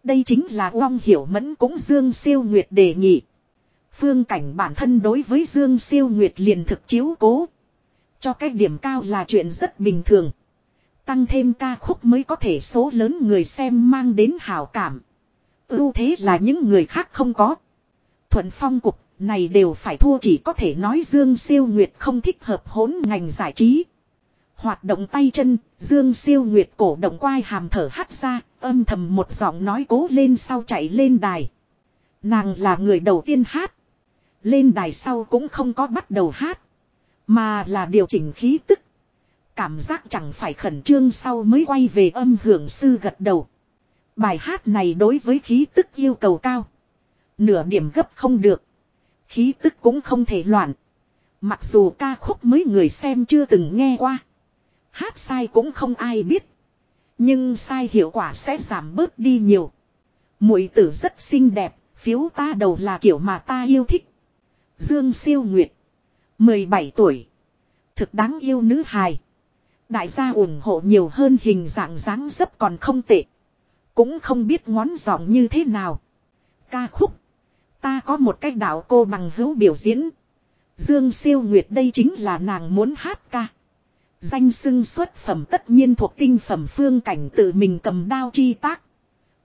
Đây chính là Uông Hiểu Mẫn cũng Dương Siêu Nguyệt đề nghị. Phương cảnh bản thân đối với Dương Siêu Nguyệt liền thực chiếu cố. Cho cái điểm cao là chuyện rất bình thường. Tăng thêm ca khúc mới có thể số lớn người xem mang đến hảo cảm ưu thế là những người khác không có. Thuận phong cục này đều phải thua chỉ có thể nói Dương Siêu Nguyệt không thích hợp hỗn ngành giải trí. Hoạt động tay chân, Dương Siêu Nguyệt cổ động quai hàm thở hắt ra, âm thầm một giọng nói cố lên sau chạy lên đài. Nàng là người đầu tiên hát. Lên đài sau cũng không có bắt đầu hát. Mà là điều chỉnh khí tức. Cảm giác chẳng phải khẩn trương sau mới quay về âm hưởng sư gật đầu. Bài hát này đối với khí tức yêu cầu cao. Nửa điểm gấp không được. Khí tức cũng không thể loạn. Mặc dù ca khúc mới người xem chưa từng nghe qua. Hát sai cũng không ai biết. Nhưng sai hiệu quả sẽ giảm bớt đi nhiều. Muội tử rất xinh đẹp, phiếu ta đầu là kiểu mà ta yêu thích. Dương Siêu Nguyệt. 17 tuổi. Thực đáng yêu nữ hài. Đại gia ủng hộ nhiều hơn hình dạng dáng dấp còn không tệ. Cũng không biết ngón giọng như thế nào. Ca khúc. Ta có một cách đạo cô bằng hữu biểu diễn. Dương siêu nguyệt đây chính là nàng muốn hát ca. Danh sưng xuất phẩm tất nhiên thuộc kinh phẩm phương cảnh tự mình cầm đao chi tác.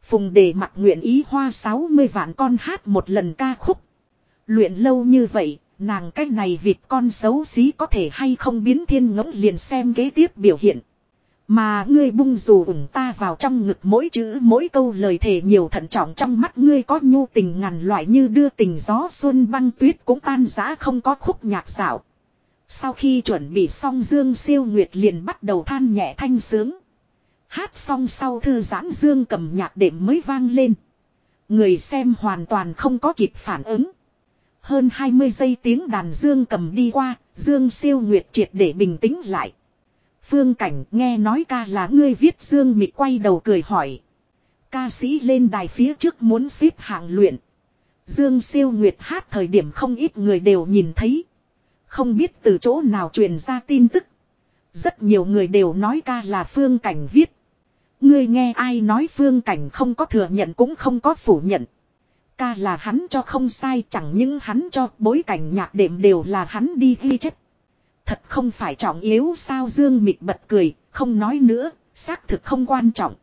Phùng đề mặc nguyện ý hoa 60 vạn con hát một lần ca khúc. Luyện lâu như vậy, nàng cách này vịt con xấu xí có thể hay không biến thiên ngỗng liền xem kế tiếp biểu hiện. Mà ngươi bung dù ủng ta vào trong ngực mỗi chữ mỗi câu lời thề nhiều thận trọng trong mắt ngươi có nhu tình ngàn loại như đưa tình gió xuân băng tuyết cũng tan giá không có khúc nhạc xảo. Sau khi chuẩn bị xong Dương siêu nguyệt liền bắt đầu than nhẹ thanh sướng. Hát xong sau thư giãn Dương cầm nhạc đệm mới vang lên. Người xem hoàn toàn không có kịp phản ứng. Hơn 20 giây tiếng đàn Dương cầm đi qua, Dương siêu nguyệt triệt để bình tĩnh lại. Phương Cảnh nghe nói ca là ngươi viết Dương Mịch quay đầu cười hỏi. Ca sĩ lên đài phía trước muốn xếp hạng luyện. Dương siêu nguyệt hát thời điểm không ít người đều nhìn thấy. Không biết từ chỗ nào truyền ra tin tức. Rất nhiều người đều nói ca là Phương Cảnh viết. Ngươi nghe ai nói Phương Cảnh không có thừa nhận cũng không có phủ nhận. Ca là hắn cho không sai, chẳng những hắn cho, bối cảnh nhạc đệm đều là hắn đi ghi chép. Thật không phải trọng yếu sao Dương mịt bật cười, không nói nữa, xác thực không quan trọng.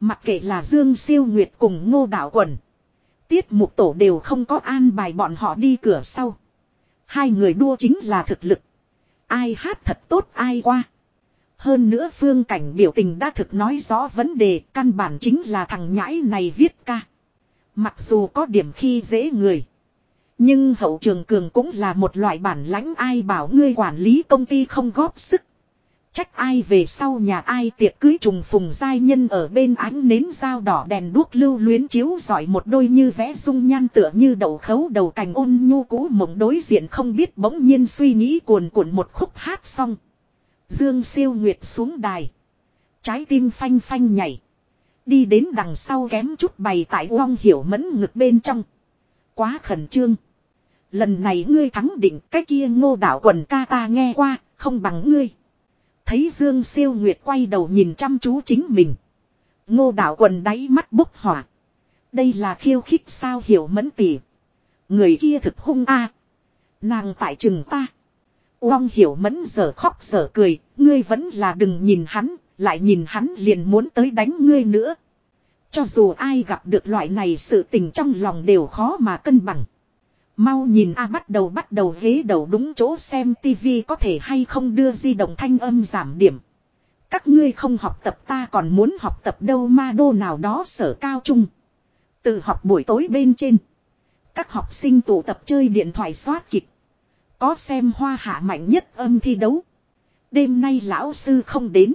Mặc kệ là Dương siêu nguyệt cùng ngô đạo quần. Tiết mục tổ đều không có an bài bọn họ đi cửa sau. Hai người đua chính là thực lực. Ai hát thật tốt ai qua. Hơn nữa phương cảnh biểu tình đã thực nói rõ vấn đề căn bản chính là thằng nhãi này viết ca. Mặc dù có điểm khi dễ người. Nhưng hậu trường cường cũng là một loại bản lãnh ai bảo ngươi quản lý công ty không góp sức. Trách ai về sau nhà ai tiệc cưới trùng phùng giai nhân ở bên ánh nến dao đỏ đèn đuốc lưu luyến chiếu giỏi một đôi như vẽ dung nhan tựa như đậu khấu đầu cành ôn nhu cũ mộng đối diện không biết bỗng nhiên suy nghĩ cuồn cuộn một khúc hát xong. Dương siêu nguyệt xuống đài. Trái tim phanh phanh nhảy. Đi đến đằng sau kém chút bày tại uong hiểu mẫn ngực bên trong. Quá khẩn trương. Lần này ngươi thắng định cái kia ngô đạo quần ca ta nghe qua, không bằng ngươi. Thấy Dương siêu nguyệt quay đầu nhìn chăm chú chính mình. Ngô đạo quần đáy mắt bốc hỏa. Đây là khiêu khích sao hiểu mẫn tỉ. Người kia thực hung a Nàng tại chừng ta. Uông hiểu mẫn giờ khóc giờ cười, ngươi vẫn là đừng nhìn hắn, lại nhìn hắn liền muốn tới đánh ngươi nữa. Cho dù ai gặp được loại này sự tình trong lòng đều khó mà cân bằng. Mau nhìn a bắt đầu bắt đầu ghế đầu đúng chỗ xem tivi có thể hay không đưa di động thanh âm giảm điểm. Các ngươi không học tập ta còn muốn học tập đâu ma đô nào đó sở cao trung. Từ học buổi tối bên trên. Các học sinh tụ tập chơi điện thoại soát kịch. Có xem hoa hạ mạnh nhất âm thi đấu. Đêm nay lão sư không đến.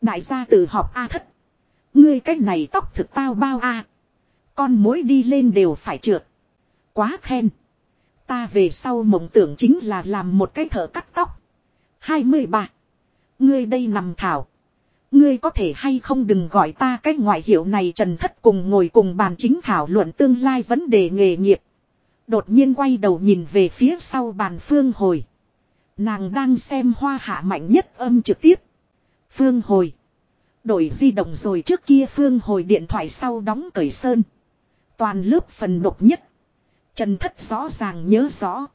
Đại gia tự học A thất. Ngươi cái này tóc thực tao bao a Con mối đi lên đều phải trượt. Quá khen. Ta về sau mộng tưởng chính là làm một cái thợ cắt tóc. 23. Ngươi đây nằm thảo. Ngươi có thể hay không đừng gọi ta cái ngoại hiệu này trần thất cùng ngồi cùng bàn chính thảo luận tương lai vấn đề nghề nghiệp. Đột nhiên quay đầu nhìn về phía sau bàn phương hồi. Nàng đang xem hoa hạ mạnh nhất âm trực tiếp. Phương hồi. Đổi di động rồi trước kia phương hồi điện thoại sau đóng cởi sơn. Toàn lớp phần độc nhất. Trần thất rõ ràng nhớ rõ.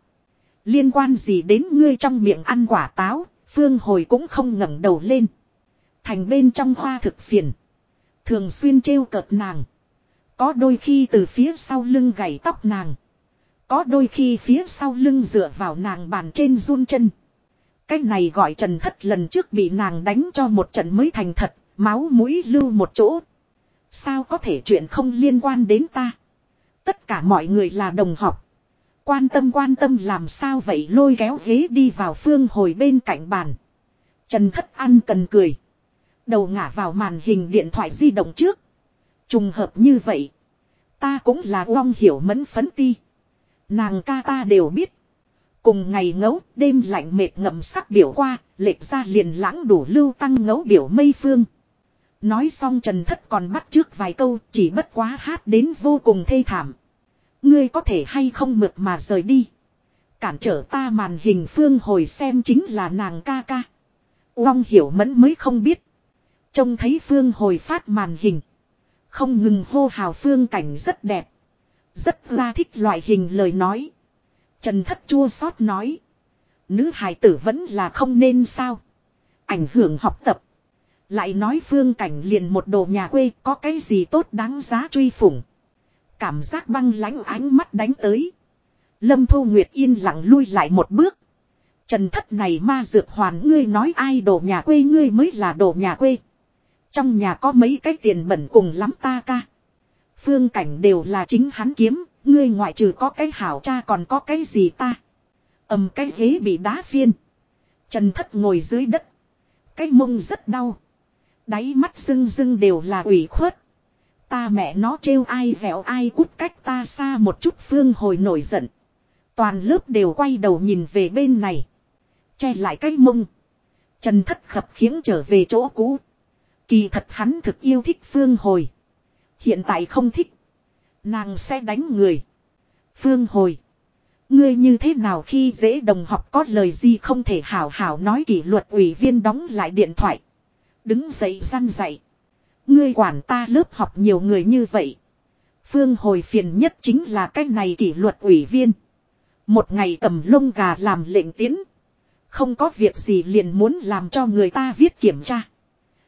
Liên quan gì đến ngươi trong miệng ăn quả táo, phương hồi cũng không ngẩng đầu lên. Thành bên trong hoa thực phiền. Thường xuyên trêu cợt nàng. Có đôi khi từ phía sau lưng gảy tóc nàng. Có đôi khi phía sau lưng dựa vào nàng bàn trên run chân. Cái này gọi trần thất lần trước bị nàng đánh cho một trận mới thành thật, máu mũi lưu một chỗ. Sao có thể chuyện không liên quan đến ta? Tất cả mọi người là đồng học. Quan tâm quan tâm làm sao vậy lôi kéo ghế đi vào phương hồi bên cạnh bàn. Trần thất ăn cần cười. Đầu ngả vào màn hình điện thoại di động trước. Trùng hợp như vậy. Ta cũng là long hiểu mẫn phấn ti. Nàng ca ta đều biết. Cùng ngày ngấu, đêm lạnh mệt ngậm sắc biểu qua, lệch ra liền lãng đủ lưu tăng ngấu biểu mây phương. Nói xong Trần Thất còn bắt trước vài câu, chỉ bất quá hát đến vô cùng thê thảm. Ngươi có thể hay không mượt mà rời đi. Cản trở ta màn hình phương hồi xem chính là nàng ca ca. Uông hiểu mẫn mới không biết. Trông thấy phương hồi phát màn hình. Không ngừng hô hào phương cảnh rất đẹp. Rất là thích loại hình lời nói. Trần thất chua xót nói. Nữ hài tử vẫn là không nên sao. Ảnh hưởng học tập. Lại nói phương cảnh liền một đồ nhà quê có cái gì tốt đáng giá truy phủng. Cảm giác băng lãnh ánh mắt đánh tới. Lâm Thu Nguyệt yên lặng lui lại một bước. Trần thất này ma dược hoàn ngươi nói ai đồ nhà quê ngươi mới là đồ nhà quê. Trong nhà có mấy cái tiền bẩn cùng lắm ta ca. Phương cảnh đều là chính hắn kiếm, ngươi ngoại trừ có cái hảo cha còn có cái gì ta. ầm cái ghế bị đá phiên. Trần thất ngồi dưới đất. Cái mông rất đau. Đáy mắt rưng rưng đều là ủy khuất. Ta mẹ nó trêu ai vẹo ai cút cách ta xa một chút phương hồi nổi giận. Toàn lớp đều quay đầu nhìn về bên này. Che lại cái mông. Trần thất khập khiến trở về chỗ cũ. Kỳ thật hắn thực yêu thích phương hồi. Hiện tại không thích. Nàng sẽ đánh người. Phương hồi. Ngươi như thế nào khi dễ đồng học có lời gì không thể hảo hảo nói kỷ luật ủy viên đóng lại điện thoại. Đứng dậy răn dậy. Ngươi quản ta lớp học nhiều người như vậy. Phương hồi phiền nhất chính là cái này kỷ luật ủy viên. Một ngày cầm lông gà làm lệnh tiến. Không có việc gì liền muốn làm cho người ta viết kiểm tra.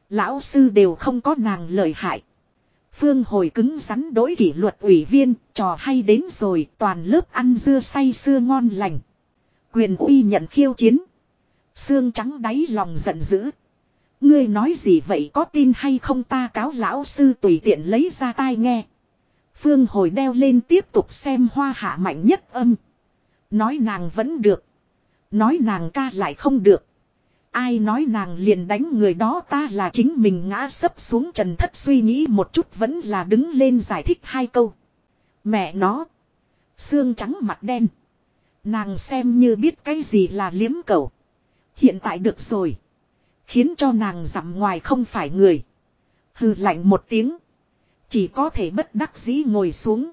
Lão sư đều không có nàng lợi hại. Phương hồi cứng rắn đối kỷ luật ủy viên, trò hay đến rồi, toàn lớp ăn dưa say sưa ngon lành. Quyền uy nhận khiêu chiến. Xương trắng đáy lòng giận dữ. Ngươi nói gì vậy có tin hay không ta cáo lão sư tùy tiện lấy ra tai nghe. Phương hồi đeo lên tiếp tục xem hoa hạ mạnh nhất âm. Nói nàng vẫn được. Nói nàng ca lại không được. Ai nói nàng liền đánh người đó ta là chính mình ngã sấp xuống trần thất suy nghĩ một chút vẫn là đứng lên giải thích hai câu. Mẹ nó. Xương trắng mặt đen. Nàng xem như biết cái gì là liếm cầu. Hiện tại được rồi. Khiến cho nàng dặm ngoài không phải người. Hừ lạnh một tiếng. Chỉ có thể bất đắc dĩ ngồi xuống.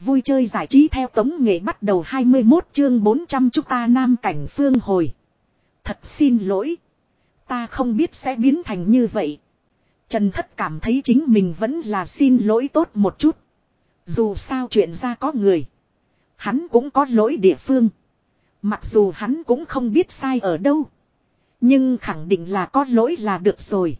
Vui chơi giải trí theo tống nghệ bắt đầu 21 chương 400 chúng ta nam cảnh phương hồi. Thật xin lỗi. Ta không biết sẽ biến thành như vậy. Trần Thất cảm thấy chính mình vẫn là xin lỗi tốt một chút. Dù sao chuyện ra có người. Hắn cũng có lỗi địa phương. Mặc dù hắn cũng không biết sai ở đâu. Nhưng khẳng định là có lỗi là được rồi.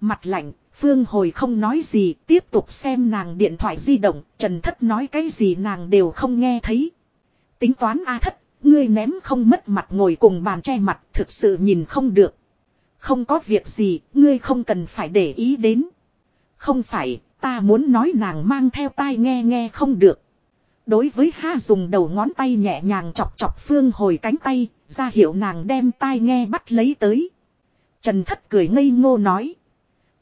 Mặt lạnh, Phương hồi không nói gì, tiếp tục xem nàng điện thoại di động, Trần Thất nói cái gì nàng đều không nghe thấy. Tính toán A Thất, ngươi ném không mất mặt ngồi cùng bàn che mặt, thực sự nhìn không được. Không có việc gì, ngươi không cần phải để ý đến. Không phải, ta muốn nói nàng mang theo tai nghe nghe không được. Đối với ha dùng đầu ngón tay nhẹ nhàng chọc chọc phương hồi cánh tay, ra hiệu nàng đem tai nghe bắt lấy tới. Trần thất cười ngây ngô nói.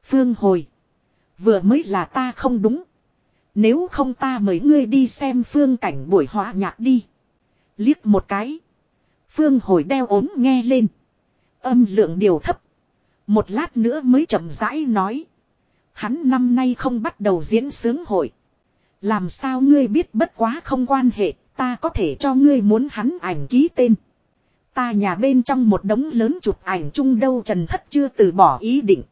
Phương hồi. Vừa mới là ta không đúng. Nếu không ta mời ngươi đi xem phương cảnh buổi họa nhạc đi. Liếc một cái. Phương hồi đeo ốm nghe lên. Âm lượng điều thấp. Một lát nữa mới chậm rãi nói. Hắn năm nay không bắt đầu diễn sướng hội. Làm sao ngươi biết bất quá không quan hệ, ta có thể cho ngươi muốn hắn ảnh ký tên. Ta nhà bên trong một đống lớn chụp ảnh chung đâu Trần Thất chưa từ bỏ ý định.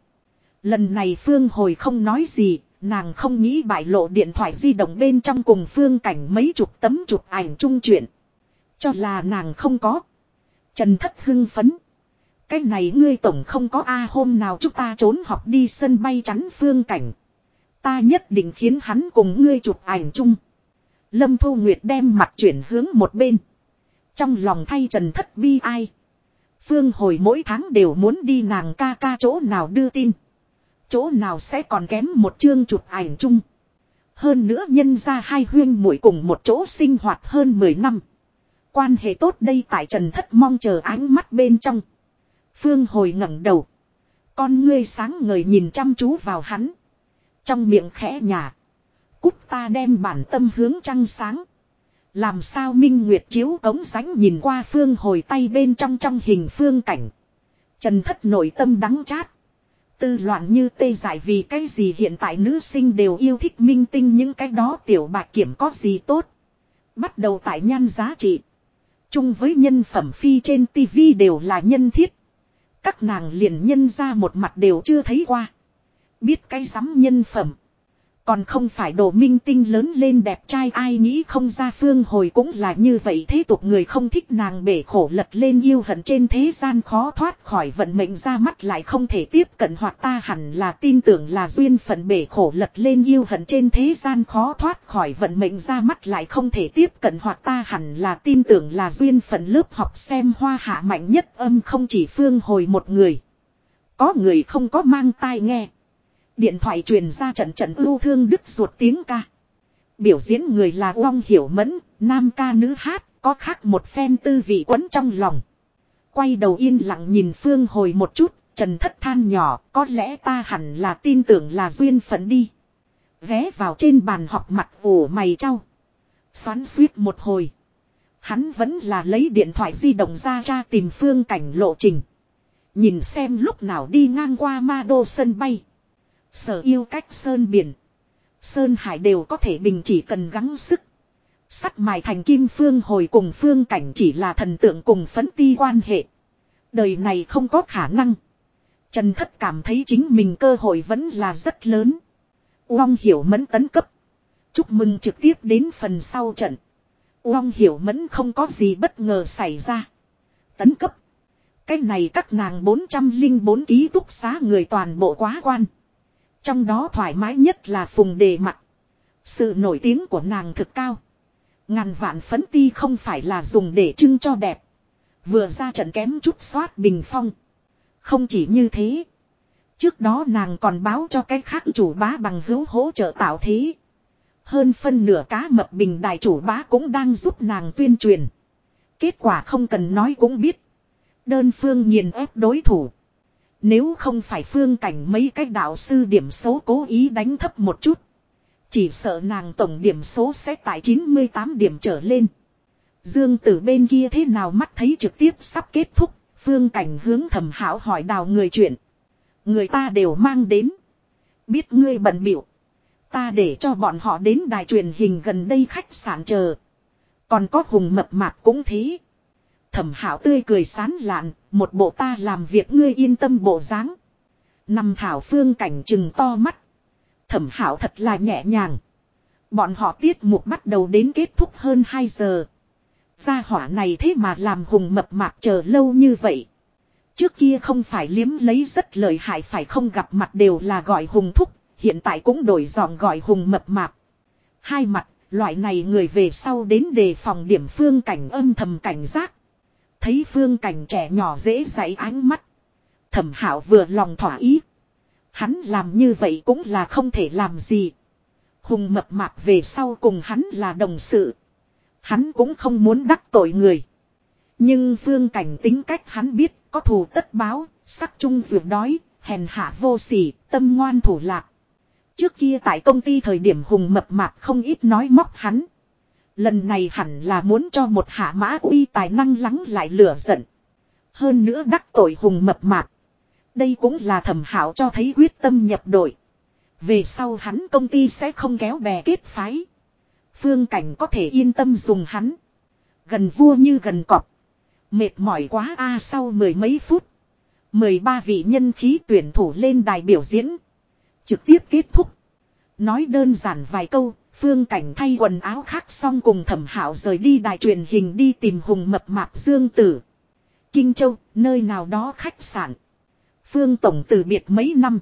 Lần này Phương hồi không nói gì, nàng không nghĩ bại lộ điện thoại di động bên trong cùng Phương cảnh mấy chục tấm chụp ảnh chung chuyện. Cho là nàng không có. Trần Thất hưng phấn. Cái này ngươi tổng không có A hôm nào chúng ta trốn học đi sân bay chắn Phương cảnh. Ta nhất định khiến hắn cùng ngươi chụp ảnh chung. Lâm Thu Nguyệt đem mặt chuyển hướng một bên. Trong lòng thay Trần Thất bi ai. Phương hồi mỗi tháng đều muốn đi nàng ca ca chỗ nào đưa tin. Chỗ nào sẽ còn kém một chương chụp ảnh chung. Hơn nữa nhân ra hai huyên muội cùng một chỗ sinh hoạt hơn 10 năm. Quan hệ tốt đây tại Trần Thất mong chờ ánh mắt bên trong. Phương hồi ngẩng đầu. Con ngươi sáng ngời nhìn chăm chú vào hắn. Trong miệng khẽ nhà. Cút ta đem bản tâm hướng trăng sáng. Làm sao Minh Nguyệt chiếu cống sánh nhìn qua phương hồi tay bên trong trong hình phương cảnh. Trần thất nội tâm đắng chát. Tư loạn như tê dại vì cái gì hiện tại nữ sinh đều yêu thích minh tinh những cái đó tiểu bạc kiểm có gì tốt. Bắt đầu tại nhan giá trị. Chung với nhân phẩm phi trên tivi đều là nhân thiết. Các nàng liền nhân ra một mặt đều chưa thấy qua. Biết cái sắm nhân phẩm. Còn không phải đồ minh tinh lớn lên đẹp trai ai nghĩ không ra phương hồi cũng là như vậy thế tục người không thích nàng bể khổ lật lên yêu hận trên thế gian khó thoát khỏi vận mệnh ra mắt lại không thể tiếp cận hoặc ta hẳn là tin tưởng là duyên phận bể khổ lật lên yêu hận trên thế gian khó thoát khỏi vận mệnh ra mắt lại không thể tiếp cận hoặc ta hẳn là tin tưởng là duyên phận lớp học xem hoa hạ mạnh nhất âm không chỉ phương hồi một người. Có người không có mang tai nghe. Điện thoại truyền ra trận trận ưu thương đứt ruột tiếng ca. Biểu diễn người là Uông Hiểu Mẫn, nam ca nữ hát, có khác một phen tư vị quấn trong lòng. Quay đầu yên lặng nhìn Phương hồi một chút, Trần Thất than nhỏ, có lẽ ta hẳn là tin tưởng là duyên phận đi. Vé vào trên bàn họp mặt ủ mày trao. Xoắn suýt một hồi. Hắn vẫn là lấy điện thoại di động ra ra tìm phương cảnh lộ trình. Nhìn xem lúc nào đi ngang qua ma đô sân bay. Sở yêu cách sơn biển. Sơn hải đều có thể bình chỉ cần gắng sức. Sắt mài thành kim phương hồi cùng phương cảnh chỉ là thần tượng cùng phấn ti quan hệ. Đời này không có khả năng. Trần thất cảm thấy chính mình cơ hội vẫn là rất lớn. Uông hiểu mẫn tấn cấp. Chúc mừng trực tiếp đến phần sau trận. Uông hiểu mẫn không có gì bất ngờ xảy ra. Tấn cấp. Cái này các nàng 404 ký túc xá người toàn bộ quá quan. Trong đó thoải mái nhất là phùng đề mặt. Sự nổi tiếng của nàng thực cao. Ngàn vạn phấn ti không phải là dùng để trưng cho đẹp. Vừa ra trận kém chút xoát bình phong. Không chỉ như thế. Trước đó nàng còn báo cho cái khác chủ bá bằng hữu hỗ trợ tạo thế. Hơn phân nửa cá mập bình đại chủ bá cũng đang giúp nàng tuyên truyền. Kết quả không cần nói cũng biết. Đơn phương nghiền ép đối thủ. Nếu không phải phương cảnh mấy cái đạo sư điểm số cố ý đánh thấp một chút. Chỉ sợ nàng tổng điểm số sẽ tại 98 điểm trở lên. Dương tử bên kia thế nào mắt thấy trực tiếp sắp kết thúc. Phương cảnh hướng thầm hảo hỏi đào người chuyện. Người ta đều mang đến. Biết ngươi bận biểu. Ta để cho bọn họ đến đài truyền hình gần đây khách sạn chờ. Còn có hùng mập mạp cũng thế. Thẩm hảo tươi cười sán lạn, một bộ ta làm việc ngươi yên tâm bộ dáng. Nằm thảo phương cảnh chừng to mắt. Thẩm hảo thật là nhẹ nhàng. Bọn họ tiết mục bắt đầu đến kết thúc hơn 2 giờ. Gia hỏa này thế mà làm hùng mập mạp chờ lâu như vậy. Trước kia không phải liếm lấy rất lợi hại phải không gặp mặt đều là gọi hùng thúc, hiện tại cũng đổi giọng gọi hùng mập mạp. Hai mặt, loại này người về sau đến đề phòng điểm phương cảnh âm thầm cảnh giác. Thấy phương cảnh trẻ nhỏ dễ dạy ánh mắt. Thẩm hảo vừa lòng thỏa ý. Hắn làm như vậy cũng là không thể làm gì. Hùng mập mạp về sau cùng hắn là đồng sự. Hắn cũng không muốn đắc tội người. Nhưng phương cảnh tính cách hắn biết có thù tất báo, sắc chung ruột đói, hèn hạ vô sỉ, tâm ngoan thủ lạc. Trước kia tại công ty thời điểm hùng mập mạp không ít nói móc hắn. Lần này hẳn là muốn cho một hạ mã uy tài năng lắng lại lửa giận. Hơn nữa đắc tội hùng mập mạp. Đây cũng là thẩm hảo cho thấy quyết tâm nhập đội. Về sau hắn công ty sẽ không kéo bè kết phái. Phương cảnh có thể yên tâm dùng hắn. Gần vua như gần cọp. Mệt mỏi quá a à, sau mười mấy phút. mười ba vị nhân khí tuyển thủ lên đài biểu diễn. Trực tiếp kết thúc. Nói đơn giản vài câu, phương cảnh thay quần áo khác xong cùng thẩm hảo rời đi đài truyền hình đi tìm hùng mập mạp dương tử. Kinh Châu, nơi nào đó khách sạn. Phương Tổng từ biệt mấy năm.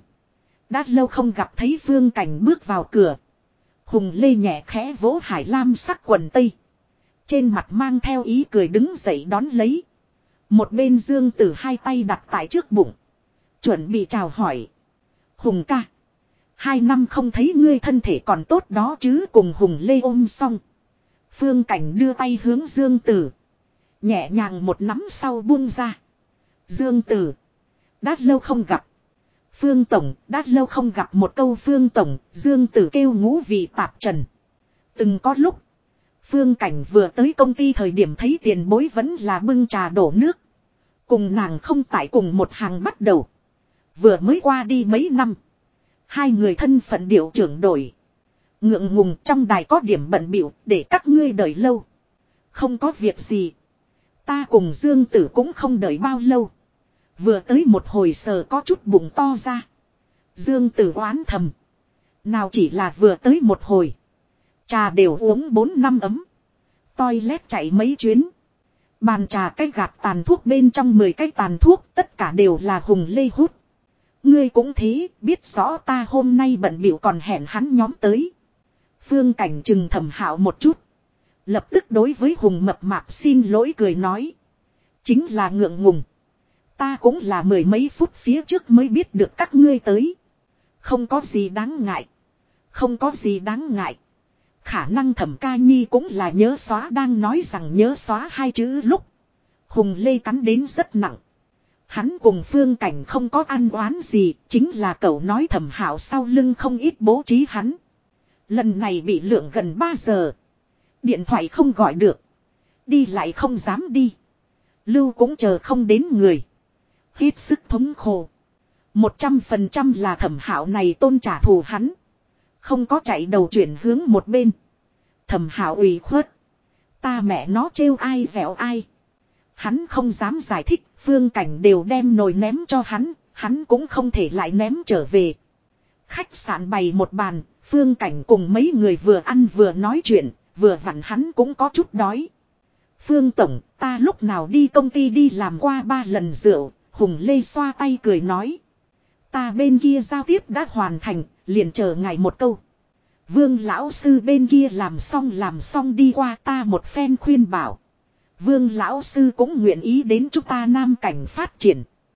Đã lâu không gặp thấy Phương Cảnh bước vào cửa. Hùng Lê nhẹ khẽ vỗ Hải Lam sắc quần tây. Trên mặt mang theo ý cười đứng dậy đón lấy. Một bên Dương Tử hai tay đặt tại trước bụng. Chuẩn bị chào hỏi. Hùng ca. Hai năm không thấy ngươi thân thể còn tốt đó chứ cùng Hùng Lê ôm xong. Phương Cảnh đưa tay hướng Dương Tử. Nhẹ nhàng một nắm sau buông ra. Dương Tử. Đã lâu không gặp. Phương Tổng, đã lâu không gặp một câu Phương Tổng, Dương Tử kêu ngũ vị tạp trần. Từng có lúc, Phương Cảnh vừa tới công ty thời điểm thấy tiền bối vẫn là bưng trà đổ nước. Cùng nàng không tại cùng một hàng bắt đầu. Vừa mới qua đi mấy năm. Hai người thân phận điệu trưởng đổi. Ngượng ngùng trong đài có điểm bận biểu để các ngươi đợi lâu. Không có việc gì. Ta cùng Dương Tử cũng không đợi bao lâu. Vừa tới một hồi sờ có chút bụng to ra. Dương tử oán thầm. Nào chỉ là vừa tới một hồi. Trà đều uống 4 năm ấm. Toilet chạy mấy chuyến. Bàn trà cách gạt tàn thuốc bên trong 10 cái tàn thuốc tất cả đều là hùng lê hút. Ngươi cũng thế, biết rõ ta hôm nay bận biểu còn hẹn hắn nhóm tới. Phương cảnh trừng thầm hạo một chút. Lập tức đối với hùng mập mạp xin lỗi cười nói. Chính là ngượng ngùng. Ta cũng là mười mấy phút phía trước mới biết được các ngươi tới. Không có gì đáng ngại. Không có gì đáng ngại. Khả năng thẩm ca nhi cũng là nhớ xóa đang nói rằng nhớ xóa hai chữ lúc. Hùng lê cắn đến rất nặng. Hắn cùng phương cảnh không có ăn oán gì, chính là cậu nói thẩm hảo sau lưng không ít bố trí hắn. Lần này bị lượng gần 3 giờ. Điện thoại không gọi được. Đi lại không dám đi. Lưu cũng chờ không đến người. Hết sức thống khổ. Một trăm phần trăm là thẩm hảo này tôn trả thù hắn. Không có chạy đầu chuyển hướng một bên. Thẩm hảo ủy khuất. Ta mẹ nó trêu ai dẻo ai. Hắn không dám giải thích, phương cảnh đều đem nồi ném cho hắn, hắn cũng không thể lại ném trở về. Khách sạn bày một bàn, phương cảnh cùng mấy người vừa ăn vừa nói chuyện, vừa vặn hắn cũng có chút đói. Phương Tổng, ta lúc nào đi công ty đi làm qua ba lần rượu, Hùng Lê xoa tay cười nói. Ta bên kia giao tiếp đã hoàn thành, liền chờ ngài một câu. Vương lão sư bên kia làm xong làm xong đi qua ta một phen khuyên bảo. Vương lão sư cũng nguyện ý đến chúng ta nam cảnh phát triển.